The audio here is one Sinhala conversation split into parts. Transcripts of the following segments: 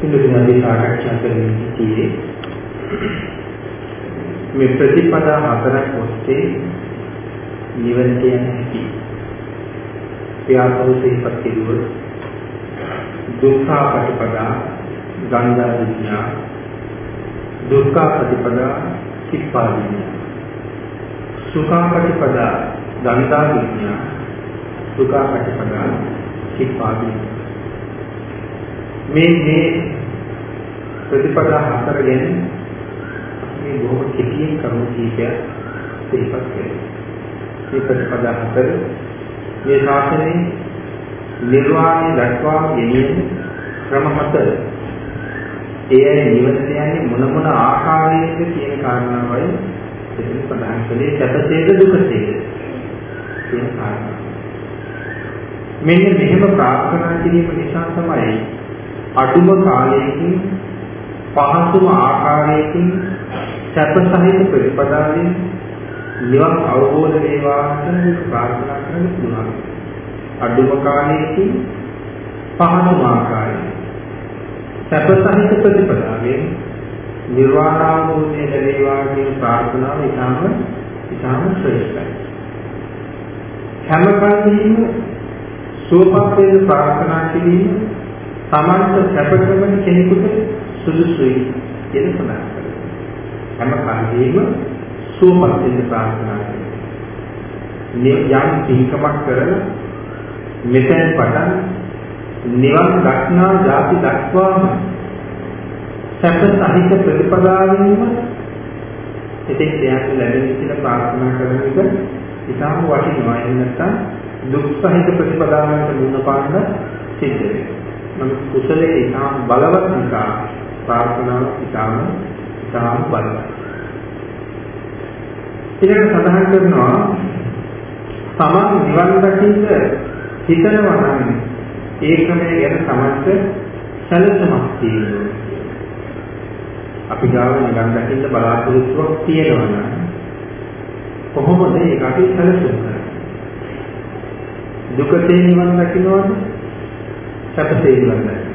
ඉන්දියාවේ සාකච්ඡා කරන්න සිටියේ මේ ප්‍රතිපදා හතරක් ඔස්සේ නිවනට යන හැටි. ව්‍යාපෘත ඉපත් කෙරුවොත් දුක්ඛ ප්‍රතිපදා ගංගා විඥා දුක්ඛ ප්‍රතිපදා කිප්පා විඥා සුඛ ප්‍රතිපදා ගංගා විඥා සුඛ ප්‍රතිපදා කිප්පා විඥා මේ මේ ප්‍රතිපදා හතර ගැන මේ බොහොම කෙටියෙන් කරුණු කීපයක් ඉස්පත් කරේ. මේ ප්‍රතිපදා හතර මේ ශාසනයේ නිර්වාණය දක්වා ගෙනියන ක්‍රම හතර. ඒ අය නිවනට යන්නේ මොන මොන ආකාරයකද කියන කාරණාවයි එතන ප්‍රධාන කලේ සැපසේද දුකසේද කියන කාරණා. මෙන්න මෙහෙම ප්‍රාර්ථනා කිරීම නිසා තමයි අඩුම කාලයකින් පහසුම ආකාරයකින් සැපසහිත ප්‍රතිපදාවෙන් නිවන් අවබෝධ වේවා කියන ප්‍රාර්ථනා කරන්න පුළුවන්. අඩුම කාලයකින් පහසුම ආකාරයෙන් සැපසහිත ප්‍රතිපදාවෙන් නිර්වාණ අවබෝධය ලැබේවා කියන ප්‍රාර්ථනාව ඉතාම ඉතාම ශ්‍රේෂ්ඨයි. හැම කාලෙම සෝපත් වේද ප්‍රාර්ථනා කිරීම සමන්ත සැපකම කෙනෙකුට සුදුසුයි කියන සඳහන් කරනවා. හැම කාලෙම සුවපත් වෙන්න ප්‍රාර්ථනා කරනවා. යම් පින්කමක් කරලා මෙතෙන් පටන් නිවන් දක්නා ಜಾති දක්වාම සැප සහිත ප්‍රතිපදාවෙන්ම ඉතින් එයාට ලැබෙන කියලා ප්‍රාර්ථනා කරන එක ඉතාම වටිනවා. එහෙම නැත්නම් දුක් සහිත ප්‍රතිපදාවකට මුණ පාන්න සිද්ධ වෙනවා. නමුත් කුසලයේ ඉතාම බලවත් නිසා ප්‍රාර්ථනාව ඉතාම ඉතාම බලවත්. ඊළඟ සඳහන් කරනවා තමන් නිවන් දකින්න හිතනවා නම් ඒකම ගැන සමස්ත සැලසුමක් තියෙනවා. අපි ගාව නිවන් දකින්න බලාපොරොත්තුවක් තියෙනවා නම් කොහොමද ඒක අපි සැලසුම් කරන්නේ? දුකේ නිවන් දකින්නවද? සැපසේ නිවන් දකින්නවද?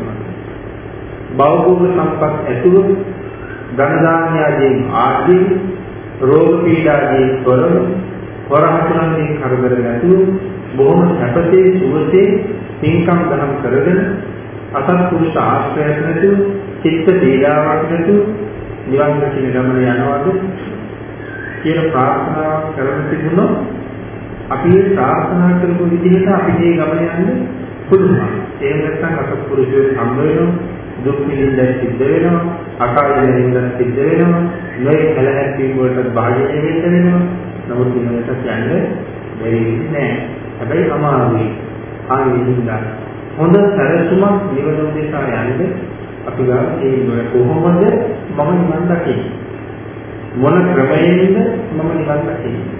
භවභෝග සම්පත් ඇතුළු ධන දානයයෙන් ආදී රෝග පීඩාදී තොරව වරහතුන්ගේ කරදර නැතුව බොහොම සැපසේ සුවසේ පින්කම් දහම් කරගෙන අසත්පුරුෂ ආශ්‍රයයක් නැතුව චිත්ත පීඩාවක් නැතුව නිවන් දකින ගමන යනවාද කියන ප්‍රාර්ථනාවක් කරන තිබුණොත් අපි ඒ ප්‍රාර්ථනා කරපු විදිහට අපි මේ ගමන යන්න පුළුවන්. එහෙම නැත්නම් අසත්පුරුෂයෝ හම්බ වෙනවා දුක් විඳින්න සිද්ධ වෙනවා අකාල වෙනින්දන් සිද්ධ වෙනවා නොයි කලහැප්පීම් වලට භාජනය වෙන්න වෙනවා. නමුත් මේකට කියන්නේ බැරි නෑ. හැබැයි අමාරුයි. ආයෙත් හොඳ සැලසුමක් ජීවන උදෙසා යන්නේ අපි ගාව ඒ කොහොමද? මම නිවන් දකින්නේ. මොන ක්‍රමයෙන්ද? මම නිවන් දකින්නේ?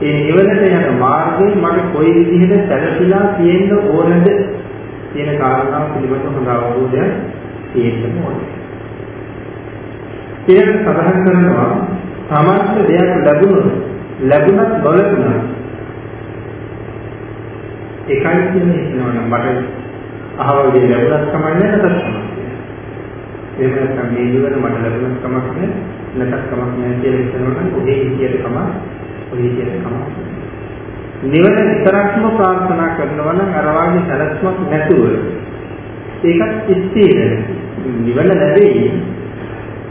ඒ නිවනට යන මාර්ගය මට කොයි විදිහට සැලසීලා තියෙන්න ඕනද කියන කාරණාව පිළිබඳව හොඳ අවබෝධයක් තියෙන්න ඕනේ. ඊළඟ සඳහන් කරනවා සමස්ත දෙයක් ලැබුණොත් ලැබුණත් නොලැබුණත් එකයි කියන හිතනවා නම් මට අහවල් දේ ලැබුණත් කමන්නේ නැතත් කමන්නේ. එහෙම නැත්නම් මේ නිවන මට ලැබුණත් කමක් නැහැ නැතත් කමක් නැහැ කියලා හිතනවා නම් ඔහේ හිතියට කමක් ඔහේ හිතියට කමක් නිවන විතරක්ම ප්‍රාර්ථනා කරනවා නම් අර වාගේ සැලැස්මක් නැතුව ඒකත් ස්ථිර නිවන ලැබෙයි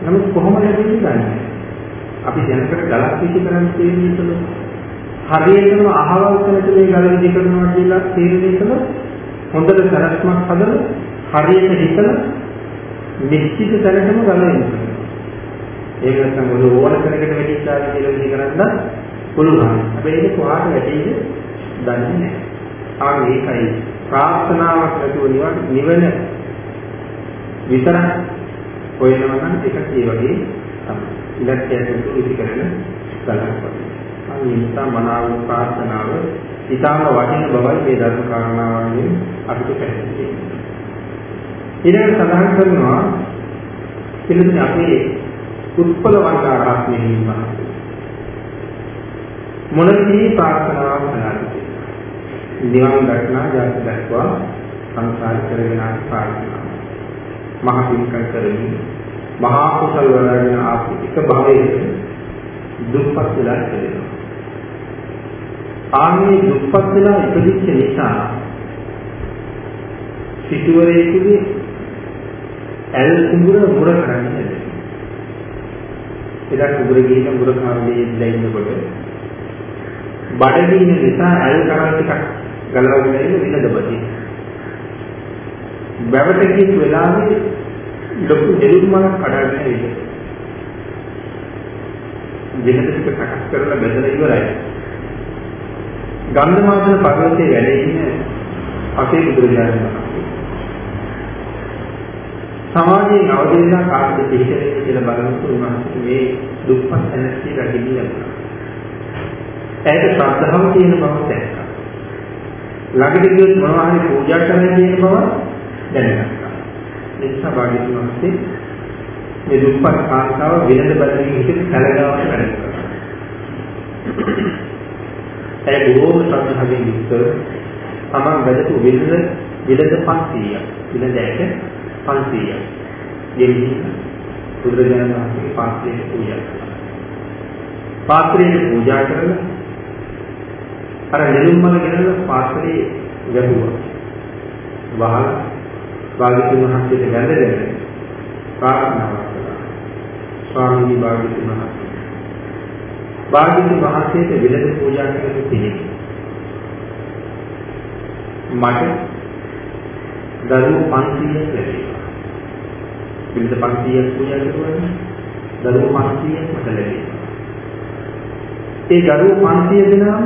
නමුත් කොහොම ලැබෙන්නේ දන්නේ අපි දැනකට ගලක් විසි කරන්න තේරෙන්නේ කළොත් හරියටම අහවල් තැනට මේ ගල විසි කරනවා කියලා තේරෙන්නේ කළොත් හොඳට සැලැස්මක් හදලා හරියට හිතලා නිශ්චිත තැනටම ගල එනවා ඒක නැත්නම් මොන ඕන කෙනෙකුට වෙටිච්චාද කියලා විසි කරන්න පුළුවන් හැබැයි ඒක කොහාට වැටෙයිද දන්නේ නැහැ ආ මේකයි ප්‍රාර්ථනාවක් නැතුව නිවන නිවන විතරක් හොයනවා නම් ඒකත් ඒ වගේ තමයි. ඉලක්කයක් ඉති කරන ගලක් වගේ. අනිත් නිසා මනාව ප්‍රාර්ථනාව ඊටම වටින බවයි මේ ධර්ම කාරණාවන්ගෙන් අපිට පැහැදිලි වෙන්නේ. ඊළඟ සඳහන් කරනවා පිළිතුරු අපේ උත්පල වන්දාරාත් මෙහිම මොනදී ප්‍රාර්ථනාවක් කරන්නේ නිවන් දක්නා ජාති දක්වා සංසාර කරගෙන ආ ප්‍රාර්ථනා. මහ පින්කම් කරමින් මහා කුසල වලගෙන ආපු එක භවයේ දුක්පත් වෙලා ඉඳලා. ආන්නේ දුක්පත් වෙලා ඉපදිච්ච නිසා සිටුවරේකුගේ ඇල් කුඹුර මුර කරන්නේ එදා කුඹුර ගිහින් මුර කාමලේ ඉඳලා ඉන්නකොට බඩගින්න නිසා ඇල් කරල් ටිකක් ගලවගෙන ඉන්න විනදපති. බැවට කියපු වෙලාවේ ලොකු දෙලුම් මලක් කඩාගෙන ඉන්නේ. වෙනද ටික සකස් කරලා බෙදලා ඉවරයි. ගන්ධමාදන පර්වතයේ වැඩ ඉන්න අපේ බුදුරජාණන් වහන්සේ. සමාජයේ නවදේශා කාර්ය පිළිහෙන්නේ කියලා බලනකොට උන්වහන්සේ මේ දුක්පත් ඇනස්ටි රැකී ලැබුණා. ඇයට ශ්‍රද්ධාව තියෙන බව දැක්කා. ළඟට ගියොත් මොනවා හරි පූජා කරන්න තියෙන බව දැනගත්තා. නිසා භාග්‍යතුන් වහන්සේ මේ දුක්පත් කාන්තාව වෙනද බලමින් හිටින් කලගාවට වැඩ කරා. ඒ බොහෝම ශ්‍රද්ධාවෙන් යුක්තව තමන් වැඩපු විලද විලද 500ක් විලදයට 500ක් ගෙලින් බුදුරජාණන් වහන්සේගේ පාත්‍රයට පූජා කළා. පාත්‍රයට පූජා කරලා අර නෙළුම් මල ගෙනල්ලා පාත්‍රයේ ගැහුවා. වහල් භාග්‍යතුන් වහන්සේට වැඳගෙන ප්‍රාර්ථනාවක් කළා. ස්වාමීනි භාග්‍යතුන් වහන්සේ. භාග්‍යතුන් වහන්සේට විලද පූජා කරපු කෙනෙක්. මට දරුවෝ 500ක් ලැබෙනවා. විලද 500ක් පූජා කරුවානේ. දරුවෝ 500ක් මට ලැබෙනවා. ඒ දරුවෝ 500 දෙනාම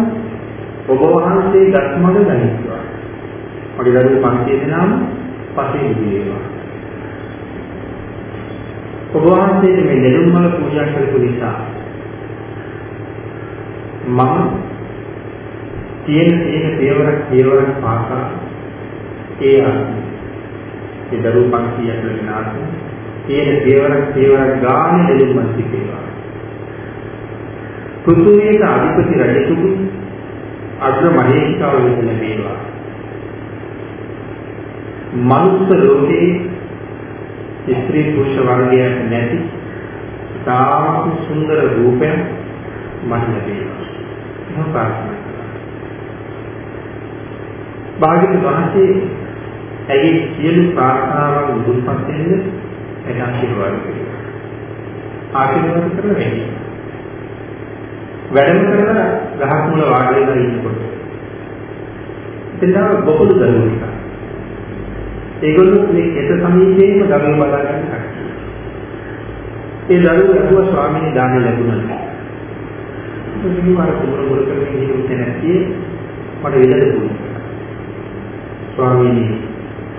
ඔබ වහන්සේ දස්මග ගනිත්වා. මගේ දරුවෝ 500 දෙනාම පසේ ඉදිරියේවා. ඔබ වහන්සේට මේ නෙළුම් මල පූජා කරපු නිසා මම තියෙන තියෙන පියවරක් පියවරක් පාසා ඒ ආත්මය ඒ දරුවෝ 500ක් ලැබෙන ආත්මය තියෙන පියවරක් පියවරක් ගානේ නෙළුම් මල් තිබේවා. පෘථුවියට අධිපති රජතුමනි අග්‍ර මහේෂාව වෙන්න ලැබේවා. මනුස්ස ලෝකේ ස්ත්‍රී පුරුෂ වර්ගයක් නැති තාම සුන්දර රූපයක් මට ලැබේවා. මම ප්‍රාර්ථනා කරනවා. භාග්‍යවත් වහන්සේ ඇගේ සියලු ප්‍රාර්ථනාවන් මුදුන්පත් වෙන්නේ එට ආශිර්වාද කරනවා. ආශිර්වාද කරලා වෙන්නේ. වැඩම කරලා ගහක් මුල වාඩි වෙලා ඉන්නකොට එතන බොහෝ දරුවෝ ටික. ඒගොල්ලෝ මේ එත සමීපයේම දරුවෝ බලා ගන්න කට්ටිය. ඒ දරුවෝ අහුව ස්වාමීන් දාන ලැබුණා. ඉතින් වර කුමර මුල කරගෙන ඉන්නේ නැති මට විදද දුන්නා. ස්වාමීන්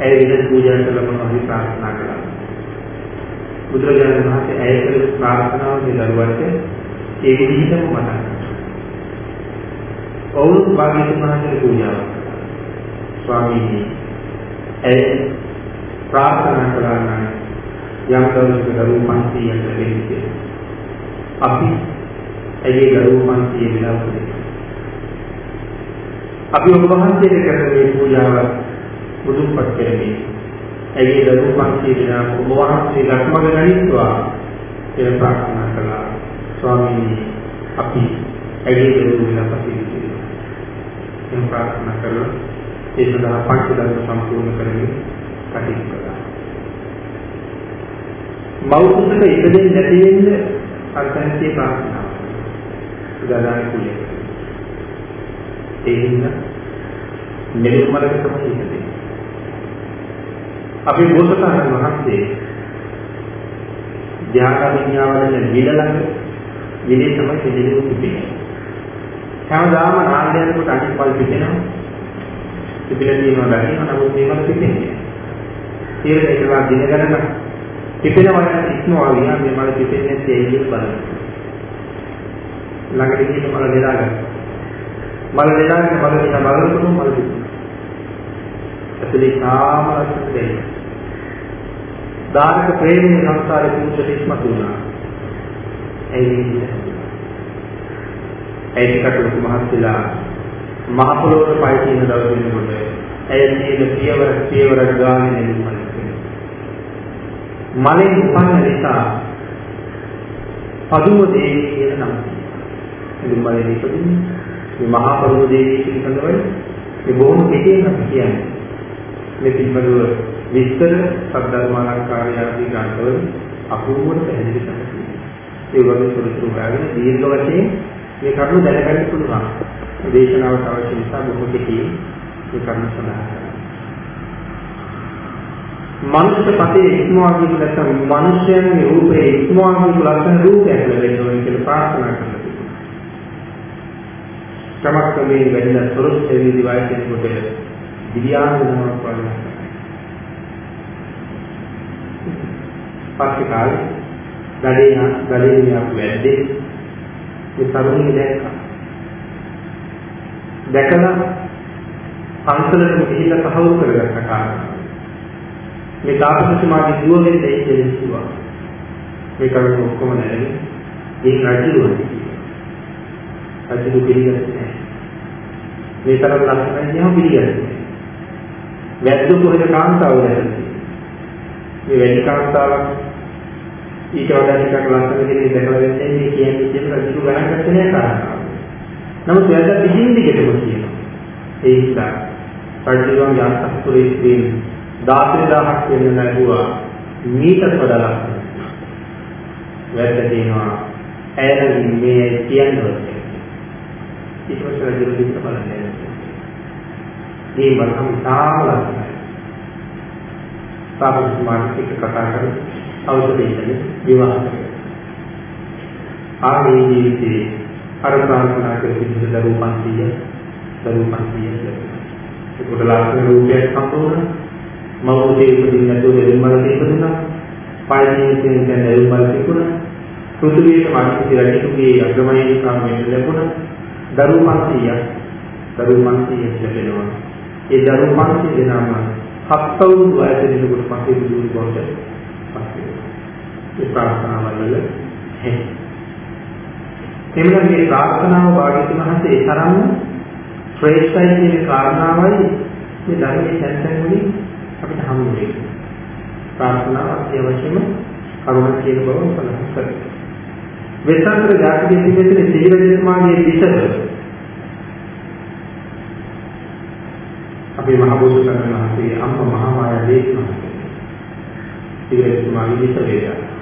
ඇය විදද පූජා කළා මම හරි ප්‍රාර්ථනා කළා. බුදුරජාණන් වහන්සේ ඇය කළ ප්‍රාර්ථනාව මේ දරුවට ඒ විදිහටම මතක් කරගන්න. ඔවුන් භාග්‍යතුන් වහන්සේට පූජා ස්වාමීනි ඇය ප්‍රාර්ථනා කළා නම් යම් දවසක දරුවෝ 500ක් ලැබෙන්නේ අපි ඇගේ දරුවෝ 500 වෙලා උපදිනවා. අපි ඔබ වහන්සේට කරන මේ පූජාව බුදුන්පත් කරමින් ඇගේ දරුවෝ 500 දෙනා ඔබ වහන්සේ ධර්මග ගනිත්වා කියලා ප්‍රාර්ථනා කළා. ස්වාමීනි අපි ඇගේ දරුවෝ වෙලා පසිරිනවා. එම් ප්‍රාර්ථනා කරලා ඒ සඳහා පංච ධර්ම සම්පූර්ණ කරමින් කටයුතු කළා. මෞතුසක ඉපදෙන්නේ නැති වෙන්න අර්ථයන්ගේ ප්‍රාර්ථනාව. උදාහරණ කුලිය. ඒ හින්දා නිර්මලක තමයි ඉපදෙන්නේ. අපි බෝසතාණන් වහන්සේ ධ්‍යාන විඥාවන නිලලඟ විදේ තමයි දෙලෙව තිබෙන්නේ. හැමදාම නාන්දයන්කට අනිත් පල් පිටෙනවා. පිටිලා තියෙනවා දැනෙනවා නමුත් මේක පිටෙන්නේ. ඊට ඒකලා දින ගණන පිටෙනවා යන ඉක්මවා ගියා මේ මල පිටෙන්නේ නැති ඇයි කියලා බලන්න. ළඟට ගිහින් මල දෙලා ගන්න. මල දෙලාගෙන මල දින බලනකොට මල පිටෙනවා. ඇතුලේ කාම රස දෙයි. දානක ප්‍රේමී සංසාරේ පුරුෂ දෙස්මතු වුණා. ඇයි ඒකට ලොකු මහත් වෙලා මහ පොළොවට පය තියෙන දවස් වෙනකොට ඇය තියෙන පියවර පියවර ගානේ නෙමෙයි මලේ උපන්න නිසා පදුම දේවී කියන නම. ඉතින් මලේ ඉපදුනේ මේ මහා පදුම දේවී කියන තමයි මේ බොහොම කෙටියෙන් අපි කියන්නේ. මේ පිළිබඳව විස්තර සද්ධර්මාලංකාරය ආදී ග්‍රන්ථවල අපූර්වට පැහැදිලි කරනවා. ඒ වගේ සුළුසුළු ගාගෙන දීර්ඝ වශයෙන් මේ කරුණු දැනගන්න පුළුවන්. දේශනාවට අවශ්‍ය නිසා බොහෝ කෙටියෙන් මේ කරුණු සඳහන් කරනවා. මනුෂ්‍ය පතේ ඉක්මවා ගිය නැත්නම් මනුෂ්‍යයන්ගේ රූපේ ඉක්මවා ගිය ලක්ෂණ රූපයක් ලැබෙන්න ඕනේ කියලා ප්‍රාර්ථනා කරනවා. ක්‍රමක්‍රමයෙන් වැඩිලා සොරොස් දෙවි වයසෙන් කොට දිව්‍යාංගනාවක් වගේ. පස්සේ කාලේ ගඩේ ගඩේ මියක් වැද්දේ ඒ තරුණිය දැක්කා. දැකලා පන්සලට ගිහිල්ලා තහවුරු කරගත්ත කාරණා. මේ තාපසතුමාගේ දුව වෙන්න ඒ දෙන්නේ කිව්වා. මේ කරුණ ඔක්කොම නැරෙන්නේ ඒ රජුවනේ. රජු පිළිගත්තේ නැහැ. මේ තරම් ලක්ෂණයි කියම පිළිගත්තේ. වැද්දු කොහෙද කාන්තාව දැක්කේ. මේ වැඩි කාන්තාවක් ඊට වඩා ටිකක් ලස්සන කෙනෙක් දැකලා වෙන්නේ මේ කියන්නේ කියන රජු ගණන් ගත්තේ නැහැ කාරණාව. නමුත් වැද්දා දිගින් දිගටම කියනවා. ඒ නිසා රජුගේ අන්තපුරේ ස්ත්‍රීන් 14000ක් වෙන ලැබුවා මීට වඩා ලස්සන. වැද්ද කියනවා ඇයනම් මේ කියන්නේ ඊට පස්සේ රජු දිහා බලන්නේ. මේ මනම තාම ලස්සනයි. තාපස් මානසික කතා කරලා ඖෂධ ඉන්නේ විවාහ කරනවා. ආගේ ජීවිතේ අර ප්‍රාර්ථනා කරපු දරුවෝ 500 දරුවෝ 500 ඒකට ලස්සන රූපයක් සම්පූර්ණ මවුදේ උපදින්න නැතුව දෙල්මල තිබුණා. පායදීන් කියන දෙල්මල තිබුණා. පෘථිවියට මානසික රජතුගේ අග්‍රමණයේ කාමයෙන් ලැබුණා. දරුවෝ 500ක් දරුවෝ 500ක් ලැබෙනවා. ඒ දරුවෝ 500 දෙනාම හත් අවුරුදු වයසේදීකොට පස්සේ බුදුන් බවට පස්සේ ඒ ප්‍රාර්ථනාවල් වල එමෙන්න මේ ප්‍රාර්ථනාව භාග්‍යතුන් වහන්සේ ඒ තරම්ම ශ්‍රේෂ්ඨයි කියන කාරණාවයි මේ ධර්මයේ සැන්සන් වලින් අපිට හමු වෙන්නේ. ප්‍රාර්ථනාව අත්‍යවශ්‍යම කරුණ කියන බව සඳහන් කරනවා. වෙසන්තර ජාතික පිළිවෙතේ සීලදෙස්මාගේ විසර අපේ මහ බෝසතාණන් වහන්සේ අම්මා මහා මායා දේශනා සීලදෙස්මාගේ විසරේ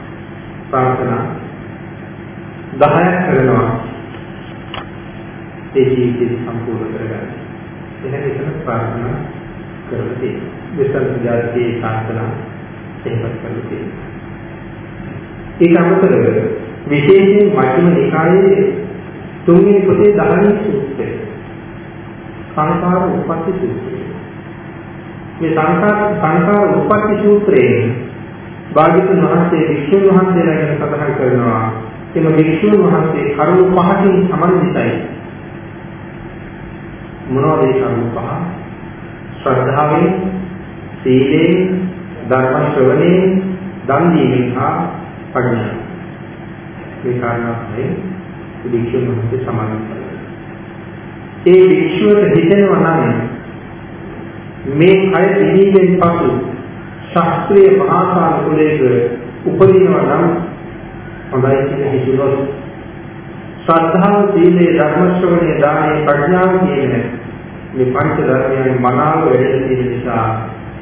ප්‍රාර්ථනා 10ක් කරනවා ඒ ජීවිතය සම්පූර්ණ කරගන්න. එහෙනම් එතන ප්‍රාර්ථනා කරලා තියෙනවා. විසල් ජාතියේ සාස්ත්‍රණ එහෙමත් කරලා තියෙනවා. ඒක අමතරව විශේෂයෙන් මධ්‍යම නිකායේ තුන්වෙනි පොතේ 10 සූත්‍රය. සංකාර උපපත්ති සූත්‍රය. මේ සංකාර සංකාර උපපත්ති සූත්‍රයේ භාග්‍යතුන් වහන්සේ වික්ෂුන් වහන්සේලා ගැන සඳහන් කරනවා. එම වික්ෂුන් වහන්සේ කරුණු පහකින් සමන්විතයි. මොනවද ඒ කරුණු පහ? ශ්‍රද්ධාවෙන්, සීලයෙන්, ධර්ම ශ්‍රවණයෙන්, දන් දීමෙන් හා ප්‍රඥාවෙන්. මේ කාරණා පහේ වික්ෂුන් වහන්සේ සමන්විතයි. ඒ වික්ෂුවට හිතෙනවා නම් මේ කය පිළිගෙන් පසු ශාස්ත්‍රීය මහාසාර කුලයක උපදිනවා නම් හොඳයි කියලා හිතුනොත් ශ්‍රද්ධාව, සීලය, ධර්ම ශ්‍රවණය, දානය, ප්‍රඥාව කියන මේ පංච ධර්මයන් මනාව වැඩෙන තියෙන නිසා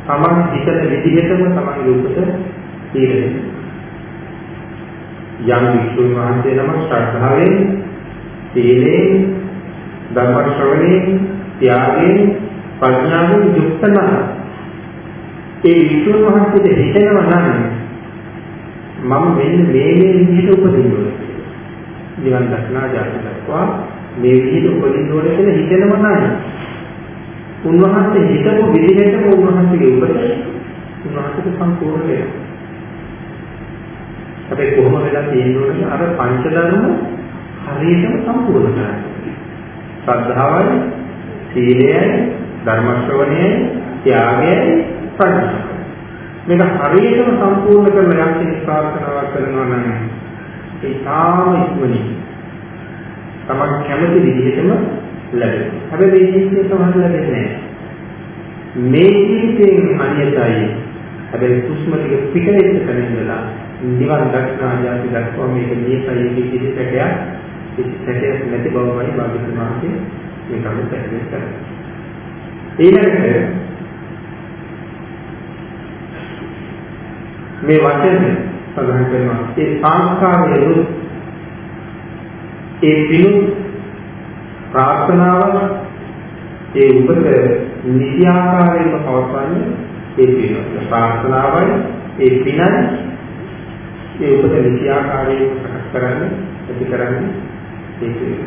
තමන් හිතන විදිහටම තමන්ගේ උපත තීරණය. යම් වික්ෂුන් වහන්සේ නම ශ්‍රද්ධාවෙන්, සීලයෙන්, ධර්ම ශ්‍රවණයෙන්, ත්‍යාගයෙන්, ප්‍රඥාවෙන් යුක්ත නම් ඒ වික්ෂුන් වහන්සේට හිතෙනවා නම් මම මෙන්න මේ මේ විදිහට උපදින්න ඕනේ. නිවන් දක්නා ජාති දක්වා මේ විදිහට උපදින්න ඕනේ කියලා හිතෙනවා නම් උන්වහන්සේ හිතපු විදිහටම උන්වහන්සේගේ උපත උන්වහන්සේට සම්පූර්ණ වෙනවා. හැබැයි කොහොම වෙලා තියෙනවද අර පංච ධර්ම හරියටම සම්පූර්ණ කරන්නේ. ශ්‍රද්ධාවයි, සීලයයි, ධර්ම ශ්‍රවණයයි, ත්‍යාගයයි, ප්‍රඥාවයි. මේක හරියටම සම්පූර්ණ කරලා යම් කෙනෙක් ප්‍රාර්ථනාවක් කරනවා නම් ඒ තාම ඉක්මනින් තමන් කැමති විදිහටම ලැබෙනවා. හැබැයි මේ ජීවිතේ සමහර ලැබෙන්නේ නැහැ. මේ ජීවිතයෙන් අනියතයි. හැබැයි සුෂ්ම ටික පිටවෙච්ච තැන ඉඳලා නිවන් දක්නා යාති දක්වා මේක නියතයි කිසි සැකයක් කිසි සැකයක් නැති බවමයි භාග්‍යතුන් වහන්සේ මේ කම පැහැදිලි කරන්නේ. ඊළඟට මේ වචන සඳහන් කරනවා. ඒ සංස්කාරයේ ඒ පිණු ප්‍රාර්ථනාව ඒ උපත නිසි ආකාරයෙන්ම පවත්වන්නේ ඒ පිණු ප්‍රාර්ථනාවයි ඒ පිනයි ඒ උපත නිසි ආකාරයෙන් සකස් කරන්නේ ඇති කරන්නේ ඒ පිණු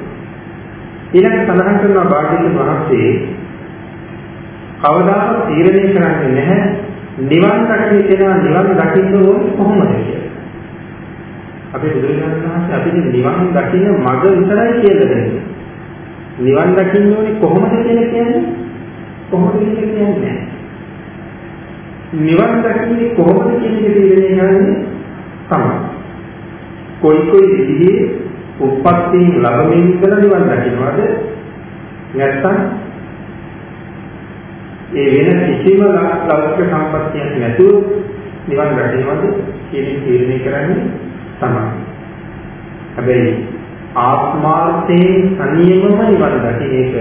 ඊළඟ සඳහන් කරනවා බාහිර මහත්සේ කවදාවත් තීරණය කරන්නේ නැහැ නිවන් දකින්න කියනවා නිවන් දකින්න ඕනේ කොහොමද කියලා. අපේ බුදුරජාණන් වහන්සේ අපිට නිවන් දකින්න මඟ විතරයි කියලා දෙන්නේ. නිවන් දකින්න ඕනේ කොහොමද කියලා කියන්නේ කොහොමද කියලා කියන්නේ නිවන් දකින්නේ කොහොමද කියන එක තීරණය කරන්නේ තමයි. කොයි කොයි විදිහේ උප්පත්තියෙන් ලැබෙමින් ඉඳලා නිවන් දකින්නවද නැත්නම් ඒ වෙන කිසිම ලෞකික සම්පත්තියක් නැතුව නිවන් දකින්නවද කියන තීරණය කරන්නේ තමයි. හැබැයි ආත්මාර්ථයෙන් සනියමම නිවන් දකින්න එක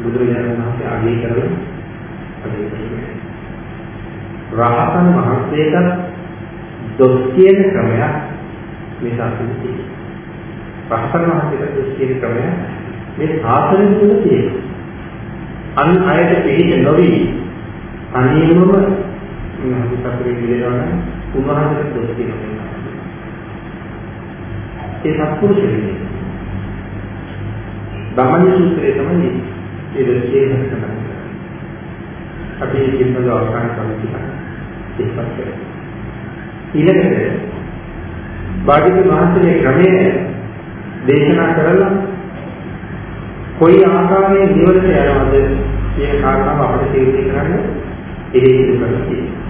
බුදුරජාණන් වහන්සේ අගය කරලා අගය කරන්නේ. රහතන් වහන්සේට දොස් කියන ක්‍රමයක් මේ සාසනෙ තියෙනවා. රහතන් වහන්සේට දොස් කියන ක්‍රමයක් මේ සාසනෙ තුල තියෙනවා. අන් අයට පිළිද නොවි අනියමම උන්වහන්සේ පිළිදෙනවා නම් උන්වහන්සේ දොස් කියනවා. ඒ සත්පුරුෂයෙක්. ධම්මනි සූත්‍රයේ තමයි ඒ දෙකේ හතරක්. අපි කියන දේ අවසන් කරලා ඉස්සත් කරේ. ඊළඟට බාගිත මහත්මයේ ක්‍රමයේ දේශනා කරලා කොයි ආකාරයෙන් නිවනට යනවද කියන කාරණාව අපිට තීරණය කරන්න ඉදිරි කරලා තියෙනවා.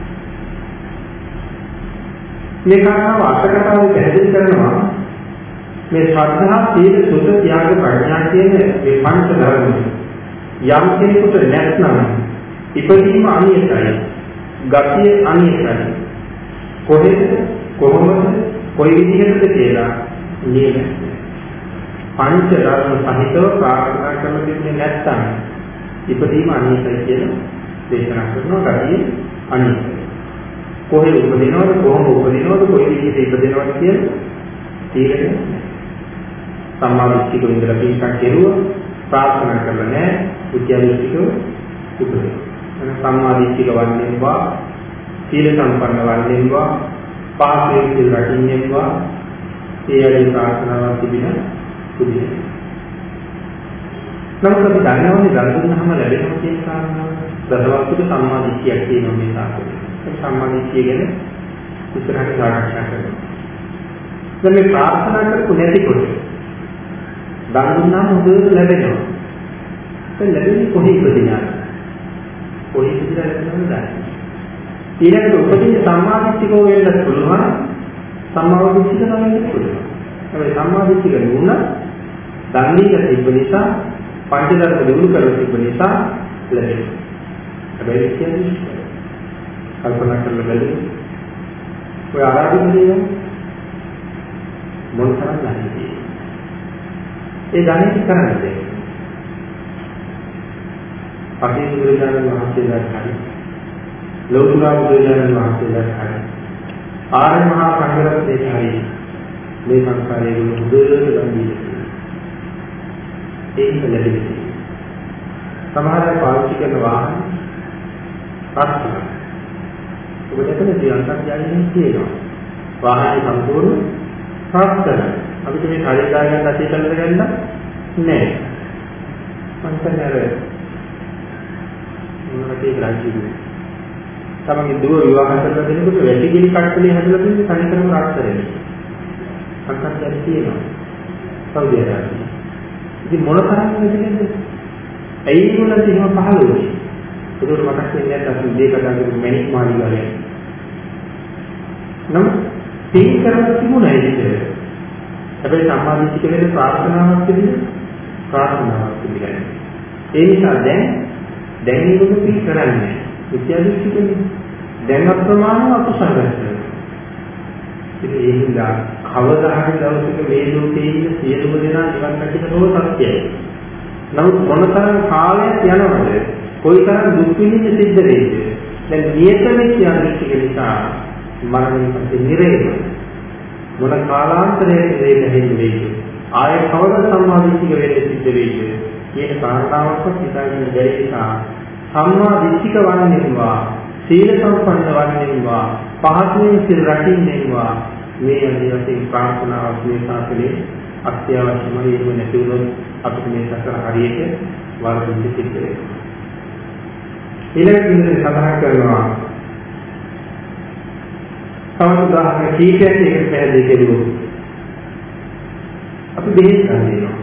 මේ කාරණාව අටකතාවේ පැහැදිලි කරනවා මේ ශ්‍රද්ධා, සීල, සුත, ත්‍යාග, ප්‍රඥා කියන මේ පංච ධර්ම යම් කෙනෙකුට නැත්නම් ඉපදීම අනියතයි. ගතිය අනියතයි. කොහෙද කොහොමද කොයි විදිහටද කියලා නියම පංච ධර්ම සහිතව ප්‍රාර්ථනා කරන දෙන්නේ නැත්නම් ඉපදීම අනියතයි කියලා දේශනා කරනවා. ගතිය අනියතයි. කොහෙද උපදිනවද? කොහොම උපදිනවද? කොයි විදිහට ඉපදිනවද කියලා තීරණය සම්මා දිට්ඨික ඉඳලා පිටක් කෙරුවා. ප්‍රාර්ථනා කරලා නැහැ. විද්‍යාදෘෂ්ටිකව උපදින. එන සම්මා දිට්ඨික වන්නේවා සීල සම්පන්න වන්නේවා පාපේ සිල් රකින්නේවා ඒ අය ප්‍රාර්ථනාවක් තිබෙන පුදුම. නමුත් අපි දන්නවනේ දන් දුන්නාම ලැබෙනවා කියන කාරණාව. දසවස්තුක සම්මා දිට්ඨියක් තියෙනවා මේ සාකච්ඡාවේ. ඒ සම්මා දිට්ඨිය ගැන ඉස්සරහට සාකච්ඡා කරනවා. දැන් මේ ප්‍රාර්ථනා කරපු නැතිකොට දන් දුන්නාම හොඳට ලැබෙනවා. ඒ ලැබෙන්නේ කොහේ ඉපදිනාද? කොහේ ඉපදිලා ලැබෙනවද දන්නේ. ඊළඟට උපදින සම්මාදිට්ඨිකෝ වෙන්න පුළුවන්. සම්මාදිට්ඨික තමයි පුළුවන්. හැබැයි සම්මාදිට්ඨික නුන දන් දීලා තිබ්බ නිසා පංචදර්ශ දිනු කරලා තිබ්බ නිසා ලැබෙනවා. හැබැයි කියන්නේ කල්පනා කරලා බලන්න. ඔය ආරාධිතේ මොන තරම් නැහැ. ඒ ධනෙට කරන්නේ. අපේ බුදුරජාණන් වහන්සේලාට හරි ලෝතුරා බුදුරජාණන් වහන්සේලාට හරි ආර්ය මහා සංඝරත්නයට හරි මේ සංස්කාරයේ හොඳට ගම්බීර ඒක ලැබෙන්නේ. සමහර අය පාවිච්චි කරන වාහන පස්සම. ඔබ දැකලා තියෙන තියෙනවා. වාහනේ සම්පූර්ණ පස්සම. අපිට මේ කලින් දාගෙන ඇති කළද ගන්න නෑ. මං අර මොනවද ඒ රාජ්‍යදු. තමන්ගේ දුව විවාහ කරලා දෙනකොට වැඩි ගිනි කට්ටලේ හැදලා තියෙන්නේ තනිකරම රාත්තරේ. සංකල්පයක් තියෙනවා. සෞදි අරාබිය. ඉතින් මොන තරම් වෙදෙන්නද? ඇයි ඒගොල්ලන්ට එහෙම පහළ වුනේ? ඒකට මතක් වෙන්නේ නැත්නම් අපි මේ කතා කරපු මැනික් මාලිගාවේ. නම් තේ කරලා තිබුණා ඒක. හැබැයි සම්මාදිට්ඨික වෙන ප්‍රාර්ථනාවක් තිබුණේ ප්‍රාර්ථනාවක් පිළිගන්නේ. ඒ නිසා දැන් දැන් මේක පිළ කරන්නේ විද්‍යා දෘෂ්ටිකනේ. දැන් අප්‍රමාණව අකුසල කරනවා. ඉතින් ඒ හින්දා කවදා හරි දවසක මේ ලෝකේ ඉන්න සියලුම දෙනා නිවන් දකින්න ඕන සත්‍යයි. නමුත් මොනතරම් කාලයක් යනවද? කොයිතරම් දුක් විඳින්න සිද්ධ වෙයිද? දැන් නියත වෙච්ච අනිත්‍ය නිසා මරණය පස්සේ නිරේම මොන කාලාන්තරයක වේද වෙන්නේ ආය කවද සම්මාදිටික වෙන්නේ සිද්ධ වෙයිද කියන කාරණාවක්වත් හිතාගෙන බැරි නිසා සම්මාදිටික වන්නේවා සීල සම්පන්න වන්නේවා පහසුවෙන් සිල් රකින්නේවා මේ අනිවාර්යෙන් ප්‍රාර්ථනාවක් මේ සාසලේ අත්‍යවශ්‍යමයි එහෙම නැති වුණොත් අපිට මේ සසර හරියට වර්ධිත සිද්ධ වෙනවා ඊළඟ දිනේ සඳහන් කරනවා තවත් උදාහරණ කීපයක් එකට පැහැදිලි කෙරුවොත් අපි බෙහෙත් ගන්නවා.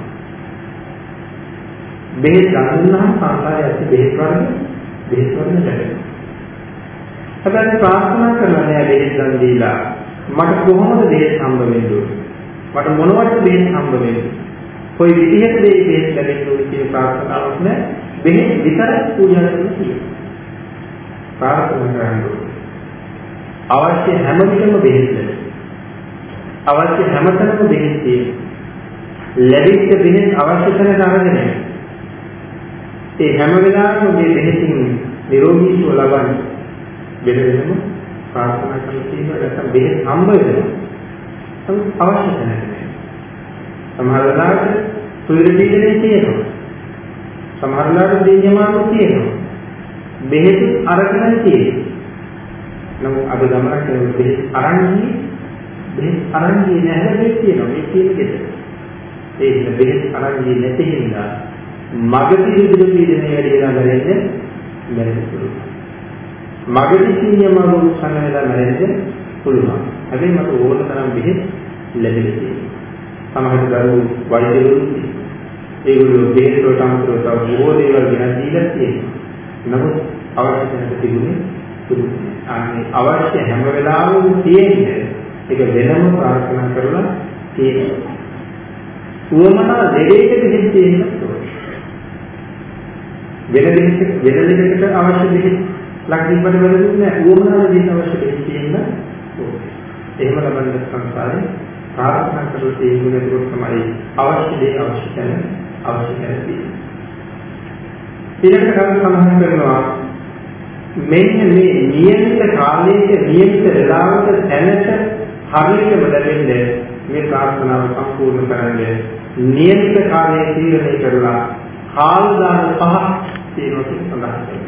බෙහෙත් ගන්නාම සංසාරයේ ඇති බෙහෙත් වර්ග බෙහෙත් වර්ග ලැබෙනවා. හැබැයි ප්‍රාර්ථනා කරලා නෑ බෙහෙත් ගන්න දීලා මට කොහොමද බෙහෙත් හම්බ වෙන්නේ? මට මොනවද බෙහෙත් හම්බ වෙන්නේ? කොයි විදිහටද මේ බෙහෙත් ලැබෙන්නේ කියන ප්‍රාර්ථනාවක් නෑ. බෙහෙත් විතරක් පූජා කරන්න තියෙනවා. ප්‍රාර්ථනා කරන්න අවශ්‍ය හැම විටම බෙහෙත් අවශ්‍ය හැමතැනම බෙහෙත් තියෙනවා ලැබිච්ච බෙහෙත් අවශ්‍ය තැනට අරගෙන ඒ හැම වෙලාවෙම මේ බෙහෙතින් නිරෝගී සුව ලබන්න වෙන වෙනම ප්‍රාර්ථනා කරලා තියෙනවා නැත්නම් බෙහෙත් හම්බ වෙනවා. අවශ්‍ය තැනට සමහර වෙලාවට සුවිර දීගනේ තියෙනවා. සමහර වෙලාවට දෙඤ්ඤමානු තියෙනවා. බෙහෙත් අරගෙන තියෙනවා. නමුත් අද ගමනක් යනකොට බෙහෙත් අරන් ගියේ බෙහෙත් අරන් ගියේ නැහැ බෙහෙත් තියෙනවා මේ තියෙන ගෙදර. ඒ හින්දා බෙහෙත් අරන් ගියේ නැති හින්දා මගදී විදුලි පීඩනය වැඩි වෙලා නැරෙන්නේ මැරෙන්න පුළුවන්. මගදී සීනියම රෝග සංගලලා නැරෙන්න පුළුවන්. හැබැයි මට ඕන තරම් බෙහෙත් ලැබෙලා තියෙනවා. සමහර දරුවෝ වෛද්‍යවරු ඒගොල්ලෝ බෙහෙත් වලට අමතරව තව බොහෝ දේවල් ගෙනත් දීලා තියෙනවා. නමුත් අවශ්‍ය නැති තිබුණේ අනේ අවශ්‍ය හැම වෙලාවෙම තියෙන්නේ ඒක වෙනම ප්‍රාර්ථනා කරලා තියෙනවා. උවමනා දෙයකට හිත තියෙන්න වෙන දෙයකට වෙන දෙයකට අවශ්‍ය දෙයක් ලක්දිබ්බට වැරදුන්නේ නැහැ. උවමනා දෙයකට අවශ්‍ය දෙයක් තියෙන්න ඕනේ. එහෙම ලබන සංසාරේ ප්‍රාර්ථනා කරලා තියෙන්නේ ඒක තමයි අවශ්‍ය දේ අවශ්‍ය කරන අවශ්‍ය කරන දේ. ඊළඟට කරුණු සඳහන් කරනවා මෙන්න මේ නියමිත කාලයක නියමිත වේලාවක දැනට හරියටම ලැබෙන්නේ මේ ප්‍රාර්ථනාව සම්පූර්ණ කරන්නේ නියමිත කාලයේ තීරණය කරලා කාල දාන පහක් තියෙනවා කියලා සඳහන් කරනවා.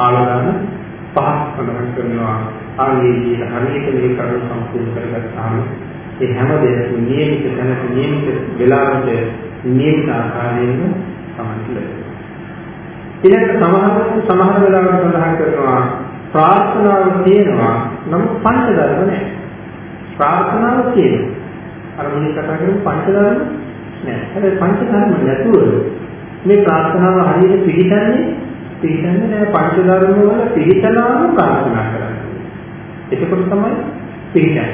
කාල දාන පහක් සඳහන් කරනවා. ආන්නේ හරියට මේ කරුණ සම්පූර්ණ කරගත්තාම ඒ හැම දෙයක්ම නියමිත තැනක නියමිත වේලාවට නියමිත ආකාරයෙන්ම සමන් ලැබෙනවා. ඊළඟ සමහර සමහර වෙලාවට සඳහන් කරනවා ප්‍රාර්ථනාව තියෙනවා නමුත් පංච ධර්ම නැහැ. ප්‍රාර්ථනාව තියෙනවා. අර මුලින් කතා කරපු පංච ධර්ම නැහැ. හැබැයි පංච ධර්ම නැතුව මේ ප්‍රාර්ථනාව හරියට පිළිගන්නේ පිළිගන්නේ නැහැ පංච ධර්ම වල පිළිතනාම ප්‍රාර්ථනා කරන්නේ. එතකොට තමයි පිළිගන්නේ.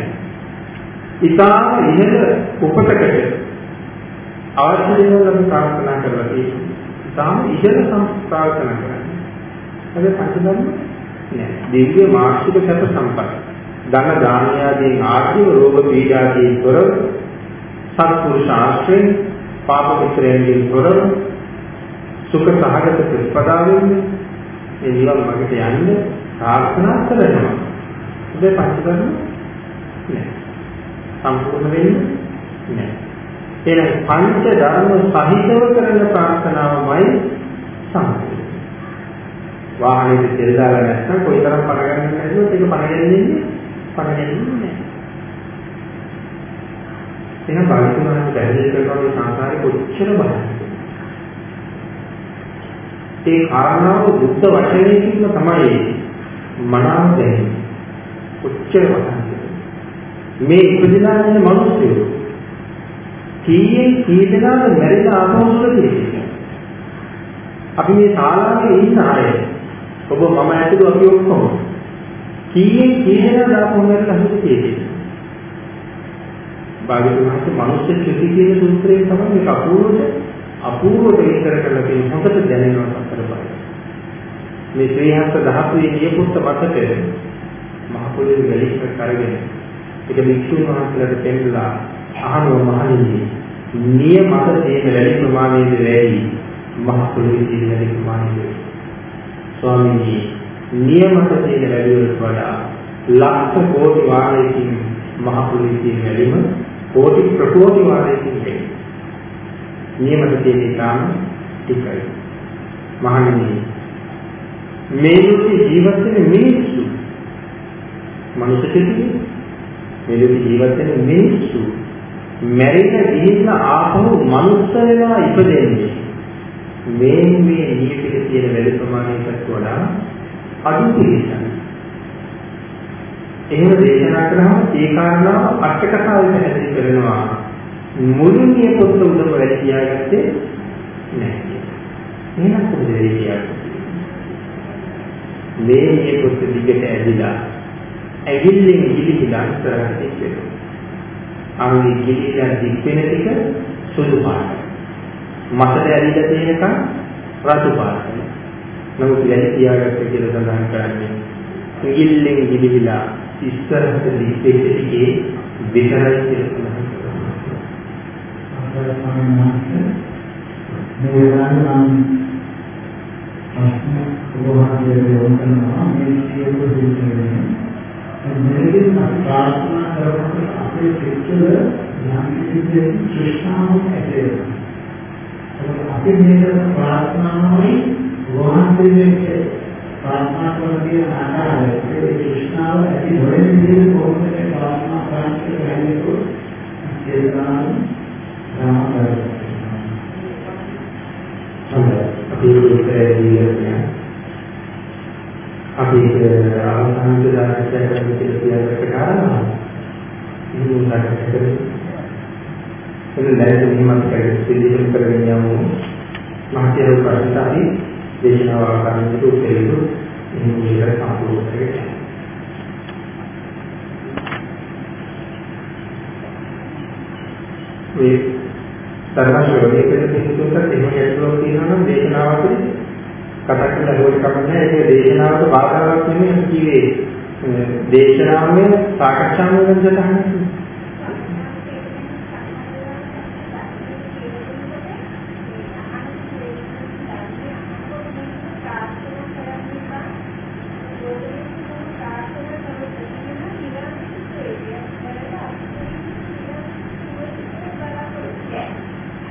ඉතාලම ඉහළ උපතකට අවශ්‍ය දේවල් අපි ප්‍රාර්ථනා කරලා තියෙනවා. තාම ඉහළ සංස්කාරකන කරන්නේ. හැබැයි පංචධර්ම නෑ. දිව්‍ය මාර්ෂික සැප සම්පත්. ධන දානයාදී ආර්ථික රෝග පීඩාදී තොරව සත්පුරුෂ ආශ්‍රයෙන් පාප මිත්‍රයන්ගෙන් තොරව සුඛ සහගත ප්‍රතිපදාවෙන් ඒ නිවන් මාර්ගයට යන්න ප්‍රාර්ථනා කරනවා. හැබැයි පංචධර්ම නෑ. සම්පූර්ණ වෙන්නේ නෑ. එහෙනම් පංච ධර්ම සහිතව කරන ප්‍රාර්ථනාවමයි සම්පූර්ණ. වාහනේ තෙල් දාලා නැත්නම් කොයිතරම් පණ ගන්න නැතුවත් ඒක පණ ගැනීමන්නේ පණ ගැනීම නෑ. එහෙනම් බාහිරවන පැහැදිලි කරනවා මේ සංසාරේ කොච්චර බලන්නේ. ඒ කාරණාව බුද්ධ වචනයකින්ම තමයි මනාව දැනෙන්නේ. කොච්චර බලන්නේ. මේ ඉපදිනා ඉන්න මිනිස්සු කීයෙන් කී දෙනාද මැරිලා ආපහුසුල තියෙන්නේ. අපි මේ ශාලාවේ ඉන්න අය ඔබ මම ඇතුළු අපි ඔක්කොම කීයෙන් කී දෙනාද ආපහු මැරිලා හිත තියෙන්නේ. භාග්‍යවතුන් වහන්සේ මනුෂ්‍ය ත්‍රිති කියන සූත්‍රයෙන් තමයි මේ කපුරුට අපූර්වට විස්තර කරලා තියෙන හොඳට දැනෙනවා සතර බය. මේ ශ්‍රීහස්ත ධාතුවේ නියපොත්ත මතක මහ පොළොවේ වැලිච්ච කරගෙන ඒක වික්ෂුන් වහන්සේලාට පෙන්නලා අහනවා මහණෙනි නියම මත තියෙන වැලි ප්‍රමාණයද වැඩි? මහ පොළොවේ තියෙන වැලි ප්‍රමාණයද ස්වාමීනි නියමත තියෙන වැලි වලට වඩා ලක්ෂ කෝටි වාරයකින් මහ පොළොවේ තියෙන වැලිම කෝටි ප්‍රකෝටි වාරයකින් වැඩි. නියමත තියෙන ඉතාම ටිකයි. මහණෙනි මේ ලෝකේ ජීවත් වෙන මිනිස්සු. මනුෂ්‍ය කෙනෙක් මේ ලෝකේ ජීවත් වෙන මිනිස්සු. මැරෙන්න ගිහිල්ලා ආපහු මනුස්ස වෙලා ඉපදෙන්නේ. මේ මේ නියපිට තියෙන වැඩ ප්‍රමාණයකට වඩා අඩු පිළිසක්. එහෙම දේශනා කරාම ඒ කාරණාව අට කතාවෙන් පැහැදිලි කරනවා. මුළු නිය පොත් උඩම වැඩ කියාගත්තේ නැහැ. එහෙනම් කොහොමද කියන්නේ? මේ නිය පොත් දිගට ඇදිලා ඇගිල්ලෙන් ගිලිහිලා ඉස්සරහට එක්කෙනවා. අනුයි ගිලිහිලා දික් වෙන ටික සුදු පාටයි. මතට ඇවිල්ලා තියෙනකන් රතු පාටයි. නමුත් වැඩි තියාගත්ත කියලා සඳහන් කරන්නේ ඇගිල්ලෙන් ගිලිහිලා ඉස්සරහට දික් වෙච්ච ටිකේ විතරයි කියලා සඳහන් කරනවා. මේ වෙලාවේ මම ප්‍රශ්න ඔබවහන්සේ යොමු කරනවා මේ සියලු දෙවියන් මෙලෙසින් අපි ප්‍රාර්ථනා කරනකොට අපේ සිත්වල යම් කිසි ශිෂ්ඨාවක් ඇති වෙනවා. අපි මේක ප්‍රාර්ථනාවයි වහන්සේගේ ප්‍රාර්ථනා කරන දේ ආකාරය ඒ ශිෂ්ඨාව ඇති නොවන විදිහට කොහොමද ප්‍රාර්ථනා කරන්නේ කියලා හිතනකොට ඒකාන අපි ඒක අපි අවසාන දායකයන් කරන කියලා කාරණා ඉතින් උන්ට කරේ එන්න දැන් නිමත් කරගෙන පිළිතුරු කරගෙන යමු මහත්යව ප්‍රශ්න අපි දේශනාව ආකාරයට උත්තරීතු එහෙනම් මේක සම්පූර්ණ කරගන්න මේ සර්වශ්‍රෝණීකරණ පිළිතුරට එහෙම ගැටලුවක් තියෙනවා නම් දේශනාවකදී කතා කරලා හොරි කමන්නේ ඒක දේශනාවට බාධාවක් නෙමෙයි. කිව්වේ දේශනාවම සාකච්ඡාවම වෙන සටහනක්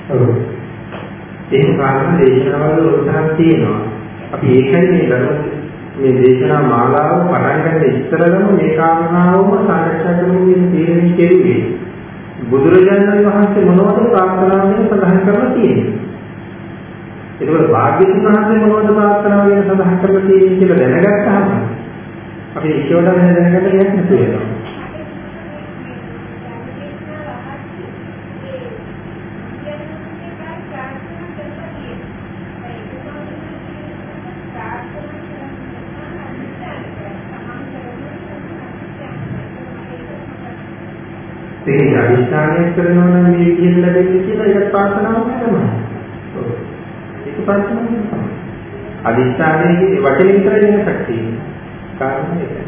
ඔව් ඒ කාරණා දේශනාවල උත්සාහ තියෙනවා අපි ඒකයි මේ ධර්ම මේ දේශනා මාලාව පටන් ගන්න ඉස්සරලම මේ කාරණාවම සාකච්ඡා කරමු කියන තීරණය කෙරුවේ. බුදුරජාණන් වහන්සේ මොනවද ප්‍රාර්ථනාවෙන් සඳහන් කරලා තියෙන්නේ? ඒකවල භාග්‍යතුන් වහන්සේ මොනවද ප්‍රාර්ථනාවෙන් සඳහන් කරලා තියෙන්නේ කියලා දැනගත්තාම අපි ඒක වඩා දැනගන්න දෙයක් නැතුව වෙනවා. ඒක අදිස්ථානය කරනවා නම් මේ විදිහට ලැබෙන්නේ කියලා ඒක ප්‍රාර්ථනාවක් තමයි. ඒක ප්‍රාර්ථනාවක් තමයි. අදිස්ථානයේ වචනේ විතරයි වෙනසක් තියෙන්නේ. කාරණා ඒකයි.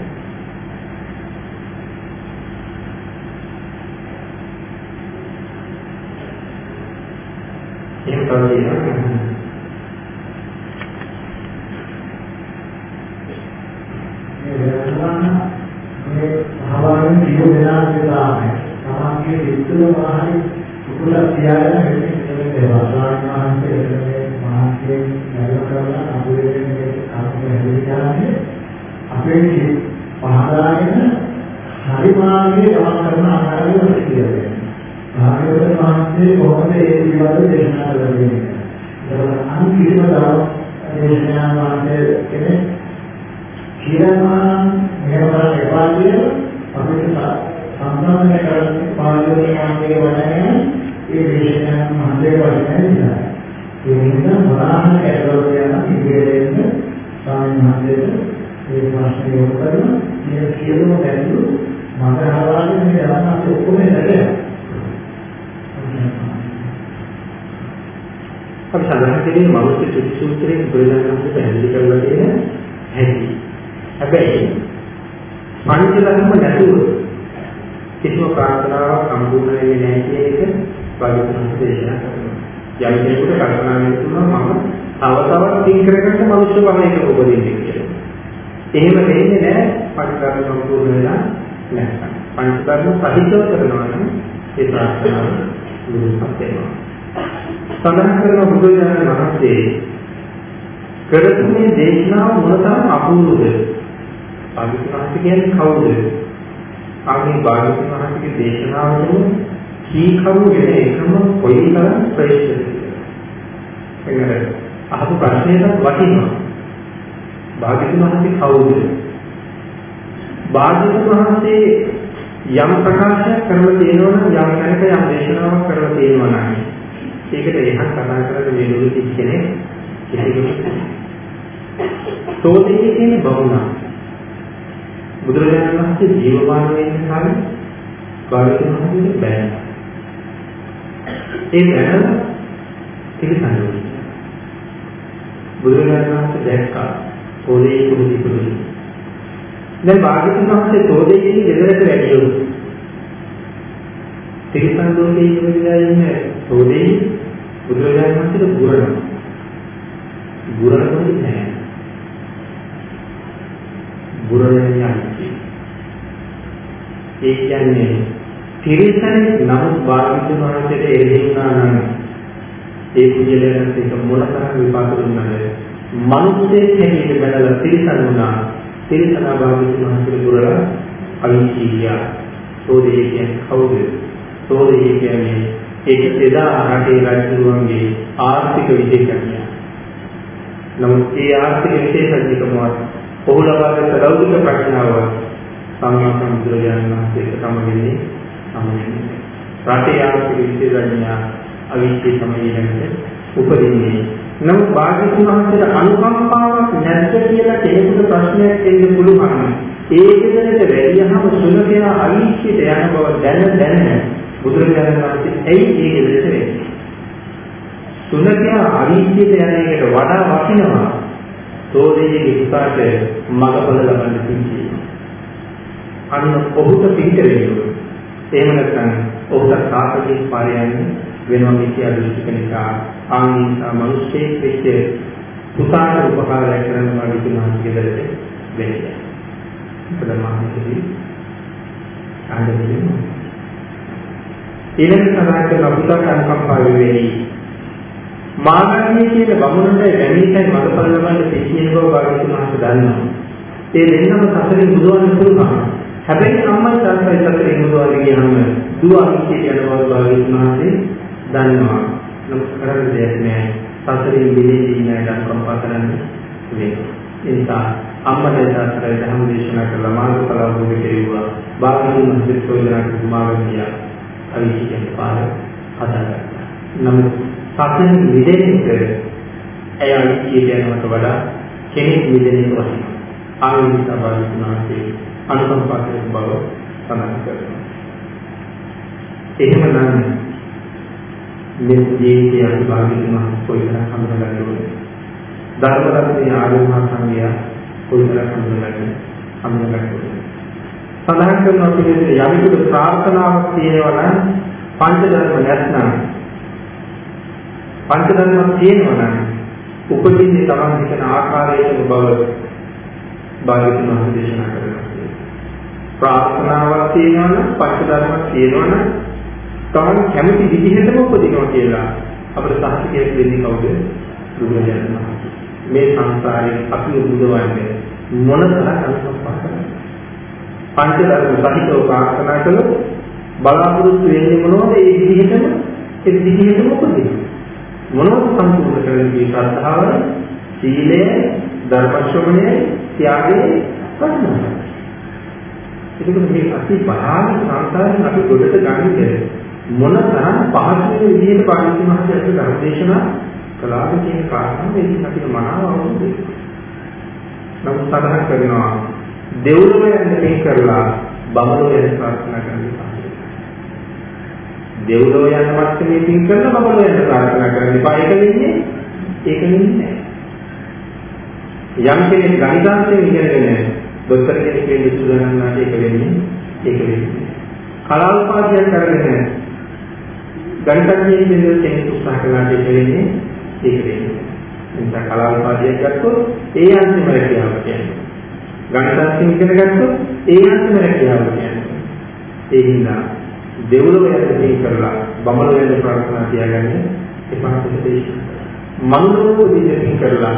එහෙම තමයි. මේ භාවයෙන් ජීව වෙනාගේ තමන්ගේ විස්තර වාහනේ කුකුල තියාගෙන මෙතන දේවා ස්වාමීන් වහන්සේ මහන්සියෙන් වැඩ කරලා අපේ මේ කර්ම හැදියානේ අපේ පහදාගෙන හරි මාර්ගයේ ගමන් කරන ආකාරය කියලා. භාග්‍යවතුන් වහන්සේ කොහොමද ඒ පිළිබඳව දේශනා කරන්නේ? ඒක අන්තිම දවස් දේශනා වහන්සේ කෙනෙක් කියනවා මෙහෙම කරන්න එපා කියලා අපිට සම්බන්ධ කරන්නේ පාළුවේ මාගේ වඩගෙන ඒ දේශනාව මහදේ වඩගෙන ඉන්නවා. ඒ නිසා වරාහන කැටලොග් යන ඉගෙනෙන්න ස්වාමීන් වහන්සේට මේ ප්‍රශ්න යොමු කරන මේ සියලුම ගැටලු මම හරවාගෙන මේ දවස් ඔක්කොම ඉඳලා කරේ මනුස්ස චුති සූත්‍රයේ බුදුරජාණන් පැහැදිලි කරලා තියෙන හැටි. හැබැයි පංච ධර්ම නැතුව කිසිම ප්‍රාර්ථනාවක් සම්පූර්ණ වෙන්නේ නැහැ කියන එක භාගතුන් දේශනා කරනවා. යම් කෙනෙකුට කල්පනා වෙනවා මම තව තවත් තින් කරගන්න මනුෂ්‍ය භවයක උපදින්නේ කියලා. එහෙම වෙන්නේ නැහැ පංච ධර්ම සම්පූර්ණ වෙලා නැහැ. පංච ධර්ම සහිතව කරනවා නම් ඒ ප්‍රාර්ථනාව දුරුපත් වෙනවා. සඳහන් කරන බුදුරජාණන් වහන්සේ කරපු මේ දේශනාව මොනතරම් අපූර්වද? භාගතුන් වහන්සේ කියන්නේ කවුද? ආගේ භාගතුන් වහන්සේගේ දේශනාවටම කීකරු වෙන එකම කොයිතරම් ශ්‍රේෂ්ඨද කියලා. ඒක අහපු ප්‍රශ්නයට වටිනවා. භාගතුන් වහන්සේ කවුද? භාගතුන් වහන්සේ යම් ප්‍රකාශයක් කරලා තියෙනවා නම් යම් තැනක යම් දේශනාවක් කරලා තියෙනවා නම් ඒකට එහා කතා කරලා වේලුරු කෙනෙක් කෙනෙක් සෝදේ කියන්නේ බවුණා බුදුරජාණන් වහන්සේ ජීවමාන වෙන්න කලින් භාගතුන් වහන්සේට බෑ ඒ බැනලා පිළිසඳුනි. බුදුරජාණන් වහන්සේ දැක්කා සෝදේ කුරුදි කුරුදි දැන් භාග්‍යවතුන් වහන්සේ තෝදේකින් ගෙදරට වැඩියොත් තිරිසන් ලෝකයේ ඉඳලා ඉන්න තෝදේ බුදුරජාණන් වහන්සේට ගුරනවා. ගුරනකොට නෑ. ගුරණිය යන්නේ. ඒ කියන්නේ තිරිසන් නම් භාග්‍යවතුන් වහන්සේට එළි වුණා නම් ඒ කුජලයන්ට එක මොනතරම් විපාක දුන්නාද? මනුස්සයෙක් හැටියට බැලලා තිරිසන් වුණා තිරසනා භාගතුන් වහන්සේ පුරලා අවිචීය සෝදේ කියන්නේ කවුද? සෝදේ කියන්නේ ඒක එදා රටේ රජුරුවන්ගේ ආර්ථික විශේෂඥය. නමුත් ඒ ආර්ථික විශේෂඥකමවත් ඔහු ලබාගත් ලෞකික ප්‍රඥාව සම්මා සම්බුදුරජාණන් වහන්සේට සමගින්නේ සමගින්නේ. රටේ ආර්ථික විශේෂඥයා අවිචී සමගින්නේ උපදින්නේ නමුත් භාග්‍යතුන් වහන්සේට අනුකම්පාවක් නැද්ද කියලා කෙනෙකුට ප්‍රශ්නයක් එන්න පුළුවන්. ඒ විදිහට වැඩියහම සුලකයා අවිශ්චිත යන බව දැන දැන බුදුරජාණන් වහන්සේ ඇයි ඒ විදිහට වෙන්නේ? සුලකයා අවිශ්චිත යන එකට වඩා වටිනවා. තෝදේගේ ඉස්සාට මගපල ලබන්න තියෙනවා. අන්න ඔහුට පිට වෙනවා. එහෙම නැත්නම් ඔහුට සාපේක්ෂ පාරයන්නේ වෙනවා මිත්‍යා දෘෂ්ටික නිසා ආනිසා මිනිස්සේ වෙච්ච පුතාට උපකාරය කරන වගේ තුනක් ගෙදරට වෙන්නේ. මොකද මානසිකදී ආන්දරේ ඊළඟ සඳහන් කරන පුතාට අනුකම්පාව වෙන්නේ මානවීය කියන බමුණට දැනීමයි මඟපල ලබන්න පිළිසින බව භාගතුනාට දන්නවා. ඒ දෙන්නම සසරින් බුදුවන්න පුළුවන්. හැබැයි අම්මයි තාත්තයි සසරින් බුදුවන්න ගියාම දුව අනිත්‍ය යන බව භාගතුනාට දන්නවා. නමුත් කරන්න දෙයක් නෑ. සසරින් මිදෙන්නේ නෑ ධර්මපා කරන්න වෙනවා. ඒ නිසා අම්මට තාත්තට ධර්ම දේශනා කළා මාර්ගඵල අවබෝධ කෙරුවා. බාහිරින් මහත් ප්‍රයෝජනක් උමාවන්දිය අවිහිදෙන පාර හදාගත්තා. නමුත් සසරින් මිදෙන්නට ඇය අනිත්‍ය යනවට වඩා කෙනෙක් මිදෙන්නේ වටිනවා. ආයෙත් සබඳුනාසේ අනුකම්පා කරන බව සඳහන් කරනවා. එහෙමනම් මේ ජීවිතය අපි භාග්‍යතුන් වහන්සේ කොයිතරම් හඳුනගන්න ඕනේ. ධර්මරත්නයේ ආරෝහණ සංගය කොයිතරම් හඳුනගන්න හඳුනගන්න ඕනේ. සඳහන් කරනවා කියන්නේ යමිකුට ප්‍රාර්ථනාවක් තියෙනවා නම් පංච ධර්ම නැත්නම් පංච ධර්ම තියෙනවා නම් උපදින්නේ තමන් හිතන ආකාරයට බව භාග්‍යතුන් වහන්සේ දේශනා කරනවා. ප්‍රාර්ථනාවක් තියෙනවා නම් පංච ධර්ම තියෙනවා නම් තමන් කැමති විදිහටම උපදිනවා කියලා අපිට සාහිත්‍යයක් දෙන්නේ කවුද? බුදුරජාණන් වහන්සේ. මේ සංසාරේ අපි බුදවන්නේ මොනතරම් අනුකම්පා කරනවද? පංච ධර්ම සහිතව ප්‍රාර්ථනා කළොත් බලාපොරොත්තු වෙන්නේ මොනවද? ඒ විදිහටම ඒ විදිහටම උපදිනවා. මොනවද සම්පූර්ණ කරන්නේ ශ්‍රද්ධාව, සීලය, ධර්ම ශ්‍රවණය, ත්‍යාගය, ප්‍රඥාව. ඒකත් මේ අති භයානක සංසාරයෙන් අපි ගොඩට ගන්නේ මොනතරම් පහසු විදිහට පාරිසි මහත්තයා අපිට ධර්මදේශනා කළාද කියන කාරණා මේකෙන් අපිට මනාව අවබෝධ නමුත් සඳහන් කරනවා දෙව්ලොව යන මේ කරලා බඹලොව යන ප්‍රාර්ථනා කරන්න දෙව්ලොව යන මට්ටමේ පින් කරලා බඹලොව යන ප්‍රාර්ථනා කරන්න එපා ඒක වෙන්නේ ඒක නෙමෙයි. යම් කෙනෙක් ගණිතාංශයෙන් ඉගෙනගෙන දොස්තර කෙනෙක් වෙන්න සූදානම් ඒක වෙන්නේ ඒක වෙන්නේ. කලාඋපාධියක් කරගෙන ගණිතඥයෙක් වෙන්න කෙනෙක් උත්සාහ කළාට ඒක වෙන්නේ ඒක වෙන්නේ. එනිසා කලාඋපාධියක් ගත්තොත් ඒ අන්තිම රැකියාව කියන්නේ. ගණිතඥයෙක් ඉගෙන ගත්තොත් ඒ අන්තිම රැකියාව කියන්නේ. ඒ හින්දා දෙව්ලොව යටතේ කරලා බමල වෙන ප්‍රාර්ථනා තියාගන්නේ එපා දෙයක්. මනුලෝක විදිහකින් කරලා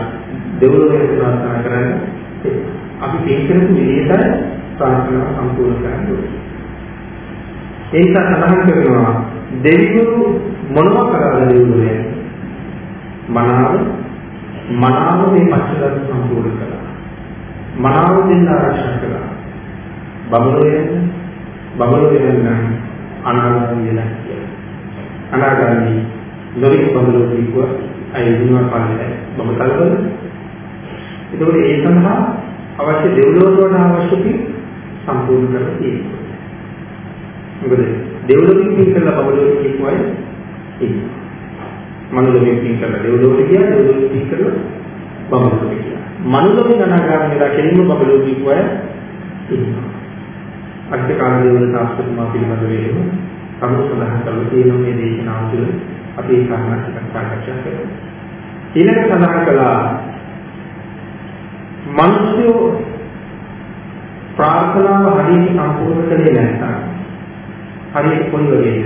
දෙව්ලොව යටතේ ප්‍රාර්ථනා කරන්නේ අපි පින් කරපු විදිහට ප්‍රාර්ථනා සම්පූර්ණ කරන්න ඕනේ. ඒ නිසා සඳහන් කරනවා දෙවිවරු මොනවා කරාද දෙවිවරු මනාව මනාව මේ පච්චදත් සම්පූර්ණ කළා. මනාව දෙන්න ආරක්ෂා කළා. බබලෝ වෙන බබලෝ වෙන අනාගාමී වෙලා කියලා. අනාගාමී නොවික බබලෝ කිව්ව අය දුන්නා පල්ලේ බබ කලවල. ඒකෝට ඒ සඳහා අවශ්‍ය දෙව්ලොවට වඩා අවශ්‍ය කි සම්පූර්ණ කරලා තියෙනවා. මොකද දෙව්ලොවට පින් කරලා බබලොවට කියුවයි ඒක. මනුලොවෙන් පින් කරලා දෙව්ලොවට ගියා දෙව්ලොවට පින් කරලා බබලොවට ගියා. මනුලොවෙන් අනාගාමී වෙලා කෙලින්ම බබලොවට කියුවයි ඒක. අත්‍ය කාලයේදී තාක්ෂණිකව පිළිබඳ වේම කරුණු සඳහන් කරලා තියෙන මේ දේශනාව තුළ අපි ඒ කාරණා ටිකක් සාකච්ඡා කරමු. ඊළඟ සඳහන් කළා මිනිස්සු ප්‍රාර්ථනාව හරියට සම්පූර්ණ කළේ නැත්නම් හරියට කොයි වගේද?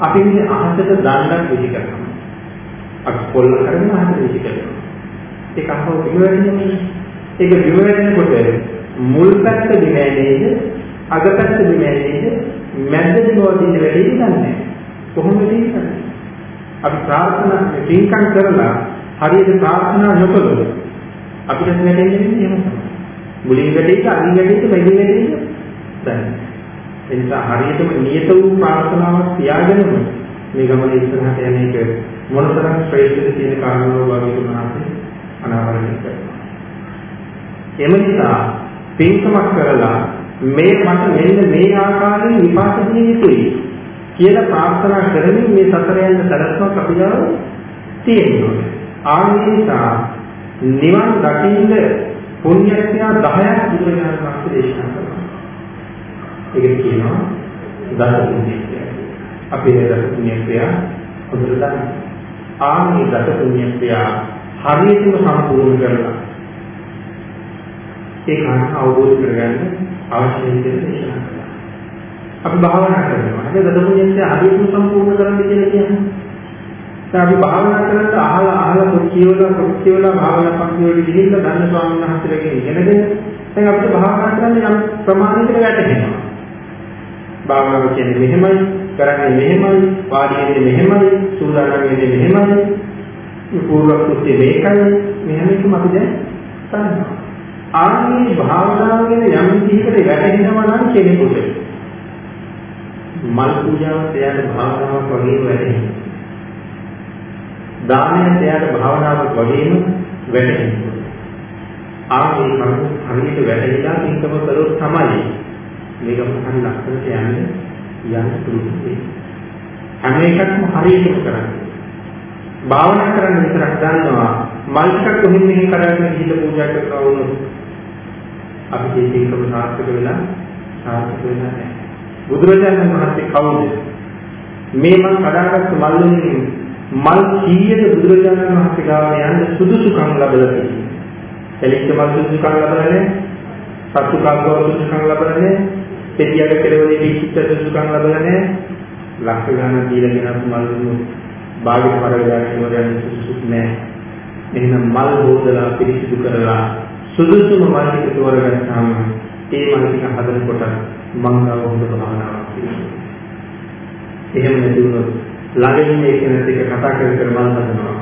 අපි මේ අහසට දණ්ඩක් විසි කරනවා. අපි පොල් කරගෙන අහසට විසි කරනවා. ඒක අහව විවරණය ඒක විවරණයකොට මුල් පැත්ත දිනේද අග පැත්ත දිනේද මැද දිනවදින්න වැඩි දන්නේ කොහොමද කියන්නේ? අපි ප්‍රාර්ථනා පින්කම් කරලා හරියට ප්‍රාර්ථනා නොකළොත් අපිට නැටෙන්නේ එහෙම තමයි. මුලින් වැඩේට අගින් වැඩේට මැදින් වැඩේට දැන් එනිසා හරියටම නියත වූ ප්‍රාර්ථනාවක් තියාගෙනම මේ ගමන ඉස්සරහට යන එක මොනතරම් ශ්‍රේෂ්ඨද කියන කාරණාව භාග්‍යතුන් වහන්සේ අනාවරණය කරනවා. එම නිසා පින්කමක් කරලා මේ මට මෙන්න මේ ආකාරයෙන් විපාක දෙන්න යුතුයි කියලා ප්‍රාර්ථනා කරමින් මේ සතර යන සලස්මක් අපිට තියෙනවා. ආ නිසා නිවන් දකින්න පුණ්‍යක්‍රියා 10ක් බුදුරජාණන් වහන්සේ දේශනා කරනවා. ඒක කියනවා දස පුණ්‍යක්‍රියා. අපේ දස පුණ්‍යක්‍රියා හොඳට දන්න. ආන්නේ දස පුණ්‍යක්‍රියා හරියටම සම්පූර්ණ කරලා ඒක අවබෝධ කරගන්න අවශ්‍ය විදිහට දේශනා කරනවා. අපි භාවනා කරනවා. හරි දස පුණ්‍යක්‍රියා හරියටම සම්පූර්ණ කරන්න කියලා කියන්නේ දැන් අපි භාවනා කරද්දී අහලා අහලා පොත් කියවලා පොත් කියවලා භාවනා පන්තිවලට ගිහිල්ලා ධර්ම ස්වාමීන් වහන්සේලාගෙන් ඉගෙනගෙන දැන් අපිට භාවනා කරන්න යම් ප්‍රමාණයකට වැටහෙනවා. භාවනාව කියන්නේ මෙහෙමයි, කරන්නේ මෙහෙමයි, වාඩි වෙන්නේ මෙහෙමයි, සූදානම් වෙන්නේ මෙහෙමයි, පූර්ව කෘත්‍ය මේකයි, මෙහෙම එකම අපි දැන් කරනවා. ආන්නේ භාවනාව ගැන යම් විදිහකට වැටහෙනවා නම් කෙනෙකුට මල් පූජාවත් එයාට භාවනාවක් වගේ වැටහෙනවා. දානයත් එයාට භාවනාවක් වගේම වැටහෙනවා. ආයේ කරුණු හරියට වැටහිලා ඉන්නම කරොත් තමයි මේක මහන් ලක්ෂණට යන්නේ යන්න පුළුවන්. හැම එකක්ම හරියටම කරන්නේ. භාවනා කරන්න විතරක් දන්නවා මල් ටිකක් කොහෙන් මෙහෙ කරගෙන ගිහිල්ලා පූජා කරනවා වුණොත් අපි ජීවිතේකම සාර්ථක වෙලා සාර්ථක වෙලා නැහැ. බුදුරජාණන් වහන්සේ කවුද? මේ මම කඩාගත්තු මල් වලින් මල් 100ද බුදුරජාණන් වහන්සේ ගාව යන්න සුදුසුකම් ලැබලා තියෙනවා. එලිට මල් සුදුසුකම් ලැබලා නැහැ. සතු කාගව සුදුසුකම් ලැබලා නැහැ. පෙතියක කෙරවලේ දීක්ෂිත සුදුසුකම් ලැබලා නැහැ. ලක්ෂ ගණන් දීලා ගෙනත් මල් භාගිත පරිගණක ඉවරයන් සුදුසුක් නැහැ. එහෙනම් මල් හොදලා පිරිසිදු කරලා සුදුසුම මල් ටික තෝරගත්තාම ඒ මල් ටික හදනකොට මංගල හොඳ භාවනාවක් තියෙනවා. එහෙම නැති වුණොත් ළඟින් මේ කෙනෙක් එක්ක කතා කර කර මල් හදනවා.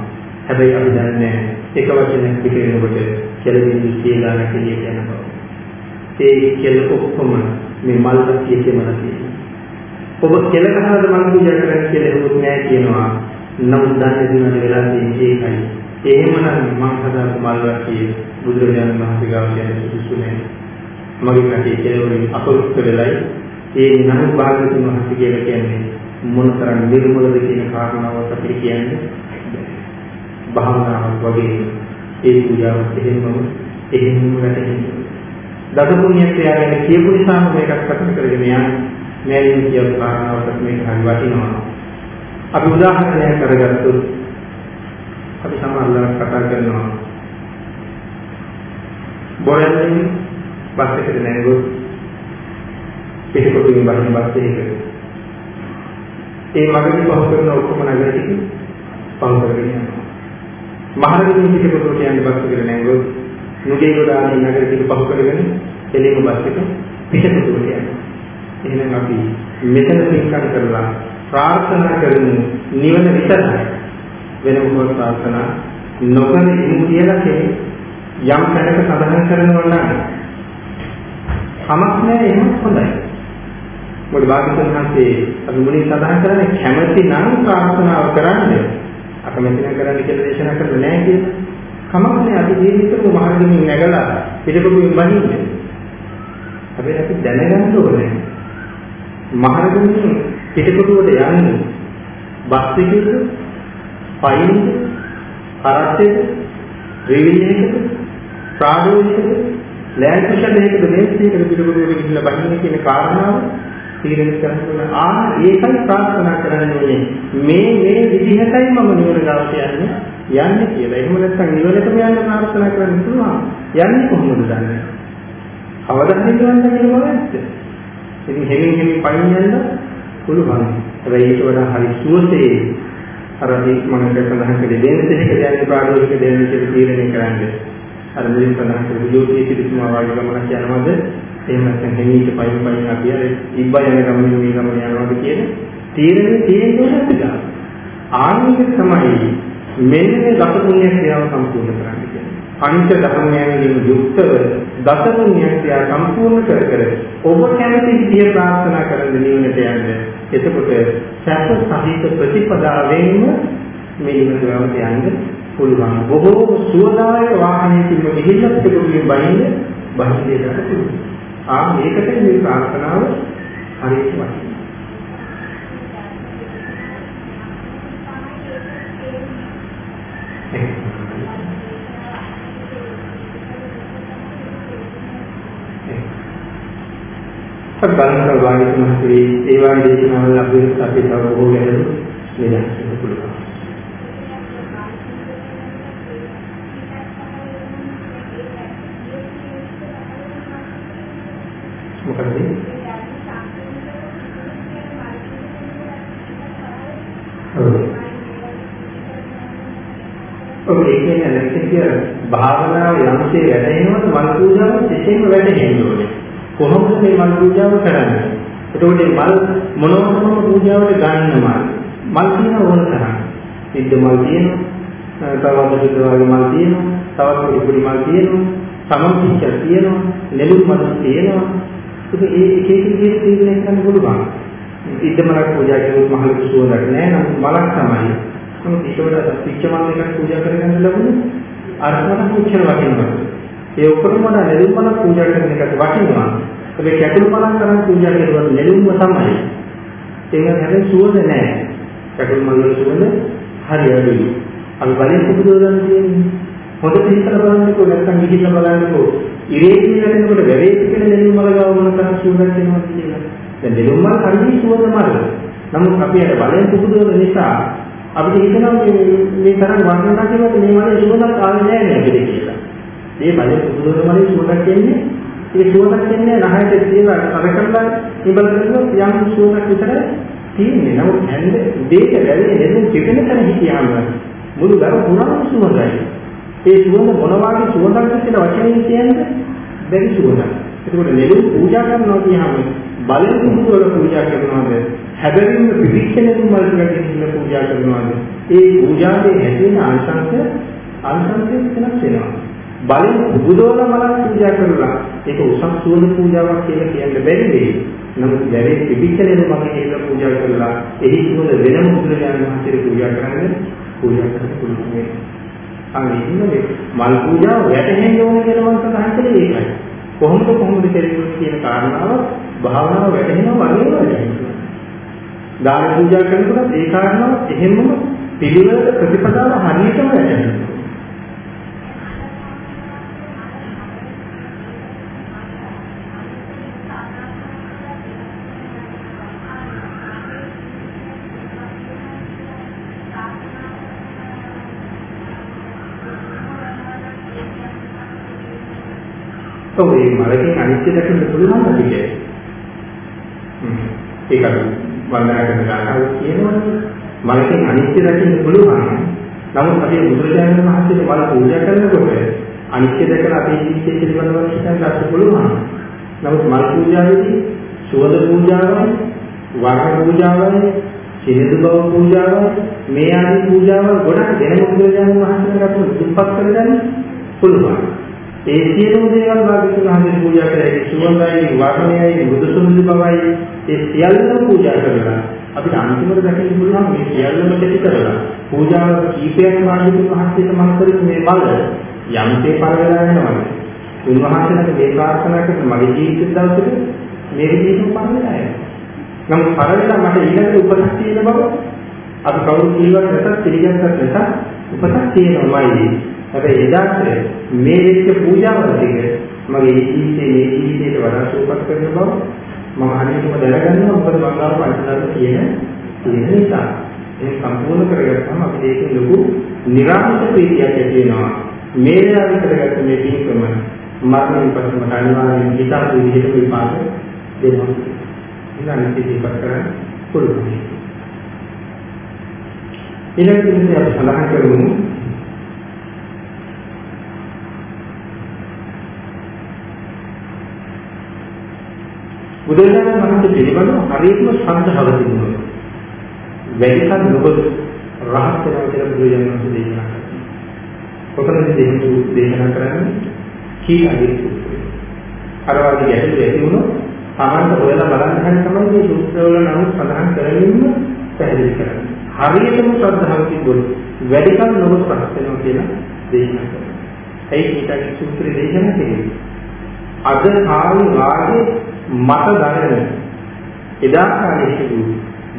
හැබැයි අපි දන්නේ එක වචනයක් පිටිනකොට කෙලෙදි කියලා නැතිලිය කියන බව. ඒ කෙල ඔක්කොම මේ මල් පිටියේ මනසේ. ඔබ කෙල ගහනද මල් පූජා කරන්නේ කියලා හෙවුත් නෑ කියනවා. නමුත් දන්නේ දිනන වෙලා තියෙන්නේ ඒකයි. එහෙමනම් මම හදාපු මල් වර්ගයේ බුදුරජාණන් වහන්සේ ගාව කියන්නේ සුදුසු නෑ. මගේ කටේ කෙලවලින් අපරුක්ත වෙලයි ඒ නරු භාගතුන් වහන්සේ කියලා කියන්නේ මොනතරම් නිර්මලද කියන කාරණාව අපිට කියන්නේ භාවනාවක් වගේ ඒ පූජාව එහෙමම එහෙමම වැටෙන්නේ. දස පුණ්‍ය ක්‍රියා ගැන කියපු නිසාම මේකත් කතා කරගෙන යන්නේ. මේලින් කියපු කාරණාවට මේක හරි වටිනවා. අපි උදාහරණයක් කරගත්තොත් අපි සමහරවිට කතා කරනවා බොරෙන් බස් එකට නැගුවොත් පිටකොටුවෙන් බහින බස් එකකට ඒ මගදී පහු කරන ඔක්කොම නගර ටික පහු කරගෙන යනවා. මහරගම පිටකොටුවට යන බස් එකට නැගුවොත් නුගේ ගොඩානේ නගර ටික පහු කරගෙන එළියම බස් එක පිටකොටුවට යනවා. එහෙනම් අපි මෙතන පින්කම් කරලා ප්‍රාර්ථනා කරමු නිවන විතරයි. වෙන මොකක් ප්‍රාර්ථනා නොකර ඉමු කියලා කෙනෙක් යම් තැනක සඳහන් කරනවා නම් කමක් නැහැ එහෙම හොඳයි. මොකද වාග්යතුන් හන්සේ අපි මුලින් සඳහන් කරන්නේ කැමැති නම් ප්‍රාර්ථනාව කරන්න. අකමැති නම් කරන්න කියලා දේශනා කරන්නේ නැහැ කියලා. කමක් නැහැ අපි ජීවිතේ මහරගමින් නැගලා පිටකොටුවෙන් බහින්නේ. අපි අපි දැනගන්න ඕනේ. මහරගමින් පිටකොටුවට යන්නේ බස් එකක පයින්ද කරත්තෙද රිවිලයකද ප්‍රාදෝෂිකද ලෑන්ඩ් ක්‍රිෂන් එකකද මේස්තියකද පිටකොටුවට ගිහිල්ලා බහින්නේ කියන කාරණාව තීරණය කරන්න ආ ඒකයි ප්‍රාර්ථනා කරන්නේ මේ මේ විදිහටයි මම නිවන ගාවට යන්නේ යන්නේ කියලා. එහෙම නැත්නම් නිවනටම යන්න ප්‍රාර්ථනා කරන්න පුළුවන්. යන්නේ කොහොමද දන්නේ? අවදානම් යන්න කියලා මොකක්ද? ඉතින් හෙමින් හෙමින් පයින් යන්න පුළුවන්. හැබැයි ඊට වඩා හරි සුවසේ අර මම සඳහන් කළේ දෙන්න දෙක දැනෙන ප්‍රායෝගික දෙන්න කියලා තීරණය කරන්නේ. අර මුලින් සඳහන් කළේ යෝගී පිළිතුමා වගේ ගමනක් යනවද? එහෙම නැත්නම් හෙමීට පයින් පයින් අපි අර ඉබ්බා යන ගමන මේ ගමන යනවාද කියන තීරණය තියෙන්නේ නැහැ. ආනික තමයි මෙන්න මේ දස පුණ්‍ය ක්‍රියාව සම්පූර්ණ කරන්න කියන්නේ. පංච ධර්මයන්ගෙන් යුක්තව දස පුණ්‍ය ක්‍රියා සම්පූර්ණ කර කර ඔබ කැමති විදිය ප්‍රාර්ථනා කරන නිවනට යන්න. එතකොට සැප සහිත ප්‍රතිපදාවෙන්ම මේ නිවනට යන්න පුළුවන්. බොහෝ සුවදායක වාහනයකින් ගිහිල්ලා පිටුපිටින් බහින්න බහින්නේකට පුළුවන්. ආ මේකට මේ ප්‍රාර්ථනාව හරියට වටිනවා. බලන්න වාගේ තමයි ඒ වගේ දේශනාවල් අපි අපි තව බොහෝ ගැටලු නිදහස් පුළුවන්. මොකද? ඔව් ඒ කියන්නේ ලක්ෂ්‍ය භාවනාව යම්සේ වැඩෙනවද මල් පූජාව එසේම වැඩෙන්න ඕනේ. කොහොමද මේ මල් පූජාව කරන්නේ? එතකොට මල් මොනවටම පූජාවට ගන්න මල්. මල් තියෙන ඕන තරම්. සිද්ධ මල් තියෙනවා. තවත් සුද්ධ වගේ මල් තියෙනවා. තවත් පොඩි පොඩි මල් තියෙනවා. සමන්තිච්ච තියෙනවා. නෙළුම් මල් තියෙනවා. ඒක ඒ එක එක විදිහට තීරණය කරන්න පුළුවන්. ඉදමලක් පූජා කරුවොත් මහලු සුවඳක් නෑ නම් මලක් තමයි. නමුත් ඊට පිච්ච මල් එකක් පූජා කරගන්න ලැබුණොත් අර්ථවත් කුච්චර වටිනවා. ඒ ඔක්කොම වඩා නෙළුම් මලක් පූජා කරන එකට වටිනවා. හැබැයි කැකුළු මලක් කරන් පූජා කරුවොත් නෙළුම්ම තමයි. ඒක හැබැයි සුවඳ නෑ. කැකුළු මල් වල සුවඳ හරි අඩුයි. අපි බලෙන් පුදුදවන්න තියෙන්නේ. හොඳට හිතලා බලන්නකෝ නැත්නම් ගිහිල්ලා බලන්නකෝ ඉරේ කියනකොට වැවේ කියන නෙළුම් මල ගාව මොන තරම් සුවඳක් එනවා කියලා. දැන් නෙළුම් මල හරිය සුවඳ මල. නමුත් අපි අර බලෙන් පුදුදවන නිසා අපිට හිතනවා මේ මේ තරම් වර්ණනා කරනකොට මේ මලේ සුවඳක් ආවේ නැහැ නේද කියලා. මේ බලෙන් පුදුදවන මලේ සුවඳක් එන්නේ ඒ සුවඳක් එන්නේ නහයට කියලා අර කරලා ඉබල කරනවා යම් සුවඳක් විතර තියෙන්නේ. නමුත් හැන්ද දෙයක වැවේ නෙළුම් පිපෙන තැන හිටියාම මුළු දර පුරාම සුවඳයි. ඒ සුවඳ මොන වගේ සුවඳක්ද කියලා වචනේ කියන්නේ බැරි සුවඳක්. ඒකෝට නෙළුම් පූජා කරනවා කියහම බලෙන් කුඩු වල පූජා කරනවාද? හැබැයිම පිටික්ෂණයෙන් මල් ටිකකින් පූජා කරනවාද? ඒ පූජාවේ හැදෙන අංශංශ අංශංශ වෙනස් වෙනවා. බලෙන් බුදෝල මලක් පූජා කරලා ඒක උසස් සුවඳ පූජාවක් කියලා කියන්න බැරි වෙයි. නමුත් දැරේ පිටික්ෂණයෙන් මම කියලා පූජා කරලා එහි සුවඳ වෙනම බුදුරජාණන් වහන්සේට පූජා කරන්න පූජා කරන්න පුළුවන් වෙනවා. අනින්නේ මල් පූජාව වැටහෙන්න ඕනේ කියලා මම සඳහන් කළේ ඒකයි. කොහොමද කොහොමද කෙරෙන්නේ කියන කාරණාව භාවනාව වැටහෙනවා වගේ වැටහෙනවා. දාන පූජා කරනකොට ඒ කාරණාව එහෙමම පිළිවෙල ප්‍රතිපදාව හරියටම වැටෙනවා. මේ මලකින් අනිත්‍ය දකින්න පුළුවන් අපිට. ඒක වන්දනා කරන ගාථාව කියනවනේ මලකින් අනිත්‍ය දකින්න පුළුවන්. නමුත් අපි බුදුරජාණන් වහන්සේ මල පූජා කරනකොට අනිත්‍ය දැකලා අපේ ජීවිතය පිළිබඳව හිතන්න ගන්න පුළුවන්. නමුත් මල් පූජාවේදී සුවඳ පූජාවයි, වර්ණ පූජාවයි, සිනිඳු බව පූජාවයි මේ ආදී පූජාවල් ගොඩක් දෙන බුදුරජාණන් වහන්සේලාට දුප්පත් කරගන්න පුළුවන්. ඒ සියලුම දේවල් භාග්‍යතුන් වහන්සේ පූජා කරේ සුවඳයි වර්ණයයි මෘදු සුමුදු බවයි ඒ සියල්ලම පූජා කරලා අපිට අන්තිමට දැකන්න පුළුවන් මේ සියල්ලම දෙටි කරලා පූජාව කීපයක් භාග්‍යතුන් වහන්සේට මම කරපු මේ බල යම්තේ පරවලා යනවාද? උන්වහන්සේට මේ ප්‍රාර්ථනා කරන මගේ ජීවිත දවසට මේ විදිහට පරවලා යනවා. නම් පරවලා මට ඊළඟ උපතක් තියෙන බව? අපි කවුරු කීවත් නැතත් පිළිගන්නත් නැතත් උපතක් තියෙනවාමයි. හැබැයි එදාට මේ වෙච්ච පූජාවල ටික මගේ ජීවිතේ මේ ජීවිතේට වඩා සූපත් කරන බව මම හරියටම දැනගන්නවා. මොකද මම ආව පංචදාන කියන තියෙන නිසා. ඒ සම්පූර්ණ කරගත්තම අපිට ඒක ලොකු නිරාමිත ප්‍රීතියක් ඇති වෙනවා. මේ වෙලාවේ කරගත්ත මේ පින්කම මරණයෙන් පස්සේ මට අනිවාර්යෙන් හිතා විදිහට විපාක දෙනවා. ඊළඟට ඉතිපත් කරන්න පුළුවන්. ඊළඟට අපි සඳහන් කරමු බුදුරජාණන් වහන්සේ පිළිබඳව හරියටම ශ්‍රද්ධාව තිබුණා. වැඩිකල් නොබද රහත් වෙනවා කියලා බුදුරජාණන් වහන්සේ දේශනා කරනවා. කොතනද දෙහිතු දේශනා කරන්නේ? කීකගේ සූත්‍රය. අර වගේ ගැටලු ඇති වුණොත් තමන්ට හොයලා බලන්න හැම තමයි මේ සූත්‍රවල නම් සඳහන් කරමින්ම පැහැදිලි කරන්නේ. හරියටම ශ්‍රද්ධාව තිබුණොත් වැඩිකල් නොබද රහත් වෙනවා කියලා දේශනා කරනවා. ඒ කීකගේ සූත්‍රය දේශනා කෙරේ. අද කාලේ වාගේ මත දැනෙන එදා කාලේ සිදු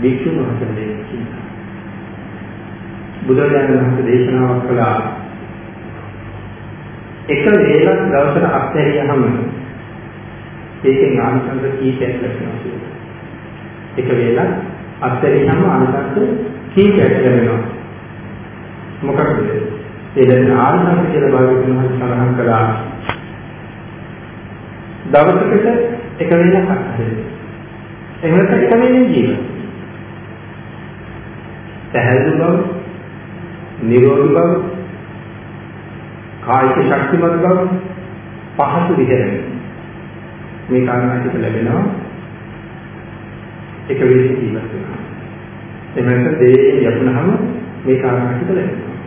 වික්ෂුන් වහන්සේ කියනවා. බුදුරජාණන් වහන්සේ දේශනාවක් කළා එක වේලක් දවසට අත්හැරියහම ඒකෙන් ආනිසංස කීපයක් ලැබෙනවා කියලා. එක වේලක් අත්හැරියහම ආනිසංස කීපයක් ලැබෙනවා. මොකක්ද? ඒ දැන් ආනිසංස කියලා භාගතුන් වහන්සේ සඳහන් කළා. දවසකට එක වෙලක් අත්හැරෙනවා. එහෙම නැත්නම් එක වෙලෙන් ජීවත්. සහැල්ලු බව, නිරෝධ බව, කායික ශක්තිමත් බව, පහසු විහෙරණය. මේ කාරණා ටික ලැබෙනවා එක වෙලෙන් ජීවත් වෙනවා. එහෙම නැත්නම් දෙයේ යතුනහම මේ කාරණා ටික ලැබෙනවා.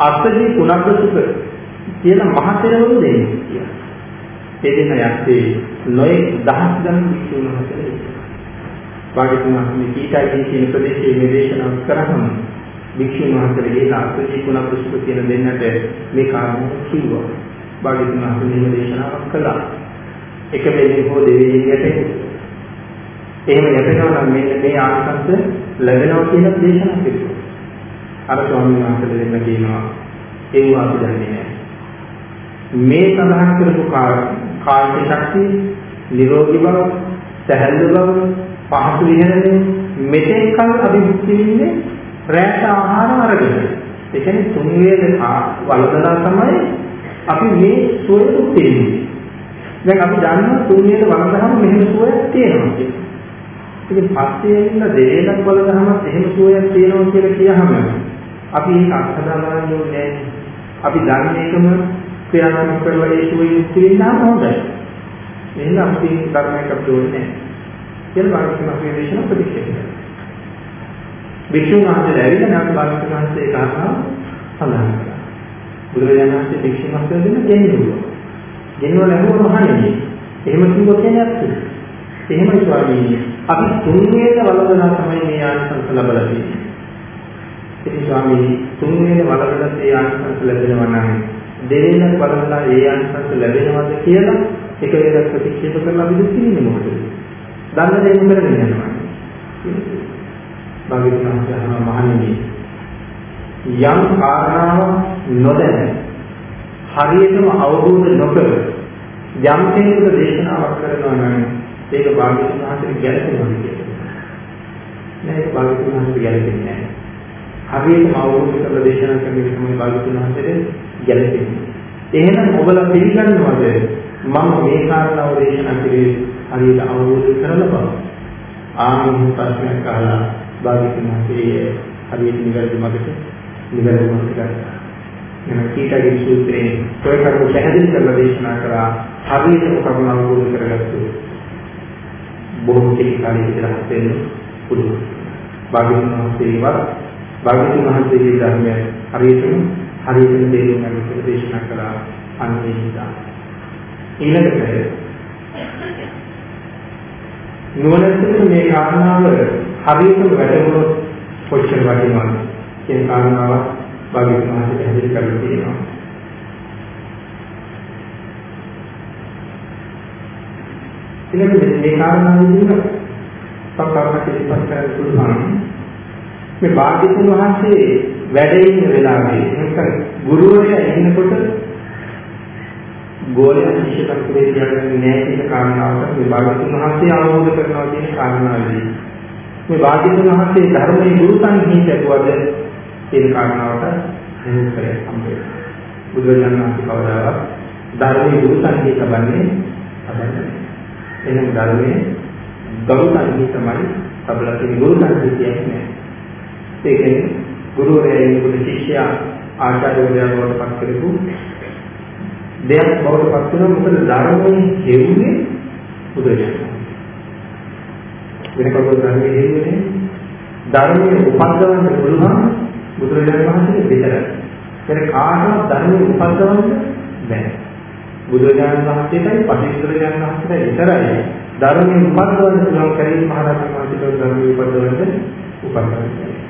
අත්දී කුණබ්බ සුඛ කියන මහතෙරවරු දෙන්නේ කියලා. ඒ දෙන යත්තේ නොයේ දහස් ගණන් වික්ෂුන් වහන්සේලා ඉන්නවා. භාග්‍යතුන් වහන්සේ කීටයි කියන ප්‍රදේශයේ මේ දේශනාව කරාම වික්ෂුන් වහන්සේලා ඒ ආත්මී කුණ පුස්තක කියන දෙන්නට මේ කාරණා කිව්වා. භාග්‍යතුන් වහන්සේ මේ දේශනාවක් කළා. එක වෙලෙ හෝ දෙවෙනි යටේ එහෙම යටනවා නම් මේ මේ ආනිසංස ලැබෙනවා කියලා දේශනා කෙරුවා. අර ස්වාමීන් වහන්සේ දෙන්න කියනවා ඒව අපි දන්නේ නැහැ. මේ සඳහන් කරපු කායික ශක්තිය, නිරෝගී බව, සැහැල්ලු බව, පහසු විහරණය මෙතෙක් කල අභිමුක්ති වෙන්නේ රැට ආහාර අරගෙන. ඒ කියන්නේ තුන් වේල වළඳලා තමයි අපි මේ සුවය උත්පෙන්නේ. දැන් අපි දන්නවා තුන් වේල වළඳහම මෙහෙම සුවයක් තියෙනවා කියලා. ඉතින් පස්සේ ඉන්න දෙලක් වළඳහම එහෙම සුවයක් තියෙනවා කියලා කියහම අපි ඒක අත්හදාගන්න ඕනේ අපි දන්නේ එකම ක්‍රියාත්මක කරලා ඒ සුවය මුක්ති වෙනවා හොඳයි. එහෙනම් අපි ධර්මයක් අපිට ඕනේ නැහැ. කියලා භාගතුන් අපේ දේශන ප්‍රතික්ෂේප කරනවා. වික්ෂුන් වහන්සේ ඇවිල්ලා නැවත භාගතුන් වහන්සේ කාරණා සඳහන් කළා. බුදුරජාණන් වහන්සේ වික්ෂුන් වහන්සේ දෙන්න ගෙන්නුවා. ගෙන්නුවා ලැබුණ මහණෙනි. එහෙම කිව්වොත් කියන්නේ ඇත්ත. එහෙමයි ස්වාමීනි. අපි තුන් වේද වළඳනා තමයි මේ ආනිසංස ලැබලා තියෙන්නේ. ඉතින් ස්වාමීනි තුන් වේද වළඳලා ඒ ආනිසංස ලැබෙනවා නම් දෙවෙනක් බලලා ඒ අංශංශ ලැබෙනවද කියලා එක වේලක් ප්‍රතික්ෂේප කරලා අපි දුක්ඛින්නේ මොකද? දන්න දේ මොකද යනවා. භාග්‍යවතුන් වහන්සේ මහණෙනි යම් කාරණාවක් නොදැන හරියටම අවබෝධ නොකර යම් කෙනෙකුට දේශනාවක් කරනවා නම් ඒක භාග්‍යවතුන් වහන්සේට ගැලපෙනවා කියන්නේ. නෑ ඒක භාග්‍යවතුන් වහන්සේට ගැලපෙන්නේ නෑ. හරියටම අවබෝධ කරලා දේශනා කරන එක තමයි භාග්‍යවතුන් වහන්සේට ගැලපෙන්නේ. එහෙනම් ඔබලා පිළිගන්නවද මම මේ කාරණාව දේශනා කරේ හරියට අවබෝධ කරලා බව? ආමින් ප්‍රශ්නයක් අහලා භාග්‍යවතුන් වහන්සේ හරියට නිවැරදි මගට නිවැරදි මගට ගත්තා. එන කීටගේ සූත්‍රයේ ඔය කරුණු පැහැදිලි කරලා දේශනා කරා හරියට කරුණ අවබෝධ කරගත්තු බොහෝ කෙටි කාලයක ඉඳලා හදෙන්න පුළුවන්. භාග්‍යවතුන් වහන්සේවත් භාග්‍යවතුන් වහන්සේගේ ධර්මය හරියටම හරියටම තේරුම් ගන්න කියලා දේශනා කරා අන්නේ නිසා. ඊළඟට නුවණැතිව මේ කාරණාව හරියටම වැටහුණොත් කොච්චර වටිනවද කියන කාරණාව භාග්‍යවතුන් වහන්සේ පැහැදිලි කරලා තියෙනවා. ඊළඟට මේ කාරණාවෙදිම සක්කාරණ ඉස්පස් කරන්න පුළුවන්. මේ භාග්‍යවතුන් වහන්සේ වැඩ ඉන්න වෙලාවේ නැත්නම් ගුරුවරයා ඉන්නකොට ගෝලයා ශිෂ්‍ය කර්තෘේ කියන්නේ නැහැ කියන කාරණාවට මේ භාග්‍යවතුන් වහන්සේ අවබෝධ කරනවා කියන කාරණාවදී මේ භාග්‍යවතුන් වහන්සේ ධර්මයේ ගුරු සංහිඳියතුවද කියන කාරණාවට අනුකරය සම්බන්ධයි. බුදුරජාණන් වහන්සේ කවදාවත් ධර්මයේ ගුරු සංහිඳිය තබන්නේ අදන්නේ. එහෙනම් ධර්මයේ ගුරු සංහිඳිය තමයි තබලා තියෙන ගුරු සංහිඳියක් නෑ. ඒ කියන්නේ ගුරුවරයා ඉන්නකොට ශිෂ්‍යයා ආචාර්යවරයා බවට පත් කරපු දෙයක් බවට පත් වෙනවා මොකද ධර්මයේ හේුනේ බුදුරජාණන් වෙන කවුරුත් ධර්මයේ හේුනේ ධර්මයේ උපද්දවන්න පුළුවන් බුදුරජාණන් වහන්සේ විතරයි. වෙන කාටවත් ධර්මයේ උපද්දවන්න බැහැ. බුදුරජාණන් වහන්සේටයි පටිච්චසමුප්පාදයන් වහන්සේටයි විතරයි ධර්මයේ උපද්දවන්න පුළුවන් කරින් මහරහතන් වහන්සේට ධර්මයේ උපද්දවන්න උපද්දවන්නේ.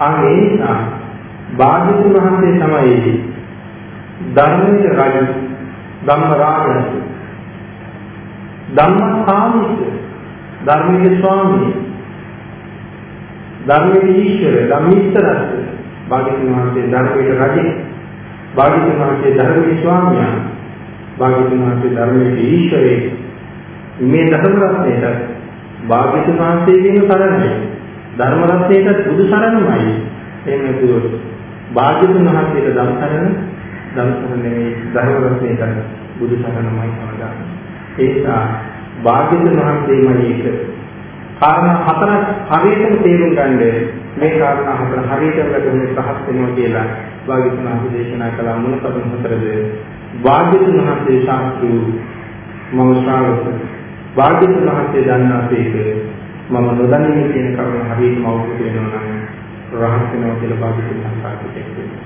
ආ ඒ නිසා භාග්‍යතුන් වහන්සේ තමයි ධර්මයේ රජ ධම්ම රාජ ධම්මකාමික ධර්මයේ ස්වාමී ධර්මයේ ඊශ්වර ධම්මීස්තරත් භාග්‍යතුන් වහන්සේ ධර්මයේ රජ භාග්‍යතුන් වහන්සේ ධර්මයේ ස්වාමියා භාග්‍යතුන් වහන්සේ ධර්මයේ ඊශ්වරේ මේ ධර්ම රත්නයට භාග්‍යතුන් වහන්සේගෙන් සරණයි ධර්ම රත්නයට බුදු සරණමයි. එහෙම නැතුව භාග්‍යතුන් වහන්සේට ධම් සරණ ධම් සරණ නෙවෙයි ධර්ම රත්නයට බුදු සරණමයි සමගා. ඒ නිසා භාග්‍යතුන් වහන්සේමයි එක කාරණා හතරක් හරියටම තේරුම් ගන්න මේ කාරණා හතර හරියටම වැටුනේ පහත් වෙනවා කියලා භාග්‍යතුන් වහන්සේ දේශනා කළ මොන කරුණු හතරද. භාග්‍යතුන් වහන්සේ සාක්ෂි මම ශ්‍රාවක. භාග්‍යතුන් වහන්සේ දන්නාසේක මම නොදන්නේ කියන කරුණ හරියටම අවබෝධ වෙනවා නම් රහත් වෙනවා කියලා භාග්‍යතුන් වහන්සේ කියනවා.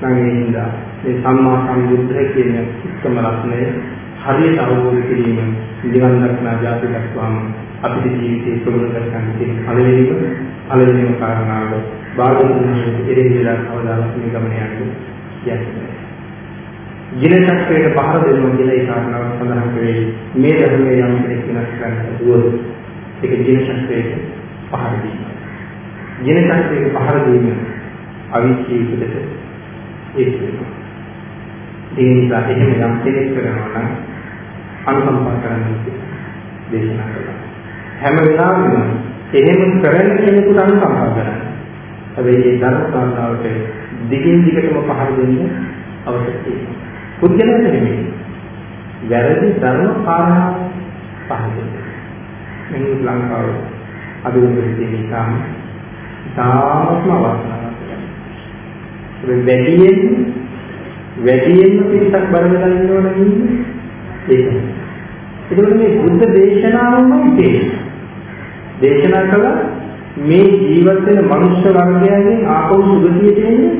නම් ඒ හින්දා මේ සම්මා සම්බුද්ධ කියන උත්තම ලක්ෂණය හරියට අවබෝධ කිරීම නිවන් දක්නා ජාති දක්වාම අපේ ජීවිතේ ප්‍රගුණ කරගන්න තියෙන පළවෙනිම පළවෙනිම කාරණාව බාහිරින් ඉරේලා අවදානක් මේ ගමන යන්නේ යන්නේ. ජීනචක්‍රයට පහර දෙනවා කියලා ඒ කාරණාව සඳහන් කරේ මේ ධර්මයේ යම් කෙනෙක් වෙනස් කරන්න දුවොත් ඒක ජීනචක්‍රයට පහර දීම. ජීනචක්‍රයට පහර දීම අවිචීකිතට ඒක වෙනවා. ඒ නිසා එහෙම යම් කෙනෙක් කරනවා නම් අනුකම්පා කරන්න දේශනා කළා. හැම වෙලාවෙම එහෙම කරන කෙනෙකුට අනුකම්පා කරන්න. හැබැයි මේ ධර්ම කාරණාවට දිගින් දිගටම පහර දෙන්න අවශ්‍ය තියෙනවා. පුද්ගලයන් නෙමෙයි. වැරදි ධර්ම කාරණා පහර දෙන්න. මේ ලංකාව අදුරුම් තියෙන නිසා තාමත්ම අවස්ථාවක්. වැඩියෙන් වැඩියෙන්ම පිටක් බරදලා ඉන්නවනේ ඉන්නේ ඒකයි. ඒකෝට මේ බුද්ධ දේශනාවමයි තේරෙන්නේ. දේශනා කළා මේ ජීවත් වෙන මනුෂ්‍ය වර්ගයන්ගෙන් ආපහු සුගතියට එන්නේ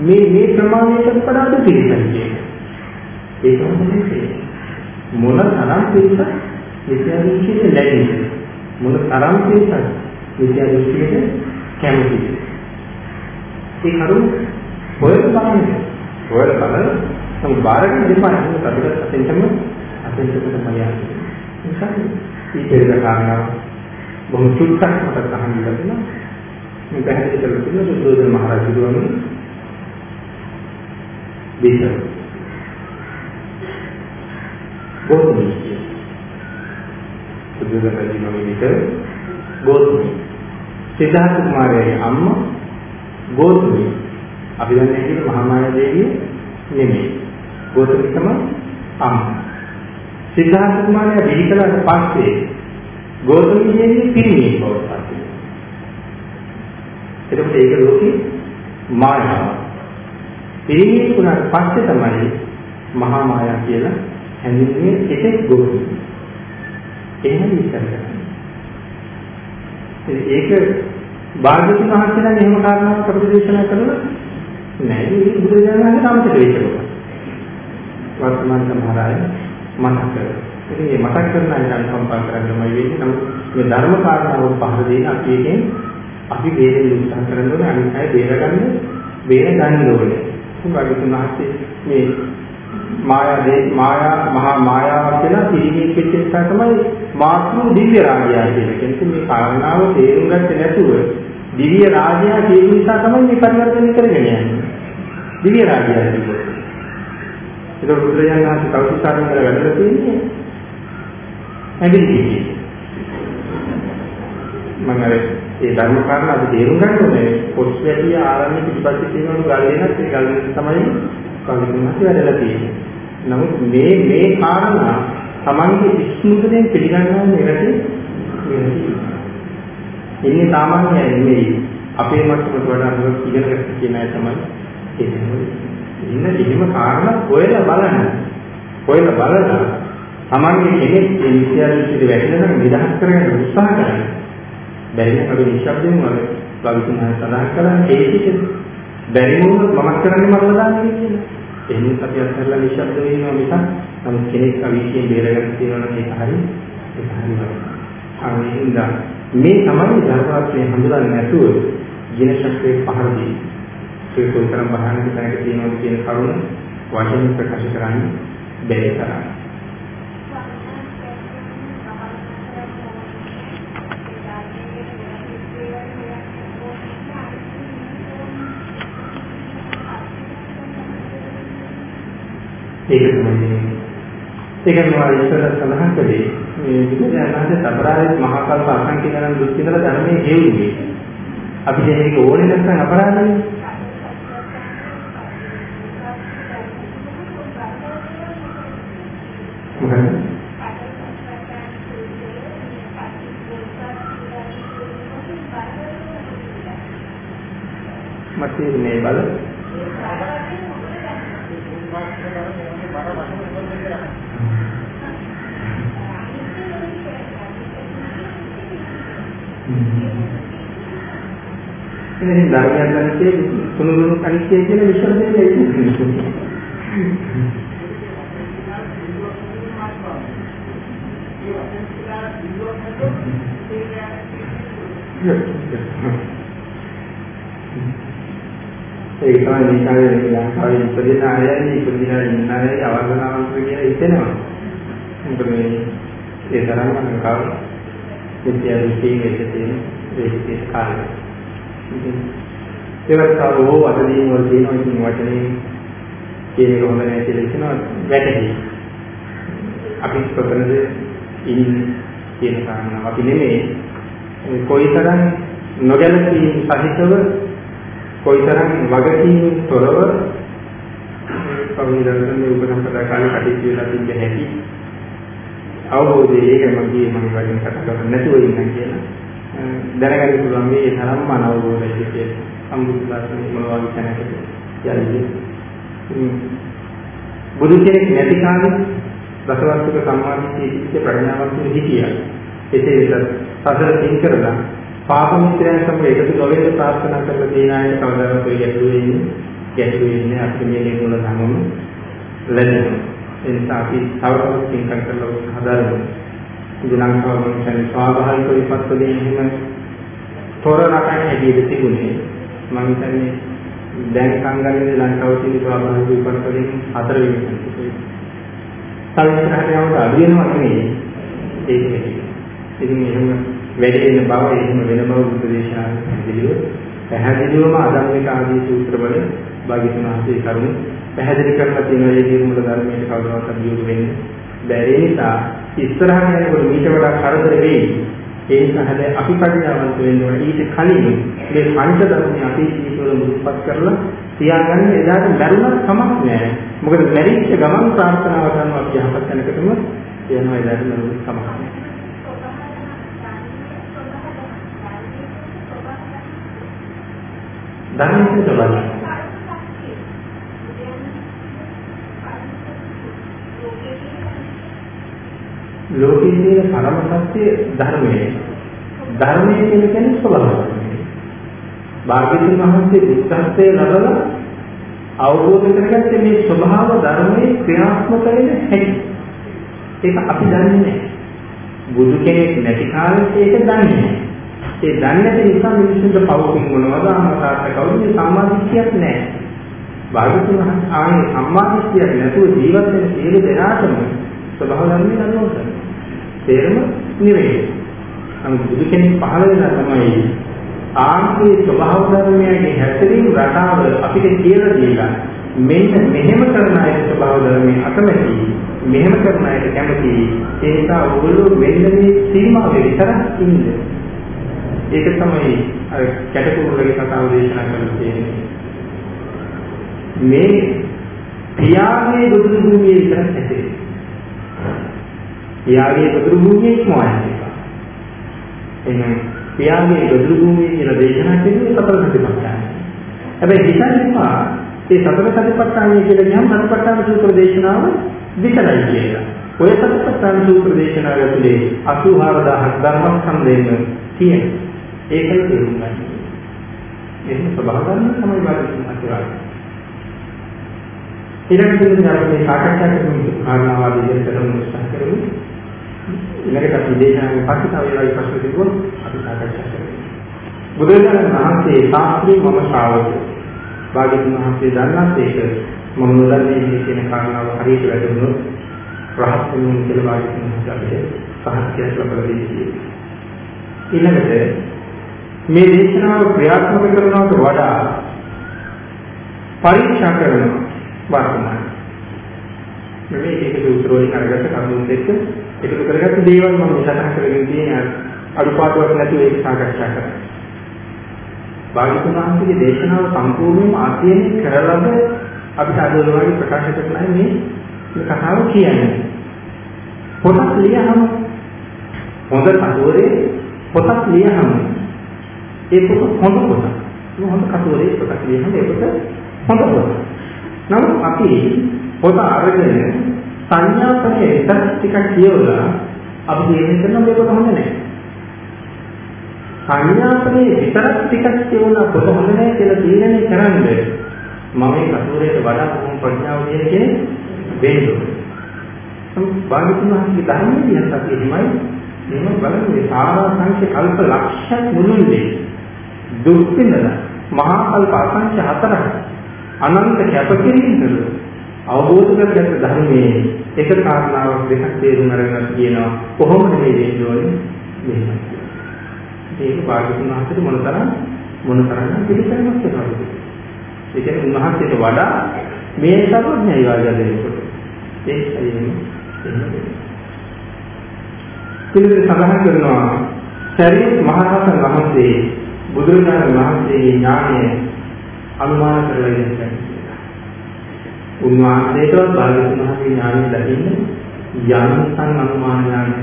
මේ මේ ප්‍රමාණයට වඩා අඩු පිළිසක් ඒක තමයි මොන තරම් පිළිසක් විද්‍යාදෘෂ්ටියට ලැබෙන්නේ මොන තරම් පිළිසක් විද්‍යාදෘෂ්ටියට කැමතිද ඒ කරුණ හොයලා බලන්න හොයලා බලන්න නම් බාරකින් දෙපා හින්න කඩට අතෙන්ටම අතෙන්ටම තමයි යන්නේ. ඒකයි ඊට කාරණා බොහොම සුත්තක් මතක ගන්න ලැබෙනවා. මේ පැහැදිලි කරලා තියෙනවා සුද්ධෝදන මහ රජුගේ දේශන. ගෝතමී සුද්ධෝදන රජුගේ විතර ගෝතමී සිද්ධාර්ථ කුමාරයාගේ අම්මා ගෝතමී අපි දන්නේ කියන මහා මායා දේවිය නෙමෙයි. ගෝතමී තමයි අම්මා. සිද්ධාර්ථ කුමාරයා බිහි කළාට පස්සේ ගෝතමී දේවිය පිරිමි බවට පත් වෙනවා. එතකොට ඒක ලෝකේ මායාව. පිරිමි වුණාට පස්සේ තමයි මහා මායා කියලා හැඳින්වෙන්නේ එතෙක් ගෝතමී. එහෙම විස්තර කරනවා. ඒක භාග්‍යවතුන් වහන්සේලා එහෙම කාරණාවක් අපිට දේශනා කරනවා නෑ මේ බුදුරජාණන් වහන්සේ තමට දේශනා වර්තමාන සමහරය මතක් කරගන්න. ඉතින් මේ මතක් කරන අය අනුකම්පා කරන්නමයි වෙන්නේ. නමුත් මේ ධර්ම කාරණාව පහර දෙන අපි එකෙන් අපි බේරෙන්න උත්සාහ කරන්න ඕනේ අනිත් අය බේරගන්න බේර ගන්න ඕනේ. භාග්‍යවතුන් වහන්සේ මේ මායා දේ මායා මහා මායාව කියලා පිළිගින් පිට නිසා තමයි මාතෘ දිව්‍ය රාජ්‍යය කියලා කියන්නේ මේ කාරණාව තේරුම් ගත්තේ නැතුව දිව්‍ය රාජ්‍යය කියන නිසා තමයි මේ පරිවර්තනය කරගෙන යන්නේ. දිව්‍ය රාජ්‍යය කියන්නේ. ඒක බුදුරජාණන් වහන්සේ කවුරුසාරෙන් කර වැඩලා තියෙන්නේ. ඇදිලි. මම අර ඒ ධර්ම කාරණා අපි තේරුම් ගන්න ඕනේ. පොත් වැඩි ආරණ්‍ය පිටිපස්සේ තියෙන ගල් දෙනත් ඒ ගල් දෙන තමයි කවුරුන්වත් වැඩලා තියෙන්නේ. නමුත් මේ මේ කාරණා Tamange විශ්මුතෙන් පිළිගන්නවා නෙවෙයි ඉන්නේ සාමාන්‍යයි නෙමෙයි අපේ මට්ටමට වඩා හුඟක් ඉගෙන ගන්න කියන අය තමයි කියන්නේ. ඉන්න කිසිම කාරණා හොයලා බලන්න. හොයලා බලලා Tamange කෙනෙක් මේ විද්‍යාලයේ වැටෙනවා නිදහස් කරගන්න උත්සාහ කරන්න. බැරි නම් අපි නිශ්ශබ්දයෙන් වල භවිතුනා සඳහන් කරන්නේ ඒකද බැරි වුණොත් මම කරන්නේ මරලා දාන්නේ කියලා. එහෙනම් අපි අත්හැරලා නිශ්ශබ්ද වෙනවා මිසක් නමුත් කෙනෙක් අවිශ්යෙන් බේරගන්න තියෙනවා නම් ඒක හරි ඒක හරි වරදක්. අනින්ද මේ තමයි ධර්මාත්මය හඳුනන්නේ නැතුව ජීන ශක්තිය පහර දී. ඒ කොතරම් බහනක තැනක තියෙනවද කියන කරුණ වචන ප්‍රකාශ කරන්නේ බැරි තරම්. ඒක තමයි ඒක තමයි ඉස්සර සඳහන් කළේ මේ විද්‍යාඥයන්ගේ අපරාධයේ මහා කල්ප අසංඛ්‍ය ගණන් දුක් විඳලා ධර්මයේ හේුනේ අපි මේක ඕනේ නැත්නම් අපරාධනේ මොකද මතේ මේ බල ඉතින් ධර්මයන් අනිත්‍ය තුනුරුණු අනිත්‍ය කියන විශ්වාසය ඉන්නේ. ඒක තමයි මේ කාලේ ලංකාවේ ඉපදින අයයි ඉපදින ඉන්න අයයි අවර්ධනාවන්ත කියලා හිතෙනවා. මොකද මේ ඒ තරම්ම කව විද්‍යාව විශ්ේ තියෙන ඒ කාලේ. ඒවත් ආවෝ අතදීන් වල තියෙනවා ඉතින් වචනේ කියන එක හොඳ නැහැ කියලා කියනවා වැටහි. අපි කොතනද ඉන්නේ කියන කාරණාව අපි නෙමෙයි කොයිතරම් නොගැලපීම් සහිතව කොයිතරම් වගකීම් තොරව පවිරන්නේ උපසම්පදා කාලේ කටයුතු වෙලා තිබෙ හැටි අවබෝධය ඒක මගේ මම වලින් කතා කරන්නේ නැතුව ඉන්න කියලා දැනගන්න පුළුවන් මේ තරම්ම අනවබෝධයි කියලා සම්බුද්ධාත්මේ මොනවද කියන්නේ යන්නේ? බුදු කෙනෙක් නැති කාලේ දසවස්තුක සම්මාදිතී ප්‍රඥාවන්තයෙ හිටියා. එසේ වෙලත් සසර තින් කරලා පාප මිත්‍රයන් සමග එකතු නොවෙන්න ප්‍රාර්ථනා කරලා තියෙන අය කවදාවත් ඔය ගැටලුවේ ඉන්නේ ගැටලුවේ ඉන්නේ අපි මේ මුල සමම ලැබෙනවා. ඒ නිසා අපි තවදුරටත් පින්කම් කරලා හදාරමු ඉතින් ලංකාව මම කියන්නේ ස්වාභාවික විපත් වලින් එහෙම තොර රටක් හැටියට තිබුණේ. මම හිතන්නේ දැන් සංගමයේ ලංකාව තියෙන ස්වාභාවික විපත් වලින් හතර වෙනි තව ඉස්සරහට යනකොට අඩු වෙනවා නෙවෙයි ඒක ඉතින් එහෙම වැඩි වෙන බව එහෙම වෙන බව බුද්ධ දේශනාවේ පැහැදිලිව පැහැදිලිවම අදම්මික ආදී සූත්‍රවල භාග්‍යතුන් වහන්සේ කරුණු පැහැදිලි කරලා තියෙන මේ නිර්මල ධර්මයේ කවදාවත් අභියෝග වෙන්නේ බැරි නිසා ඉස්සරහට යනකොට මීට වඩා කරදර වෙයි. ඒ නිසා හැබැයි අපි ප්‍රඥාවන්ත වෙන්න ඕනේ. ඊට කලින් මේ පංච ධර්මයේ අපි ජීවිතවල මුල්පත් කරලා තියාගන්න එදාට මරුණත් කමක් නැහැ. මොකද මැරිච්ච ගමන් ප්‍රාර්ථනාව කරනවා අපි යහපත් තැනකටම යනවා එදාට මරුණත් කමක් නැහැ. ධර්මයේ බලන්න. ලෝකයේ තියෙන පරම සත්‍ය ධර්මයේ ධර්මයේ කියන කියන්නේ ස්වභාවය. භාග්‍යතුන් වහන්සේ බුද්ධත්වයේ ලබලා අවබෝධ කරගත්තේ මේ ස්වභාව ධර්මයේ ක්‍රියාත්මක වෙන හැටි. ඒක අපි දන්නේ නැහැ. බුදු කෙනෙක් නැති කාලේ ඒක දන්නේ නැහැ. ඒ දන්නේ නැති නිසා මිනිස්සුන්ට පවකින් මොනවද අමතාට කවුද මේ සාමාජිකයක් නැහැ. භාග්‍යතුන් වහන්සේ ආයේ සම්මාදිටියක් නැතුව ජීවත් වෙන සියලු දෙනාටම ස්වභාව ධර්මයේ දන්නවා. තේරම නෙවෙයි. නමුත් බුදු කෙනෙක් පහළ වෙලා තමයි ආන්ගේ ස්වභාව ධර්මයේ හැසිරීම රටාව අපිට කියලා දීලා මෙන්න මෙහෙම කරන අය ස්වභාව ධර්මයේ අකමැති මෙහෙම කරන අයට කැමති ඒ නිසා ඔයගොල්ලෝ මෙන්න මේ සීමාවේ විතරක් ඉන්න. ඒක තමයි අර කැටකුරුලගේ කතාව දේශනා කරලා තියෙන්නේ. මේ පියාගේ බුදු භූමියේ විතරක් ඇතේ. පියාගේ බුදු භූමියේ ඉක්මවන්නේ. එහෙනම් පියාගේ බුදු භූමිය කියලා දේශනා කියන්නේ සතර සතිපට්ඨානයි. හැබැයි හිතන්න එපා මේ සතර සතිපට්ඨානය කියලා කියහම සතිපට්ඨාන සූත්‍ර දේශනාව විතරයි කියලා. ඔය සතිපට්ඨාන සූත්‍ර දේශනාව ඇතුලේ 84000ක් ධර්මස්කන්ධයෙන් තියෙන. ඒකයි තේරුම් ගන්න. එහෙම ස්වභාව ගන්න තමයි වාදිකම අතිවාරය. ඊළඟට අපි මේ සාකච්ඡා කරමු කාරණාවාදී දෙකට උත්සාහ කරමු. ඊළඟට අපි දේශනාවේ පස්සේ තව ඒවායි ප්‍රශ්න තිබුණොත් අපි සාකච්ඡා කරමු. බුදුරජාණන් වහන්සේ ශාස්ත්‍රී මම ශ්‍රාවකයෙක්. භාග්‍යවතුන් වහන්සේ දන්නත් ඒක මම නොදන්නේ මේ කියන කාරණාව හරියට වැටුණොත් රහත් වෙනුන් කියලා භාග්‍යවතුන් වහන්සේ අපිට සහත්කයක් ලබා දෙන්නේ. ඊළඟට මේ දේශනාව ක්‍රියාත්මක කරනවට වඩා පරීක්ෂා කරන වර්තමාන මේ ඒක සූත්‍ර වලින් අරගත්ත කරුණුත් එක්ක එකතු කරගත්ත දේවල් මම සටහන් කරගෙන තියෙන අඩුපාඩුවක් නැතුව ඒක සාකච්ඡා කරා. භාග්‍යතුන් වහන්සේගේ දේශනාව සම්පූර්ණයෙන්ම අධ්‍යයනය කරලද අපිට අද වගේ ප්‍රකාශ කරන්නයි මේ මේ කතාව කියන්නේ. පොතක් ලියහම හොඳ කතෝරේ පොතක් ලියහම ඒ පොත හොඳ පොතක්. හොඳ කතෝරේ පොතක් ලියහම ඒ පොත හොඳ පොතක්. නමුත් අපි පොත අරගෙන සංඥාපනයේ විතර ටිකක් කියවලා අපි තේරුම් ගන්න මේක හොඳ නැහැ. සංඥාපනයේ විතර ටිකක් කියවලා පොත හොඳ නැහැ කියලා තීරණය කරන්නේ මම මේ කතෝරේට වඩා කොහොම ප්‍රඥාව කියන්නේ වෙන්නේ. සම්බන්ධතුන් වහන්සේ ධර්මයේ අපි එහෙමයි එහෙම බලන්නේ සාරා සංඛ්‍ය කල්ප ලක්ෂ මුළුල්ලේ දුක් විඳලා මහා කල්ප අසංඛ්‍ය හතරක් අනන්ත කැපකිරීම කළා අවබෝධ කරගත්ත ධර්මයේ එක කාරණාවක් දෙකක් තේරුම් අරගෙන කියනවා කොහොමද මේ වෙන්නේ ඕනේ මෙහෙමයි. ඒක භාග්‍යතුන් වහන්සේට මොනතරම් මොනතරම් පිළිසරණක් වෙනවද? ඒ කියන්නේ උන්වහන්සේට වඩා මේ සර්වඥය වාජා දෙනකොට ඒකයි එහෙම පිළිවෙල සඳහන් කරනවා ශරීර මහරහතන් වහන්සේ බුදුරජාණන් වහන්සේගේ ඥානය අනුමාන කරලා ඉන්නේ උන්වහන්සේට භාග්‍යවතුන් වහන්සේ ඥානය දකින්න යන්තම් අනුමාන ඥානය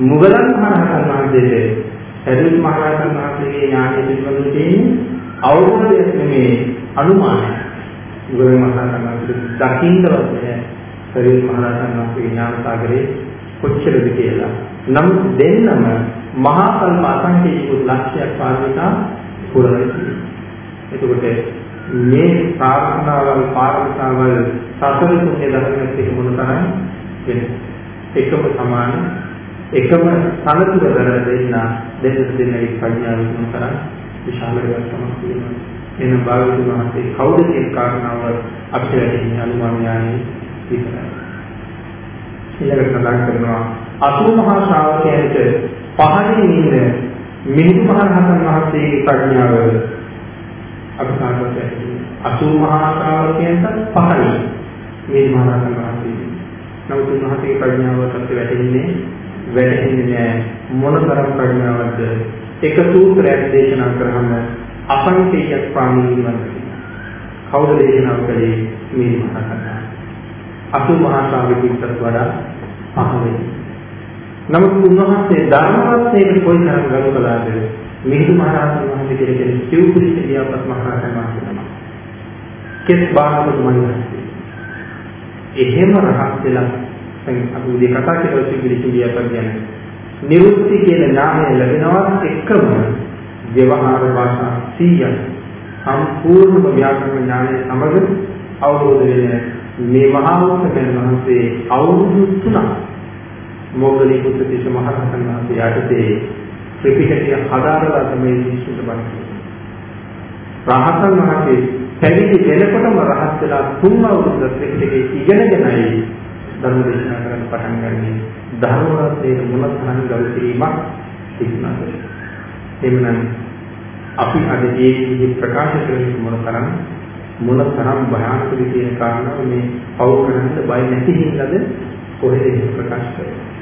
මුගලන් මහරහතන් වහන්සේට සරියුත් මහරහතන් වහන්සේගේ ඥානය පිළිබඳව තියෙන්නේ අවබෝධයක් නෙමේ අනුමානය. මුගලන් මහරහතන් වහන්සේ දකින්නවත් නැහැ සරියුත් මහරහතන් වහන්සේගේ ඥාන සාගරේ කොච්චරද කියලා. නමුත් දෙන්නම මහා කල්ප අසංකේයික ලක්ෂයක් පාවිතා පුරවයි. එතකොට මේ ප්‍රාර්ථනාවල් පාරමිතාවල් සතර කුණ්‍ය ධර්මයක් එක මොන තරම් වෙන්නේ එකම සමාන එකම සමතුල දර දෙන්න දෙන්න දෙන්නගේ ප්‍රඥාව මොන තරම් විශාල වෙනස්කමක් තියෙනවා එන භාගතුන් වහන්සේ කවුද කියන කාරණාව අපිට වැටෙන්නේ අනුමාන ඥානෙ විතරයි. ඊළඟට සඳහන් කරනවා අසු මහා ශ්‍රාවකයන්ට පහළින් ඉන්න මිහිඳු මහ රහතන් වහන්සේගේ ප්‍රඥාව අපසාරවත් ඇති. අසූ මහා ශ්‍රාවකයන්ට පහළින් මිහිඳු මහ රහතන් වහන්සේ. නමුත් උන්වහන්සේගේ ප්‍රඥාවට වැටෙන්නේ වැටෙන්නේ නැහැ මොනතරම් ප්‍රඥාවක්ද? එක සූත්‍රයක් දේශනා කරාම අසංකේය ප්‍රාණීන් කවුද දේශනා කළේ? මේ මහා අසු මහා ශ්‍රාවකෙකුට වඩා පහවෙනි. නමුත් උන්වහන්සේ ධර්මවත්යේ කොයිතරම් ගරු කළාද? මිහිඳු මහ රහතන් වහන්සේ කියන සිව්පුරිස දියාපත් මහ රහතන් වහන්සේ තමයි. කෙස් බාහම මනින්නේ. එහෙම රහත් වෙලා දැන් අපි උදේ කතා කරලා සිව්පුරිස දියාපත් ගැන නිරුක්ති කියන නාමය ලැබෙනවා එක්කම ව්‍යවහාර භාෂා 100ක් සම්පූර්ණ ව්‍යාකරණ ඥානය සමග අවබෝධ වෙන මේ මහා උත්සවයන් වහන්සේ අවුරුදු 3ක් මොග්ගලී පුත්තිස මහ රහතන් වහන්සේ යටතේ ත්‍රිපිටකය හදාරලා තමයි විශ්ුද්ධ බන්නේ. රහතන් වහන්සේ පැවිදි වෙනකොටම රහත් වෙලා තුන් අවුරුද්ද ත්‍රිපිටකය ඉගෙනගෙනයි ධර්ම දේශනා කරන්න පටන් ගන්නේ. ධර්ම රත්නයේ මුලතරන් ගරු කිරීමක් තිබුණාද? එhmenan අපි අද ඒ විදිහේ ප්‍රකාශ කරන්නේ මොනතරම් මොන තරම් භයානකද කියන කාරණාව මේ පව් කරන්න බය නැති හින්දාද කොහෙද ප්‍රකාශ කරන්නේ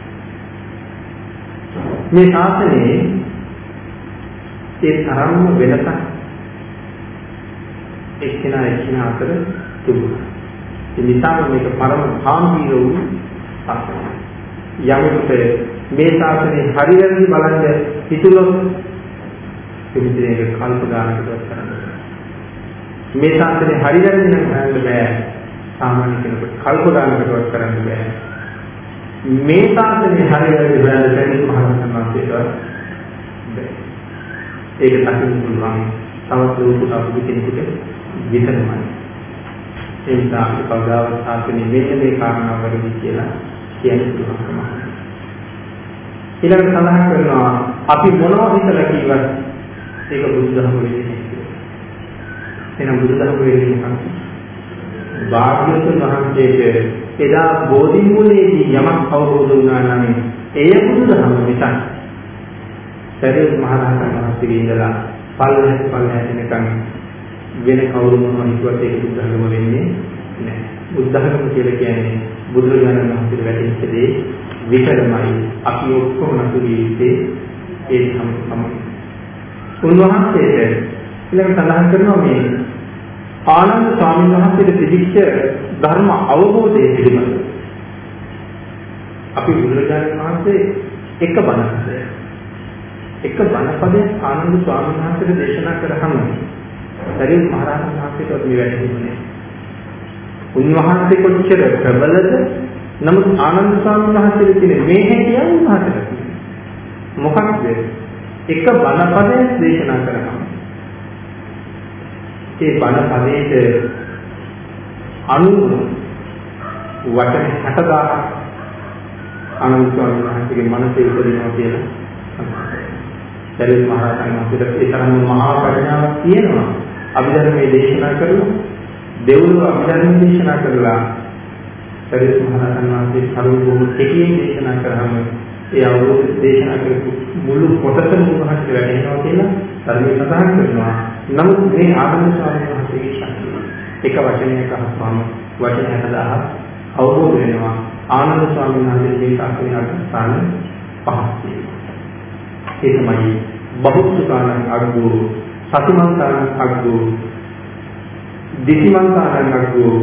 මේ ශාසනයේ ඒ තරම්ම වෙනසක් එක්කෙනා එක්කෙනා අතර තිබුණා. ඒ නිසා මේක පරම සාම්පීර වූ ශාසනයක්. යමකට මේ ශාසනයේ හරියටම බලන්න හිතුනොත් පිළිදෙයක කල්ප ගානකට කරන්න මේ ශාස්ත්‍රේ හරියට නම් හොයන්න බෑ. සාමාන්‍ය කෙනෙකුට කල්පනාකටවත් කරන්න බෑ. මේ ශාස්ත්‍රේ හරියට හොයන්න බැරි මහරහතන් වහන්සේට බෑ. ඒක දකින්න පුළුවන් තවත් ලෝක අපු කෙනෙකුට විතරමයි. ඒ නිසා අපි කවදාවත් ශාස්ත්‍රයේ මෙන්න මේ කාරණා වලදී කියලා කියන්න පුළුවන්කම ඊළඟට සඳහන් කරනවා අපි මොනවා හිතලා කිව්වත් ඒක බුදුදහම වෙන්නේ එහෙනම් බුදුදහම වෙන්නේ මොකක්ද? භාග්‍යවතුන් වහන්සේට එදා බෝධි මූලයේදී යමක් අවබෝධ වුණා නම් එය බුදුදහම මිසක් සරියුත් මහ රහතන් වහන්සේගේ ඉඳලා පල්ලෙහාට පල්ලෙහාට එනකන් වෙන කවුරු මොනවා හිතුවත් ඒක බුද්ධඝම වෙන්නේ නැහැ. බුද්ධඝම කියලා කියන්නේ බුදුරජාණන් වහන්සේට වැටෙච්ච දේ විතරමයි. අපි ඔක්කොම නතුරිය යුත්තේ ඒ සම්පූර්ණ. උන්වහන්සේට ඊළඟ සඳහන් කරනවා මේ ආනන්ද ස්වාමීන් වහන්සේට තිබිච්ච ධර්ම අවබෝධය පිළිබඳව. අපි බුදුරජාණන් වහන්සේ එක බණක් එක බණපදයක් ආනන්ද ස්වාමීන් වහන්සේට දේශනා කරාම සරියුත් මහ රහතන් වහන්සේට මේ වැටහෙන්නේ. උන්වහන්සේ කොච්චර ප්‍රබලද නමුත් ආනන්ද ස්වාමීන් වහන්සේට තියෙන මේ හැකියාව උන්වහන්සේට මොකක්ද? එක බණපදයක් දේශනා කරාම ඒ බණ පදයට අනුව වචන 60000ක් අනුන් ස්වාමීන් වහන්සේගේ මනසේ උපදිනවා කියලා සරියුත් මහ රහතන් වහන්සේට ඒ තරම් මහා ප්‍රඥාවක් තියෙනවා. අභිධර්මයේ දේශනා කරලා දෙව්ලොව අභිධර්ම දේශනා කරලා සරියුත් මහ රහතන් වහන්සේ කරුණු බොහෝ කෙටියෙන් දේශනා කරාම ඒ අවබෝධ දේශනා කරපු මුළු කොටසම උන්වහන්සේ වැඩෙනවා කියලා ධර්මයේ සඳහන් කරනවා. නමුත් මේ ආනන්ද ස්වාමීන් වහන්සේගේ ශක්තිය එක වචනයක අහපුවම වචන 60000 අවබෝධ වෙනවා. ආනන්ද ස්වාමීන් වහන්සේගේ ශාස්ත්‍රීය අර්ථස්ථාන පහක් ඒ තමයි බහුසුකානං අග්ගෝ සතිමන්තානං අග්ගෝ දිසිමන්තානං අග්ගෝ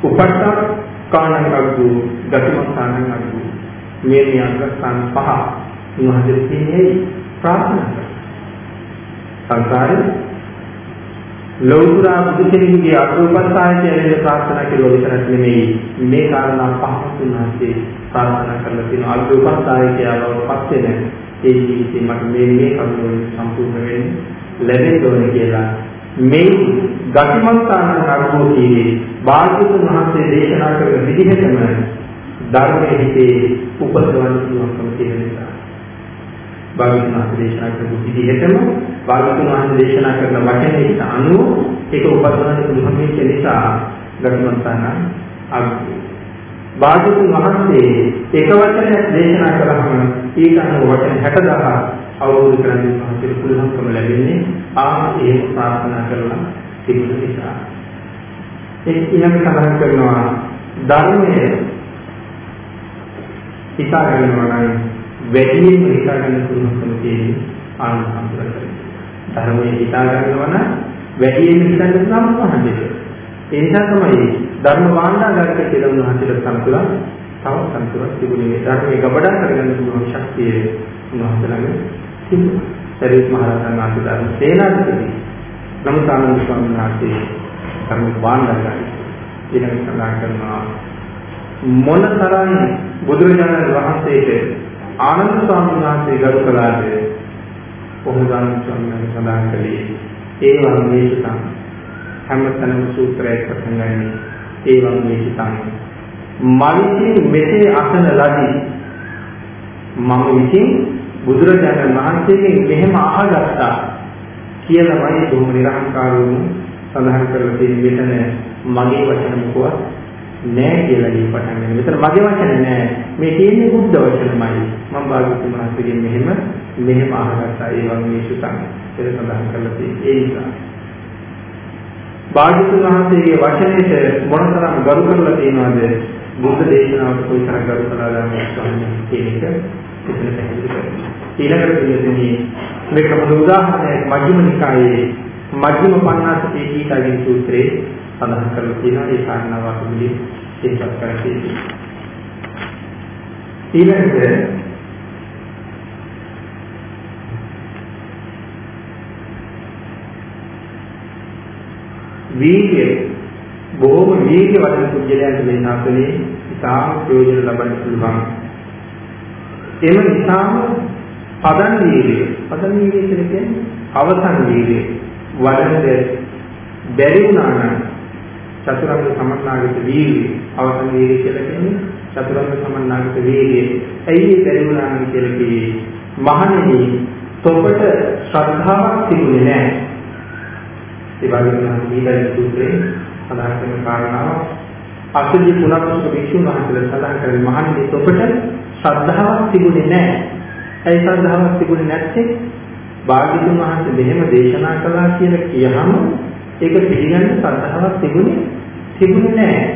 උපට්ඨ කාණං අග්ගෝ ගතිමන්තානං අග්ගෝ. මේ මේ අර්ථස්ථාන පහ උන්වහන්සේ කියන්නේ ප්‍රාර්ථනා කරනවා. සංසාරේ. ලෞතර බුදු කෙනෙකුගේ අටුපස්සාය කියන ප්‍රාර්ථනා කෙරුවා විතරක් නෙමෙයි. මේ කාරණා පහක් උන්වහන්සේ ප්‍රාර්ථනා කරලා තියෙන අටුපස්සාය කියලාව පස්සේ නෑ ඒ ජීවිතේ මට මේ මේ කරුණු සම්පූර්ණ වෙන්න ලැබෙන්න ඕනේ කියලා. මේ ගතිමත්තාන කර්මෝ කීවේ බාහිර මහත්සේ දේශනා කරන විදිහටම ධර්මයේ හිතේ උපදවන්න පුළුවන්කම තියෙන නිසා. භාගතුන් වහන්සේ දේශනා කරපු විදිහටම භාගතුන් වහන්සේ දේශනා කරන වචනයට අනුව ඒක උපදවන්න පුළුවන් වෙච්ච නිසා ගතිමත්තාන අග්ග භාගතුන් වහන්සේ එක වචනයක් දේශනා කළාම ඊට අනුව වචන 60000 අවබෝධ කරගන්න මහන්සියට පුළුවන්කම ලැබෙන්නේ ආ ඒ ප්‍රාර්ථනා කරලා තිබුණ නිසා. ඒ ඊළඟ සඳහන් කරනවා ධර්මයේ හිතා ගන්නවා නම් වැඩිම හිතා ගන්න පුළුවන්කම තියෙන ආනන්ද සම්ප්‍රදාය. ධර්මයේ හිතා ගන්නවා නම් වැඩිම හිතන්න පුළුවන් මහන්සියට. ඒ නිසා තමයි ධර්ම වාණ්ඩාගාරික කියලා උන්වහන්සේට සම්තුලන් තව සම්තුලන් තිබුණේ ධර්මයේ ගබඩා කරගන්න පුළුවන් ශක්තිය උන්වහන්සේලාගේ තිබුණා. සරිත් මහ රහතන් වහන්සේ ධර්ම සේනාධිපති. නමුත් ආනන්ද ස්වාමීන් වහන්සේ ධර්ම වාණ්ඩාගාරික ඊළඟ සඳහන් කරනවා මොනතරම් බුදුරජාණන් වහන්සේට ආනන්ද ස්වාමීන් වහන්සේ ගරු කළාද? කොහොමද ආනන්ද ස්වාමීන් වහන්සේ සඳහන් කළේ ඒ වගේ හැමතැනම සූත්‍රයක් පටන් ගන්නේ. ඒ වගේ හිතන්නේ මවිතින් මෙසේ අසන ලදී. මම විසින් බුදුරජාණන් වහන්සේගෙන් මෙහෙම අහගත්තා කියලාමයි දුම් නිරහංකාරවම සඳහන් කරලා තියෙන මෙතන මගේ වචන මොකවත් නෑ කියලා දී පටන් ගන්න. මෙතන මගේ වචන නෑ. මේ තියෙන්නේ බුද්ධ වචනමයි. මම භාගතුන් වහන්සේගෙන් මෙහෙම මෙහෙම අහගත්තා ඒ වගේ සුතන්. ඒක සඳහන් කරලා තියෙන්නේ ඒ නිසා. භාග්‍යතුන් වහන්සේගේ වචනයට මොනතරම් ගරු කරලා තියෙනවද බුද්ධ දේශනාවට කොයිතරම් ගරු කළාද මේ කියන එක එතන පැහැදිලි කරනවා. ඊළඟට කියන්නේ මේක මොන උදාහරණයක් මජ්ක්‍ධිම නිකායේ මජ්ක්‍ධිම පඤ්ඤාසකේ කීටාගේ සූත්‍රයේ සඳහන් කරලා තියෙනවා ඒ කාරණාව අපි ඉස්සත් කරලා ඊළඟට වීර්ය බොහොම වීර්ය වඩන කුජලයන්ට මේ ශාසනයේ ඉතාම ප්‍රයෝජන ලබන්න පුළුවන්. එම නිසාම පදන් වීර්ය පදන් වීර්ය කියන්නේ අවසන් වීර්ය වඩන්න බැරි වුණා නම් චතුරාර්ය සමන්නාගත වීර්ය අවසන් වීර්ය කියලා කියන්නේ චතුරාර්ය සමන්නාගත වීර්ය. ඇයි ඒ බැරි වුණා නම් කියලා කිව්වේ මහණෙනි තොපට ශ්‍රද්ධාවක් තිබුණේ නැහැ. ඒ වගේම ඊළඟ සූත්‍රයේ සඳහන් කරන කාරණාව අසුචි පුනක්සුක වික්ෂුන් වහන්සේලා සඳහන් කරන්නේ මහණෙනි ඔබට ශ්‍රද්ධාවක් තිබුණේ නැහැ. ඒ ශ්‍රද්ධාවක් තිබුණේ නැත්තේ භාග්‍යතුන් වහන්සේ මෙහෙම දේශනා කළා කියලා කියහම ඒක පිළිගන්න ශ්‍රද්ධාවක් තිබුණේ තිබුණේ නැහැ.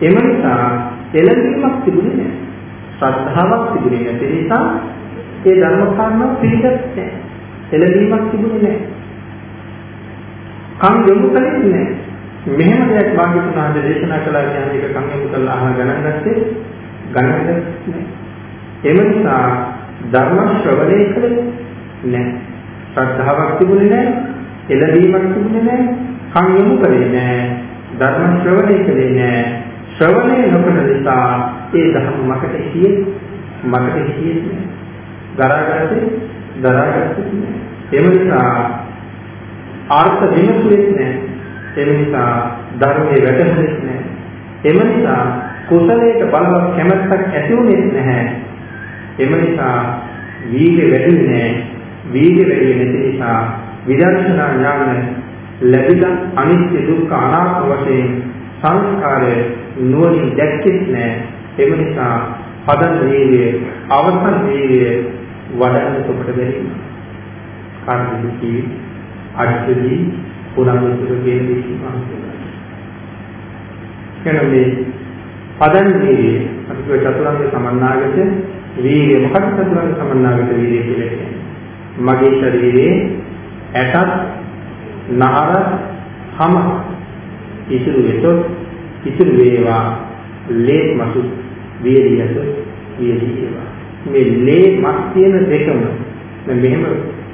එම නිසා එළඹීමක් තිබුණේ නැහැ. ශ්‍රද්ධාවක් තිබුණේ නැති නිසා ඒ ධර්ම කාරණා පිළිගත්තේ නැහැ. එළඹීමක් තිබුණේ නැහැ. කන් යොමු කළේ නැහැ. මෙහෙම දෙයක් වාක්‍යතුන් ආද දේශනා කළා කියන්නේ ඒක කන් යොමු කළා අහලා ගණන් ගත්තේ ගණන් නැහැ. එම නිසා ධර්ම ශ්‍රවණය කළේ නැහැ. ශ්‍රද්ධාවක් තිබුණේ නැහැ. එළඹීමක් තිබුණේ නැහැ. කන් යොමු කළේ නැහැ. ධර්ම ශ්‍රවණය කළේ නැහැ. ශ්‍රවණය නොකළ නිසා ඒ ධර්ම මකට හිතියේ මකට හිතියේ නැහැ. දරාගත්තේ දරාගත්තේ නැහැ. එම නිසා අර්ථ විමසුවෙත් නැහැ. ඒ නිසා ධර්මයේ වැටහෙන්නේ නැහැ. එම නිසා කුසලයට බලවත් කැමැත්තක් ඇති වුනේ නැහැ. එම නිසා වීර්ය වැඩි නැහැ. වීර්ය වැඩි නැති නිසා විදර්ශනා ඥාන ලැබිලා අනිත්‍ය දුක්ඛ අනාත්ම වශයෙන් සංස්කාරය නුවණින් දැක්කෙත් නැහැ. එම නිසා පදන් වීර්ය අවසන් වීර්ය වඩන්න ඔබට බැරි. කාර්ය ජීවිතය අට්ඨදී පුරාවිතුර කියන විශ්වාස කරනවා. මේ පදන් වීර්යය අපි චතුරාර්ය සමන්නාගත වීර්යය මොකක්ද චතුරාර්ය සමන්නාගත වීර්යය කියලා කියන්නේ? මගේ ශරීරයේ ඇටත් නහර හම. ඉතුරු වෙතොත් ඉතුරු වේවා. ලේ මසු වීර්යයද වීර්යයවා මේ ලේ මස් තියෙන දෙකම මෙහෙම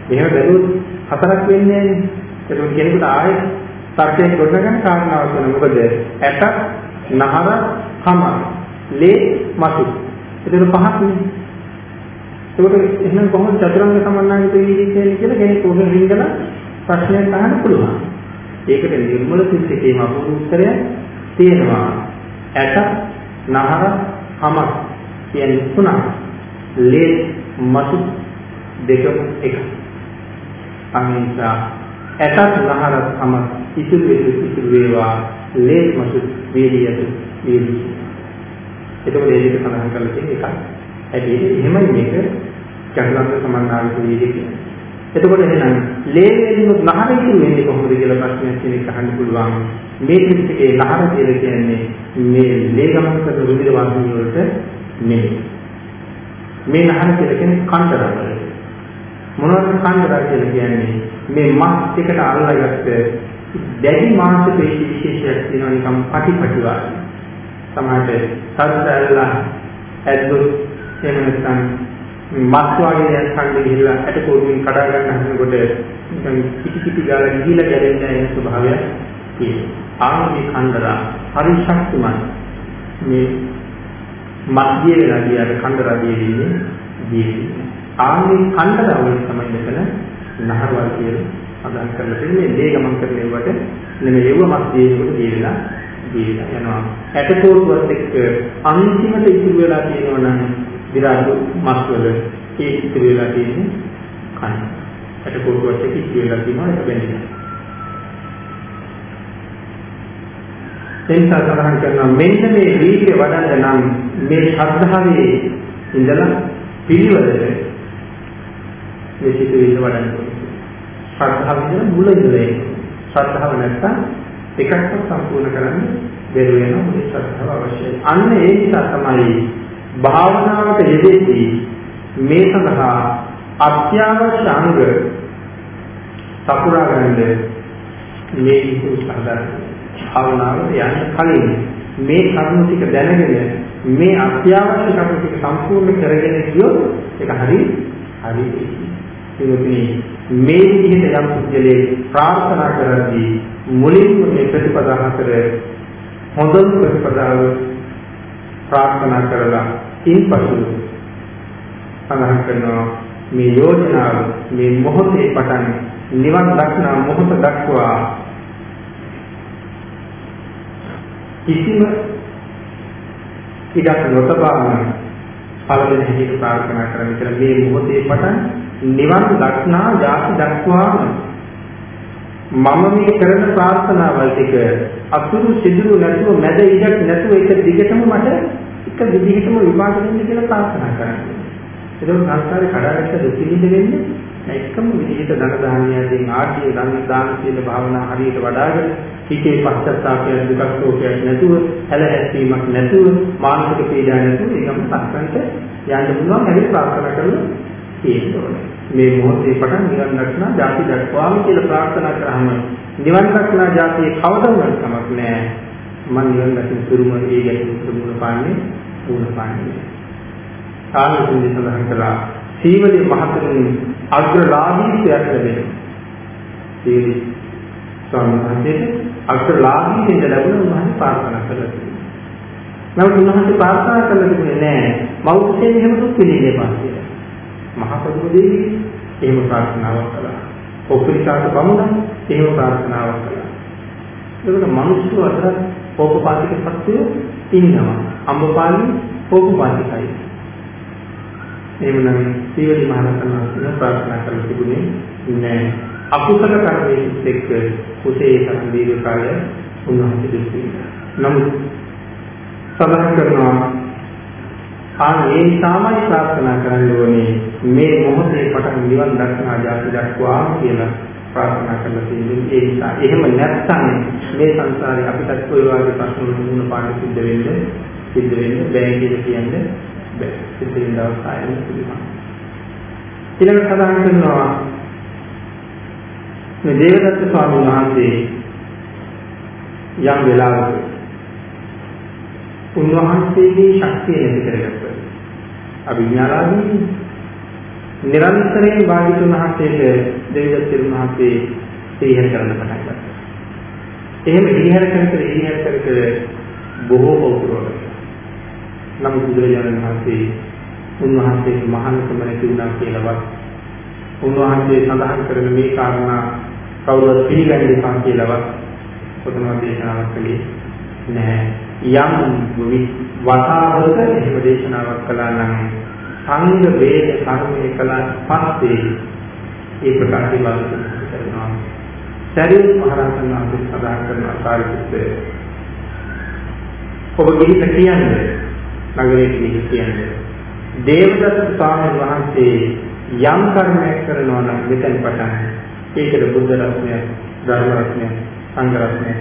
මෙහෙම බැලුවොත් හතරක් වෙන්නේ නැහැ. ඒක කෙනෙකුට ආයෙත් තර්කයෙන් ගොඩනගන්න කාරණාවක් වෙන මොකද ඇට නහර කම ලේ මසු. ඒක පහක් නේ. ඒකට එහෙනම් කොහොමද චතුරංග සමන්නාගිත වීර්යය කියන්නේ කියලා කෙනෙක් උගෙන් රින්ගලා ප්‍රශ්නයක් අහන්න පුළුවන්. ඒකට නිර්මල සිත්කේම අපූර්ව උත්තරය තියෙනවා. ඇට නහර කම කියන්නේ තුනක්. ලේ මසු දෙකම එකයි. අනිසා ඇටත් නහරත් අම ඉතුරු වෙතු ඉතුරු වේවා ලේස් මසු වේලියතු වේලි එතකොට ඒ විදිහට සඳහන් කරලා තියෙන එකක්. ඇයි එහෙමයි මේක චතුරාර්ය සමානාලික වීර්ය කියන්නේ. එතකොට එහෙනම් ලේ වලින් නහර ඉතුරු වෙන්නේ කොහොමද කියලා ප්‍රශ්නයක් කෙනෙක් අහන්න පුළුවන්. මේ ත්‍රිපිටකේ නහර කියලා කියන්නේ මේ ලේ ගමන් කරන රුධිර වාහිනිය වලට නෙමෙයි. මේ නහර කියලා කියන්නේ කන්දරවල. මොනවද කන්දරා කියලා කියන්නේ? මේ මස් එකට අල්ලගත්ත දැඩි මාංශ පේශි විශේෂයක් තියෙනවා නිකම් පටිපටි වාගේ. සමහරට සද්දල්ලා ඇද්දොත් එහෙම නැත්නම් මස් වගේ දෙයක් කන්න ගිහිල්ලා ඇට කෝරුවෙන් කඩා ගන්න හදනකොට නිකන් කිටි කිටි ගාලා ගිහිලා ගැලෙන්න යන ස්වභාවයක් තියෙනවා. ආන්ගේ කන්දරා හරි ශක්තිමත් මේ මධ්‍ය වෙලා ගියාට කන්දරා දියෙන්නේ දියෙන්නේ. ආන්ගේ කන්දරා වලින් තමයි මෙතන නහරවල් කියලා අදහස් කරලා තියෙන්නේ. මේ ගමන් කරන ඒවට නෙමෙයි ඒව මධ්‍යයේකට දියලා දියලා යනවා. ඇට කෝරුවත් එක්ක අන්තිමට ඉතුරු වෙලා තියෙනවා නම් විරාජ මස් වල ඒ ඉතිරි වෙලා තියෙන්නේ කන. අට කොටුවට ඉතිරි වෙලා තියෙනවා ඒක බැඳිලා. එනිසා සඳහන් කරනවා මෙන්න මේ වීර්ය වඩන්න නම් මේ ශ්‍රද්ධාවේ ඉඳලා පිළිවෙලට මේ සිතුවිල්ල වඩන්න ඕනේ. ශ්‍රද්ධාව කියන මුල ඉඳලා ශ්‍රද්ධාව නැත්තම් එකක්වත් සම්පූර්ණ කරන්න බැරි වෙනවා මේ ශ්‍රද්ධාව අවශ්‍යයි. අන්න ඒ නිසා තමයි භාවනාවට යෙදෙද්දී මේ සඳහා අත්‍යවශ්‍ය අංග සපුරා ගන්න මේ උත්සාහ ගන්න. භාවනාවට යන්න කලින් මේ කරුණු ටික දැනගෙන මේ අත්‍යවශ්‍ය කරුණු ටික සම්පූර්ණ කරගෙන ගියොත් ඒක හරි හරි ඒකනේ මේ විදිහට යම් පුද්ගලයෙක් ප්‍රාර්ථනා කරද්දී මුලින්ම මේ ප්‍රතිපදා හතර හොඳම ප්‍රතිපදාව ප්‍රාර්ථනා කරලා ඉන්පසු සඳහන් කරනවා මේ යෝජනාව මේ මොහොතේ පටන් නිවන් දක්නා මොහොත දක්වා කිසිම ඉඩක් නොතබාම පළවෙනි හැටියට ප්‍රාර්ථනා කරන විතර මේ මොහොතේ පටන් නිවන් දක්නා ජාති දක්වාම මම මේ කරන ප්‍රාර්ථනාවල් ටික අසුරු සිදුරු නැතුව මැද ඉඩක් නැතුව එක දිගටම මට එක විදිහටම විපාක දෙන්න කියලා ප්‍රාර්ථනා කරන්නේ. ඒක සංස්කාරේ කඩාගත්ත දුකින්ද වෙන්නේ එකම විදිහට ධන දානයකින් ආර්ය ධන දාන කියන භාවනා හරියට වඩාගෙන හිතේ පස්සත්තාපය දුකක් ශෝකයක් නැතුව හැලහැප්පීමක් නැතුව මානසික පීඩා නැතුව ඒකම සම්පන්ත යන්න පුළුවන් හැබැයි ප්‍රාර්ථනා කරලා තියෙනවා. මේ මොහොතේ පටන් නිවන් දක්නා ජාති දක්වාම කියලා ප්‍රාර්ථනා කරාම නිවන් දක්නා ජාතියේ කවදාවත් කමක් නැහැ. මම නිවන් දකින තුරුම ඒ ගැටලු මුණ පාන්නේ මුණ පාන්නේ. සාමිතුනි සඳහන් කළා සීවලේ මහතෙරුන් අග්‍රලාභීත්වයක් ලැබෙනවා. සීවලේ ස්වාමීන් වහන්සේට අග්‍රලාභීත්වය ලැබුණ උන්වහන්සේ ප්‍රාර්ථනා කළා. නමුත් උන්වහන්සේ ප්‍රාර්ථනා කළේ නෑ මෞර්තියෙන් එහෙම දුක් පිළිගන්නේ පස්සේ. මහා ප්‍රභුදේවි එහෙම ප්‍රාර්ථනාවක් කළා. ඔප්පිරිසාට බමුණ එහෙම ප්‍රාර්ථනාවක් කළා. ඒකට මිනිස්සු අතර ඕපපාතික සත්‍යය ඉන්නවා. අම්බපාලි ඕපපාතිකයි. එහෙමනම් සීවලි මහරහතන් වහන්සේ ප්‍රාර්ථනා කරලා තිබුණේ නෑ. අකුසල කර්මයේ එක්ක කුසේ කරන දීර්ඝ කාලය උන්වහන්සේ දෙන්නේ. නමුත් සඳහන් කරනවා ආ ඒ සාමයි ප්‍රාර්ථනා කරන්න ඕනේ මේ මොහොතේ පටන් නිවන් දක්නා ජාති දක්වා කියලා ප්‍රාර්ථනා කරලා තියෙන්නේ ඒ නිසා එහෙම නැත්නම් මේ සංසාරේ අපිට කොයි වගේ ප්‍රශ්න වලට මුහුණ පාන්න සිද්ධ වෙන්නේ සිද්ධ වෙන්නේ බෑ කියලා කියන්නේ බෑ සිද්ධ වෙන දවස් ආයෙත් පිළිගන්න. ඊළඟ සඳහන් කරනවා මේ දේවදත්ත ස්වාමීන් වහන්සේ යම් වෙලාවක උන්වහන්සේගේ ශක්තිය නැති කරගත්තා. අභිඥාලාභී නිරන්තරයෙන් භාග්‍යතුන් වහන්සේට දෙවියන් තිරුණාන්සේ සිහිහර කරන්න පටන් ගත්තා. එහෙම ඉහිහර කර කර ඉහිහර කර කර බොහෝ පෞරවල. නම් බුදුරජාණන් වහන්සේ උන්වහන්සේගේ මහානකම නැති වුණා කියලාවත් උන්වහන්සේ සඳහන් කරන මේ කාරණා කවුරුත් පිළිගන්නේ නැහැ කියලාවත් කොතනවත් දේශනාවක් කළේ නැහැ. යම් වතාවක එහෙම දේශනාවක් කළා නම් සංඝ වේද කර්මයේ කළා පස්සේ ඒ ප්‍රකාශය බලන්න කරනවා. සරියුත් මහරහතන් වහන්සේ සඳහන් කරන ආකාරයට ඔබ ගිහින් කියන්නේ නගරයට ගිහින් කියන්නේ. දේවදත්ත ස්වාමීන් වහන්සේ යම් කර්මයක් කරනවා නම් මෙතෙන් පටන් ඒකට බුද්ධ රත්නය, ධර්ම රත්නය, සංඝ රත්නය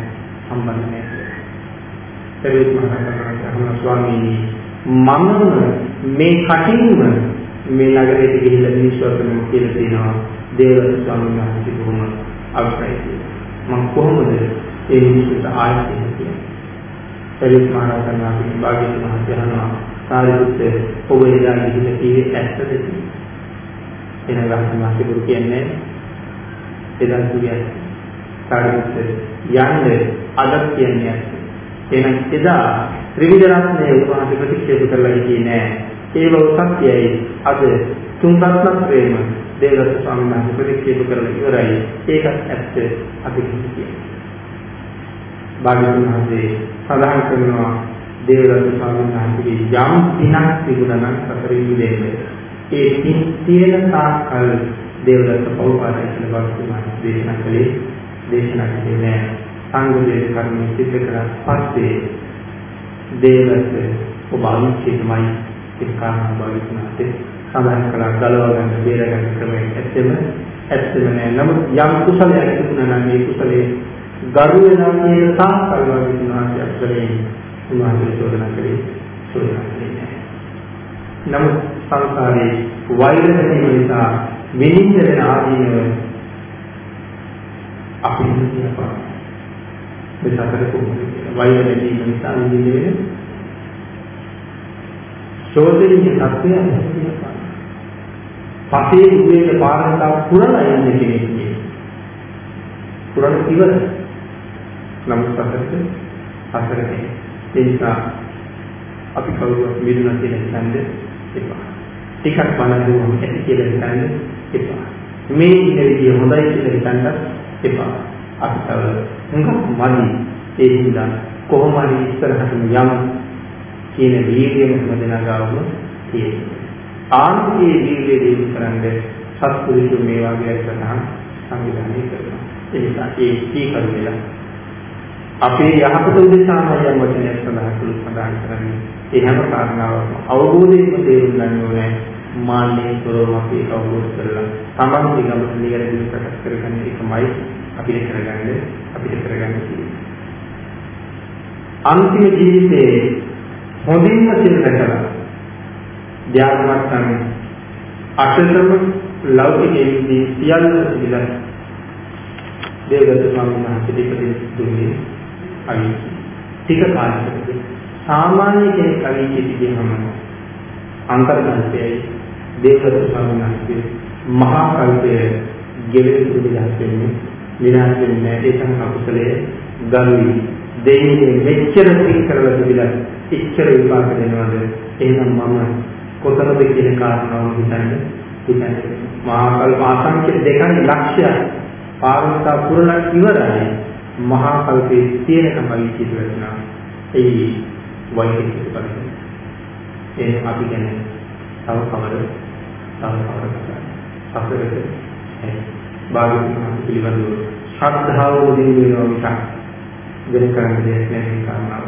සම්බන්ධ නැහැ. පෙරේත් මහරහතන් ස්වාමීනි මම මේ කටින්ම මේ නගරයට ගිහිල්ලා මිනිස්සු අතරම කියලා තියෙනවා දේවදත්ත ස්වාමීන් වහන්සේ බොහොම අවශ්‍යයි කියලා. මම කොහොමද ඒ මිනිස්සුන්ට ආයෙත් කියන්නේ? පෙරේත් මහරහතන් වහන්සේ භාග්‍යවත් මහත්මයා සාරිපුත්ත ඔබ එදා ගිහිල්ලා කිව්වේ ඇත්තද කියලා. එන ගහන මාසේ ගුරු කියන්නේ එදා කිව්වේ සාරිපුත්ත යන්නේ අද කියන්නේ එහෙනම් එදා ත්‍රිවිධ රත්නයේ උපවාස ප්‍රතික්ෂේප කරලා හිටියේ නෑ. ඒ බව සත්‍යයි. අද තුන් රත්නත්‍රයේම දේවදත්ත ස්වාමීන් වහන්සේ ප්‍රතික්ෂේප කරලා ඉවරයි. ඒකත් ඇත්ත අපි කියන්නේ. භාග්‍යවතුන් වහන්සේ සඳහන් කරනවා දේවදත්ත ස්වාමීන් වහන්සේගේ යම් පිනක් තිබුණා නම් සතර යුදෙන්නේ. ඒ පින් තියෙන තාක්කල් දේවදත්ත පෞපාදයි කියලා වස්තුමාන දේශනා කළේ දේශනා කළේ නෑ. සංගුදේ කර්මයේ සිද්ධ කරලා පස්සේ දේවදත්ත ඔබ අනිත්‍යමයි ඒ කාරණා භාවිතනාතේ සඳහන් කළා ගලව ගන්න බේර ගන්න ක්‍රමය ඇත්තම ඇත්තම නෑ. නමුත් යම් කුසලයක් තිබුණා නම් මේ කුසලයේ ගරු වෙනවා කියන තාක්කල් වගේ අත්දැකීම් උන්වහන්සේ චෝදනා කළේ චෝදනා කළේ නෑ. නමුත් සංසාරේ වෛර කිරීම නිසා විනිශ්චය වෙන ආදීනව අපි කියනවා මේ සතර කොහොමද කියලා වෛර කිරීම නිසා විනිශ්චය වෙන ශෝධනීය තත්ත්වය කියනවා පසේ දුවේක පාරමිතාව පුරලා ඉන්න කෙනෙක් නේ. පුරන ඉවර. නමුත් අතරට අතරට ඒ නිසා අපි කවුරුත් මිදුණා කියලා හිතන්නේ එපා. ටිකක් බලන්න ඇති කියලා හිතන්නේ එපා. මේ ඉන්න විදිය හොඳයි කියලා හිතන්නත් එපා. අපි තව හුඟක් මදි ඒ හින්දා කොහොම හරි ඉස්සරහටම යමු කියන වීර්යය මොකදනා ගාවම තියෙනවා. ආන්තියේ ජීවිතේ දිනු කරන්නේ සත්පුරුෂු මේ වගේ සතහන් සංවිධානය කරනවා. ඒ නිසා ඒ කීකරු වෙලා අපේ යහපත උදෙසාම යම් වචනයක් සඳහන් කළු සඳහන් කරන්නේ ඒ හැම කාරණාවක්ම අවබෝධයෙන්ම තේරුම් ගන්න ඕනේ මාන්නේ තොරව අපි අවබෝධ කරලා තමන්ගේ ගමන නිවැරදිව ප්‍රකාශ කරගන්න එකමයි අපිට කරගන්න අපිට කරගන්න තියෙන්නේ. අන්තිම ජීවිතයේ හොඳින්ම සිල් රැකලා ධ්‍යානමත්යන් අටතම ලෞකිකයේදී සියල්ල පිළිලා දේවදත්ත ස්වාමීන් වහන්සේ දෙපදෙස් දුන්නේ අවි ටික කාලයකදී සාමාන්‍ය කෙනෙක් අවි කියනම අන්තර්ගතයයි දේවදත්ත ස්වාමීන් වහන්සේ මහා කල්පයේ ගෙවෙන සුදු විනාශ වෙන්නේ විනාශ වෙන්නේ ඒ තමයි අකුසලයේ ගරුයි දෙයිනේ මෙච්චර පින් කරලා තිබිලා ඉච්ඡර විපාක දෙනවද? එහෙනම් මම කොතනද කියන කාරණාව හිතන්න? හිතන්න මහා කල්ප ආසංඛ්‍ය දෙකයි ලක්ෂ්‍ය පාරමිතා පුරණ ඉවරයි. මහා කල්පේ තියෙනකම විචිත වෙනවා. ඒ වෛද්‍ය පිළිපදින ඒ අපි කියන්නේ තව කවර තව කවර අපරට ඒ භාගතුන් පිළිබඳව ශ්‍රද්ධාව උදින් වෙනවා මිසක් වෙන කරන්න දෙයක් නැහැ කාරණාව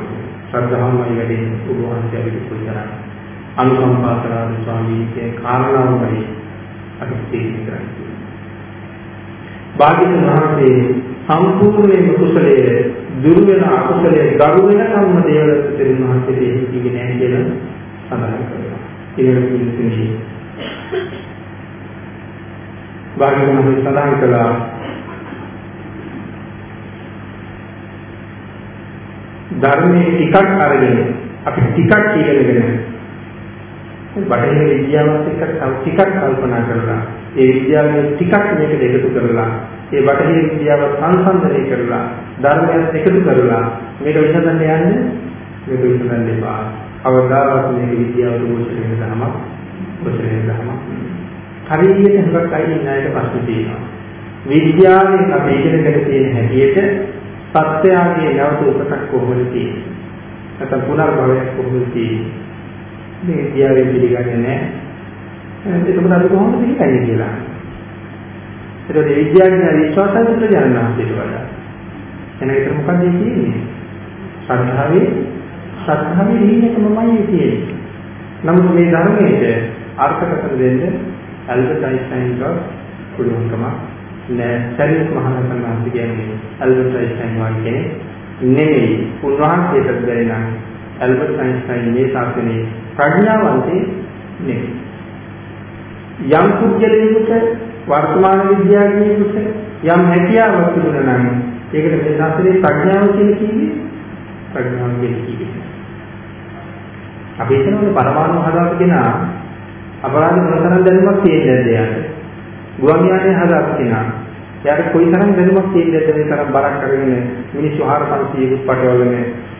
ශ්‍රද්ධාවමයි වැඩි ඔබ වහන්සේ අපිට පුරුදු අනුකම්පා කරාද ස්වාමීන්ගේ කාරණාවයි අපි තේරුම් ගන්න. භාග්‍යවතුන් වහන්සේ සම්පූර්ණයෙන්ම කුසලයේ දුරු වෙන අකුසලයේ ගරු වෙන කම්ම දේවදත්ත තෙරුන් වහන්සේ දෙහි කිව්වේ නැහැ කියලා සඳහන් කරනවා. ඊළඟ පිළිතුරේ භාග්‍යවතුන් වහන්සේ සඳහන් කළා. ධර්මයේ ටිකක් අරගෙන අපි ටිකක් ඉගෙනගෙන බටහිර විද්‍යාවත් එක්ක තව ටිකක් කල්පනා කරලා ඒ විද්‍යාවේ ටිකක් මේකට එකතු කරලා ඒ බටහිර විද්‍යාව සංසන්දනය කරලා ධර්මයත් එකතු කරලා මේක විසඳන්න යන්නේ? මේක විසඳන්න එපා. අවදාවත් මේක විද්‍යාව දුෂ්ට වෙන ධර්මයක්. දුෂ්ට වෙන ධර්මයක්. හරියට හුඟක් අය ඉන්නයිට ප්‍රශ්න තියෙනවා. විද්‍යාවෙන් අපි ඉගෙනගෙන තියෙන හැටියට සත්‍යයේ නැවත උපතක් කොහොමද තියෙන්නේ? නැත්නම් පුනර්භවයක් කොහොමද තියෙන්නේ? මේ විද්‍යාවෙන් පිළිගන්නේ නැහැ. එතකොට අපි කොහොමද පිළිගන්නේ කියලා. ඒකද විද්‍යාඥයන් විශ්වාසයි ප්‍රජානනාන්තයට වඩා. එන විතර මොකද කියන්නේ? ශ්‍රද්ධාවේ ශ්‍රද්ධාවේ නිහිතකමයි තියෙන්නේ. නමුත් මේ ධර්මයේ අර්ථකථන දෙන්න ඇල්බර්ට් අයින්ස්ටයින්ට පුළුවන්කම නෑ. සරියුත් මහරහතන් වහන්සේ කියන්නේ ඇල්බර්ට් අයින්ස්ටයින් වගේ නෙමෙයි. උන්වහන්සේට බැරි නම් ඇල්බර්ට් අයින්ස්ටයින් මේ ශාස්ත්‍රයේ ප්‍රඥාවන්තේ නෙමෙයි. යම් පුද්ගලයෙකුට වර්තමාන විද්‍යාඥයෙකුට යම් හැකියාවක් තිබුණා නම් ඒකට මේ ශාස්ත්‍රයේ ප්‍රඥාව කියලා කියන්නේ ප්‍රඥාව කියලා කියන්නේ. අපි හිතනවා පරමාණු හදාපු කෙනා අපරාධ මොනතරම් දැනුමක් තියෙන්නේ නැද්ද යාට? ගුවන් යානය හදාපු කෙනා යාට කොයි තරම් දැනුමක් තියෙන්නේ නැද්ද මේ තරම් බරක් කරගෙන මිනිස්සු 400කුත් පටවගෙන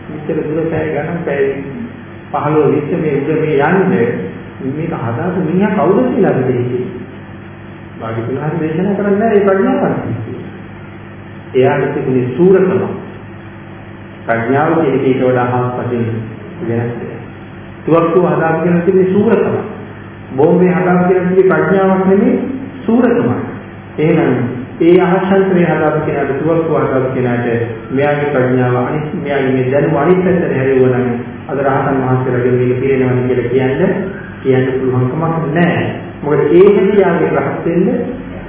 මෙච්චර දුර පැය ගණන් පැය 15 20 මේ උඩ මේ යන්නේ මේක හදාපු මිනිහා කවුද කියලා අපි දෙන්නේ. භාග්‍යතුන් හරි දේශනා කරන්නේ ඒ ප්‍රඥාවත්. එයාට තිබුණේ සූරකම. ප්‍රඥාව කියන එක ඊට වඩා හාස්පසින් වෙනස් දෙයක්. තුවක්කුව හදාගෙන තිබුණේ සූරකම. බෝම්බේ හදාගෙන තිබුණේ ප්‍රඥාවක් නෙමෙයි සූරකමයි. එහෙනම් ඒ අහසන්තරේ හදාපු කෙනාට තුවක්කුව හදාපු කෙනාට මෙයාගේ ප්‍රඥාව අනිත් මෙයාගේ මේ දැනුම අනිත් පැත්තට හැරෙවුවා නම් අද රහතන් වහන්සේලාගේ මේක පිළිනවන කියලා කියන්නේ කියන්න පුළුවන්කමක් නැහැ. මොකද ඒ හැකියාවේ රහත් වෙන්න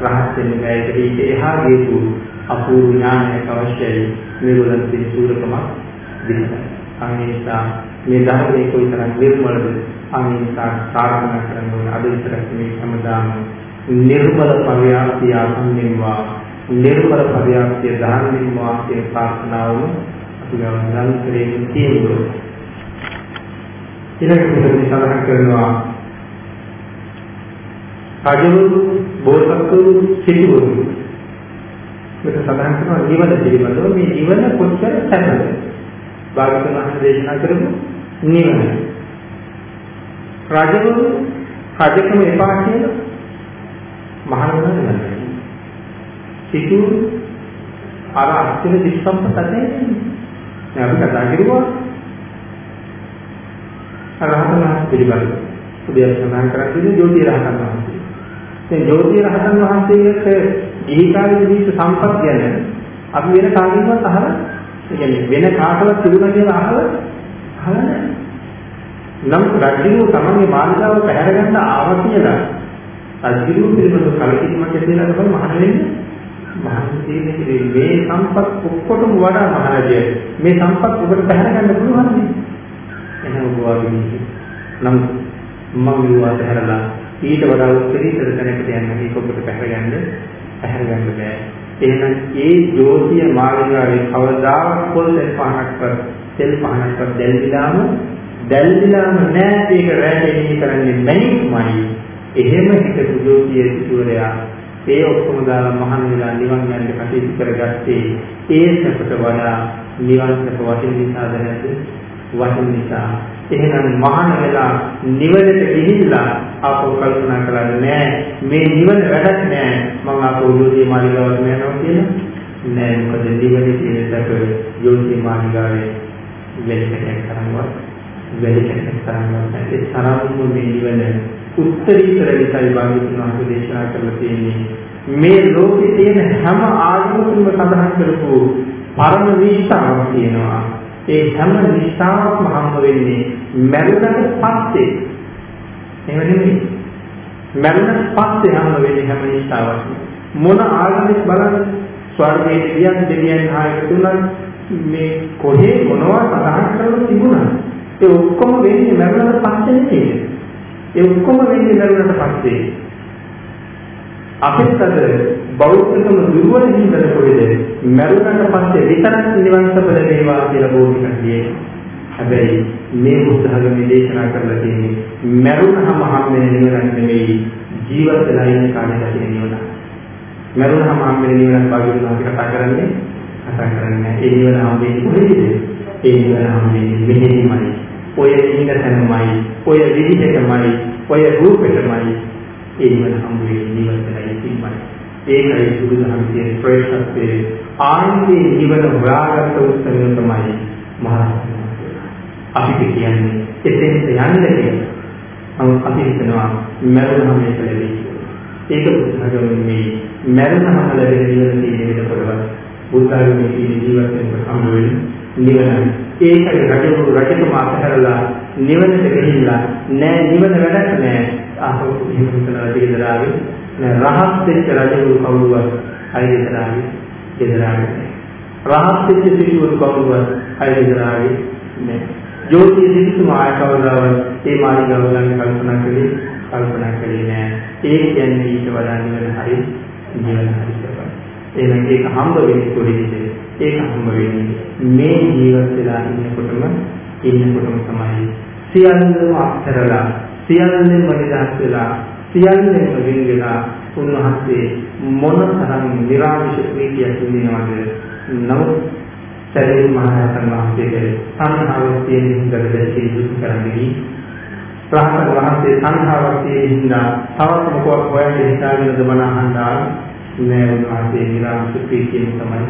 රහත් වෙන්න බෑ. ඒක එහා ගියපු අපූර්ව ඥානයක් අවශ්‍යයි. මේගොල්ලන් තියෙන සූරකමක් විතරයි. අනිසා මේ ධර්මයේ කොයිතරම් නිර්මලද අනිසා සාර්ථක කරගන්න අද විතරක් මේ සමදාන නිර්මල පරියාප්තිය අසන්නෙන්වා නිර්මල පරියාප්තිය ධර්මයෙන්වා කියන ප්‍රාර්ථනාවම අපි ගමන් කරගෙන තියෙනවා. ඊළඟ කොටසේ සඳහන් කරනවා. රජවරු බෝසත්වරු සිටුවරු. මේක සඳහන් කරනවා නිවන පිළිබඳව. මේ නිවන කොච්චර සැපද භාගතුන් වහන්සේ දේශනා කරපු නිවන රජවරු රජකම එපා කියලා මහණවරු නෑ සිටුවරු අර අස්තිර දිස්සම්පත නැහැ අපි කතා කරුවා රහතන් වහන්සේ පිළිබඳව. උදේ සඳහන් කරන්නේ ජෝති රහතන් වහන්සේ. දැන් ජෝති රහතන් වහන්සේට ගිහි කාලේ දීප සම්පත් ගැන අපි වෙන කාගෙන්වත් අහලා ඒ කියන්නේ වෙන කාටවත් තිබුණා කියලා අහලා අහලා නැහැ. නම් රජුව තමන්ගේ මාළිගාව පැහැර ගන්න ආවා කියලා රජුව පිළිබඳව කලකිරීමක් ඇතිවෙලා තමයි මහණ වෙන්නේ. මහන්සියනේ මේ සම්පත් ඔක්කොටම වඩා මහරජය මේ සම්පත් ඔබට පැහැර ගන්න පුළුවන් නේ. එහෙනම් ගෝවාගේ නම් මම විවාද හැරලා ඊට වඩා උත්තරීතර තැනකට යන්න මේක ඔබට පැහැරගන්න පැහැරගන්න බෑ. එහෙනම් ඒ ජෝතිය මාර්ගාවේ කවදාවත් පොල් තෙල් පහනක්වත් තෙල් පහනක්වත් දැල්විලාම දැල්විලාම නෑ ඒක රැඳෙන්නේ කරන්නේ මැනික්මයි. එහෙම හිතපු ජෝතිය සිටුවරයා ඒ ඔක්කොම දාලා මහන් වෙලා නිවන් යන්න කටයුතු කරගත්තේ ඒ සැපට වඩා නිවන් සැප වටින නිසාද නැද්ද? වටින නිසා. එහෙනම් මහාන වෙලා නිවනට ගිහිල්ලා ආපහු කල්පනා කරන්නේ නෑ. මේ නිවන වැඩක් නෑ. මම ආපහු යෝධි මාලිගාවට යනවා කියලා? නෑ. මොකද නිවනේ තියෙන සැප යෝධි මාලිගාවේ වෙලකටක් කරනවා වෙලකටක් කරනවා ඒ තරම්ම මේ නිවන උත්තරීතර විසයි භාග්‍යතුන් වහන්සේ දේශනා කරලා තියෙන්නේ මේ ලෝකේ තියෙන හැම ආගමකින්ම සඳහන් කරපු පරම නිෂ්ඨාවක් තියෙනවා ඒ හැම නිස්සාවක්ම හම්බ වෙන්නේ මරුණට පස්සේ. එහෙම නෙමෙයි. මරුණට පස්සේ හම්බ වෙන්නේ හැම නිස්සාවක්ම. මොන ආගමෙත් බලන්න ස්වර්ගයේ දෙවියන් දෙවියන් ආයතුණන් මේ කොහේ මොනවා සඳහන් කරලා තිබුණා. ඒ ඔක්කොම වෙන්නේ මරුණට පස්සේ නෙමෙයි. ඒ ඔක්කොම වෙන්නේ මරුණට පස්සේ. අපිට අද බෞද්ධකම දුර්වල හිඳන කොහෙද මරුණට පස්සේ විතරක් නිවන් සප ලැබේවා කියලා බෝධි කන්නේ. හැබැයි මේ බුද්ධ ධර්මයේ දේශනා කරලා තියෙන්නේ මරුණහම හම් වෙන නිවනක් නෙමෙයි ජීවත් වෙලා ඉන්න කාලේ තියෙන නිවන. මරුණහම හම් වෙන නිවනක් වගේ අපි කතා කරන්නේ කතා කරන්නේ ඒ නිවන හම් වෙන්නේ කොහෙද? ඒ නිවන හම් වෙන්නේ මෙහෙමයි. ඔය ඉන්න තැනමයි, ඔය විදිහටමයි, ඔය රූපෙටමයි ඒ නිවන හම් වෙන්නේ නිවන කියලා ඉතිමයි. ඒකයි බුදුදහම කියන ශ්‍රේෂ්ඨත්වයේ ආන්ති නිවන හොයාගත්ත උත්තරය තමයි මහරහතන් අපිට කියන්නේ එතෙන්ට යන්න කියලා. නමුත් අපි හිතනවා මරුණම මේක ලැබෙයි කියලා. ඒක බුදුහාමගේ මේ මරුණම ලැබෙන නිවන තියෙන විදිහටවත් බුද්ධාගමේ තියෙන ජීවිතයෙන් හම්බ වෙන්නේ නිවන. ඒකයි රජු රජතුමා අතහැරලා නිවනට ගිහිල්ලා නෑ නිවන වැඩක් නෑ. ආපහු එහෙම හිතලා දෙදරාවේ නෑ රහත් වෙච්ච රජු කවුරුවත් හයිදරාවේ දෙදරාවේ රහත් වෙච්ච සිටුවරු කවුරුවත් හයිදරාවේ නෑ. ජෝතිය සිටුමා ආය කවදාවත් ඒ මාළිගාව ළඟ කල්පනා කළේ කල්පනා කළේ නෑ. ඒ කියන්නේ ඊට වඩා නිවන හරි නිවන හරි කරපන්. එහෙනම් ඒක හම්බ වෙන්නේ කොහේද? ඒක හම්බ වෙන්නේ මේ ජීවත් වෙලා ඉන්නකොටම ඉන්නකොටම තමයි. සියල්ලම අත්හැරලා සියල්ලම නිදහස් වෙලා සියල්ලම වෙන් වෙලා උන්වහන්සේ මොනතරම් නිර්ආමිෂ ප්‍රීතියක් විඳිනවද නමුත් සැරියුත් මහ රහතන් වහන්සේගේ සංහාවක් තියෙන හින්දාද දැකී දුක් කරන්නේ රහතන් වහන්සේ සංහාවක් තියෙන හින්දා තවත් මොකක් හොයන්න හිතාගෙනද මන අහන්නා නෑ උන්වහන්සේ නිර්ආමිෂ ප්‍රීතියෙන් තමයි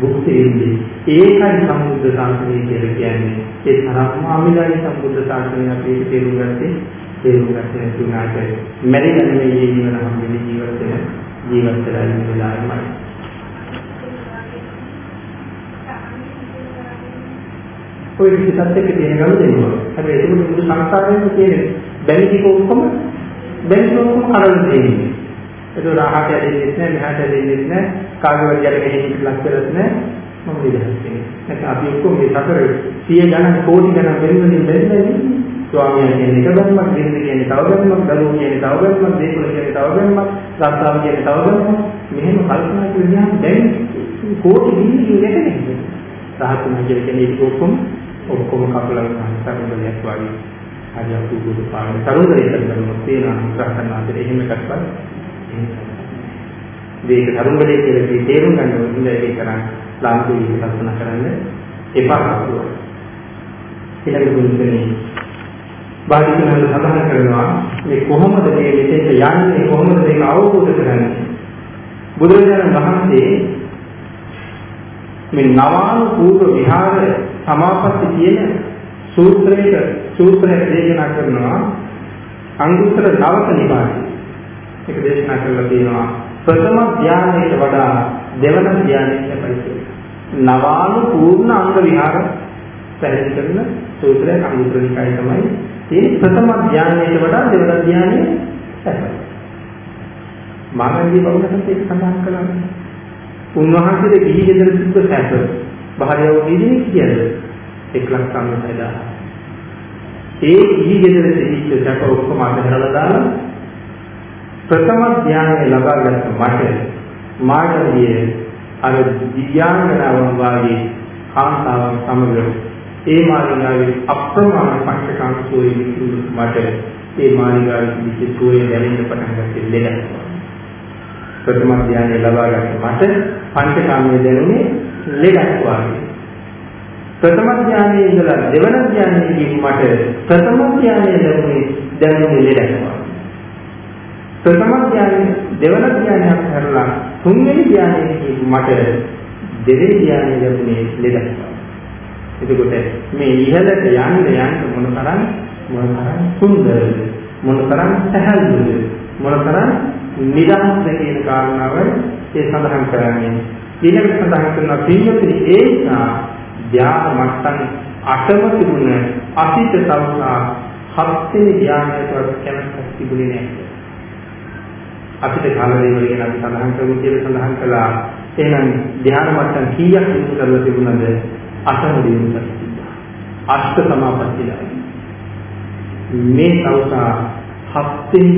භුක්ති විඳින්නේ. ඒකයි සම්බුද්ධ ශාසනය කියලා කියන්නේ. ඒ තරම්ම අමිලයි සම්බුද්ධ ශාසනය අපි තේරුම් ගත්තේ තේරුම් ගත්තේ නැති වුණාට මැරිලා නෙමෙයි ජීවන හැමදේම ජීවත් වෙන ජීවත් වෙලා ඉන්න වෙලාවමයි. ඔය විදිහට එක්ක තියෙන ගම දෙනවා. හැබැයි ඒක මුළු සංස්කාරයේම තියෙන බැලික ඔක්කොම බැලික ඔක්කොම කරලා තියෙන්නේ. ඒක රාහට ඇදෙන්නේ නැහැ, මෙහාට ඇදෙන්නේ නැහැ, කාගේවත් යටගෙන ලක් කරත් නැහැ. මම විදහස් වෙන්නේ. නැත්නම් අපි ඔක්කොම මේ සතර 100 ගණන් කෝටි ගණන් වෙනවලින් බැරිනේ. ස්වාමියා කියන්නේ එක බැම්මක්, දෙන්න කියන්නේ තව බැම්මක්, දරුවෝ කියන්නේ තව බැම්මක්, දේපොළ කියන්නේ තව බැම්මක්, රස්සාව කියන්නේ තව බැම්මක්. මෙහෙම කල්පනා කරලා දැන් කෝටි බිලියන නැටනේ. රහතුන් කියන්නේ ඒක ඔක්කොම ඔක්කොම කපලා සංසාරවලයක් වගේ. හරි අපුදුදු පාන තරුණයෙක් කරනවා තේනවා රහතන් වහන්සේ එහෙම එකක්වත් මේක ධර්මවලේ කියලා මේ තේරුම් ගන්න ඕනේ. ඉඳලා ඒක කරන් ලාංකික කල්පනා කරන්න. එපා වුණා. ඊළඟ දුන්නේ බාහිරින් සඳහන් කරනවා මේ කොහොමද මේ මෙතෙන්ට යන්නේ? කොහොමද මේක අවබෝධ කරගන්නේ බුදුරජාණන් වහන්සේ මේ නවානුපූර්ව විහාර සමාපatti කියන සූත්‍රයක සූත්‍රයක් දේශනා කරනවා. අංගුත්තර නවක නිපාතේ ඒක දේශනා කරලා තියෙනවා ප්‍රථම ධානයට වඩා දෙවන ධානයට පරිසරය. නවානු පූර්ණ අංග විහාර පැහැදිලි කරන සූත්‍රය අනුත්‍රනිකයි තමයි තියෙන්නේ ප්‍රථම ධානයට වඩා දෙවන ධානය සැපයි. මානවී බවකට ඒක සඳහන් කරන්නේ. උන්වහන්සේගේ ගිහි ගෙදර තිබ්බ සැප භාර්යාව දීදී කියන්නේ 196000. ඒ ගිහි ගෙදර තිබිච්ච සැප ඔක්කොම අතහැරලා දාලා ප්‍රථම ධානය ලබාගත් මට මාර්ගයේ අර දිව්‍යාංගනාවන් වාගේ කාන්තාවන් සමග ඒ මාර්ගාවේ අප්‍රමාණ පංචකාම සෝයේ මට ඒ මාර්ගාවේ තිබිච්ච සෝයේ දැනෙන්න පටන් ගත්තේ ලෙඩක්. ප්‍රථම ධානය ලබාගත් මට පංචකාමයේ දැනුනේ ලෙඩක් වාගේ. ප්‍රථම ධානයේ ඉඳලා දෙවන ධානයේ මට ප්‍රථම ධානයේ දැනුනේ දැනුනේ ලෙඩක් වාගේ. ප්‍රථම ධානය දෙවන ධානයක් කරලා තුන්වෙනි ධානයේදී මට දෙවෙනි ධානය ලැබුණේ ලෙඩක්. එතකොට මේ ඉහළට යන්න යන්න මොන තරම් මොන තරම් සුන්දරද මොන තරම් සැහැල්ලුද මොන තරම් නිදහස්ද කියන කාරණාව ඒ සඳහන් කරන්නේ ඊළඟට සඳහන් කරන පින්වතුනි ඒ නිසා ධ්‍යාන මට්ටම් අටම තිබුණ අසිත සවසා හත්වෙනි ධ්‍යානයටවත් කැමැත්තක් තිබුණේ නැහැ. අපිට කාල දේවල් ගැන අපි සඳහන් කරමු කියලා සඳහන් කළා. එහෙනම් ධ්‍යාන මට්ටම් කීයක් දිනු කරලා තිබුණද? අටම දිනු කරලා තිබුණා. අෂ්ට සමාපත්තියයි. මේ සෞසා හත්වෙනි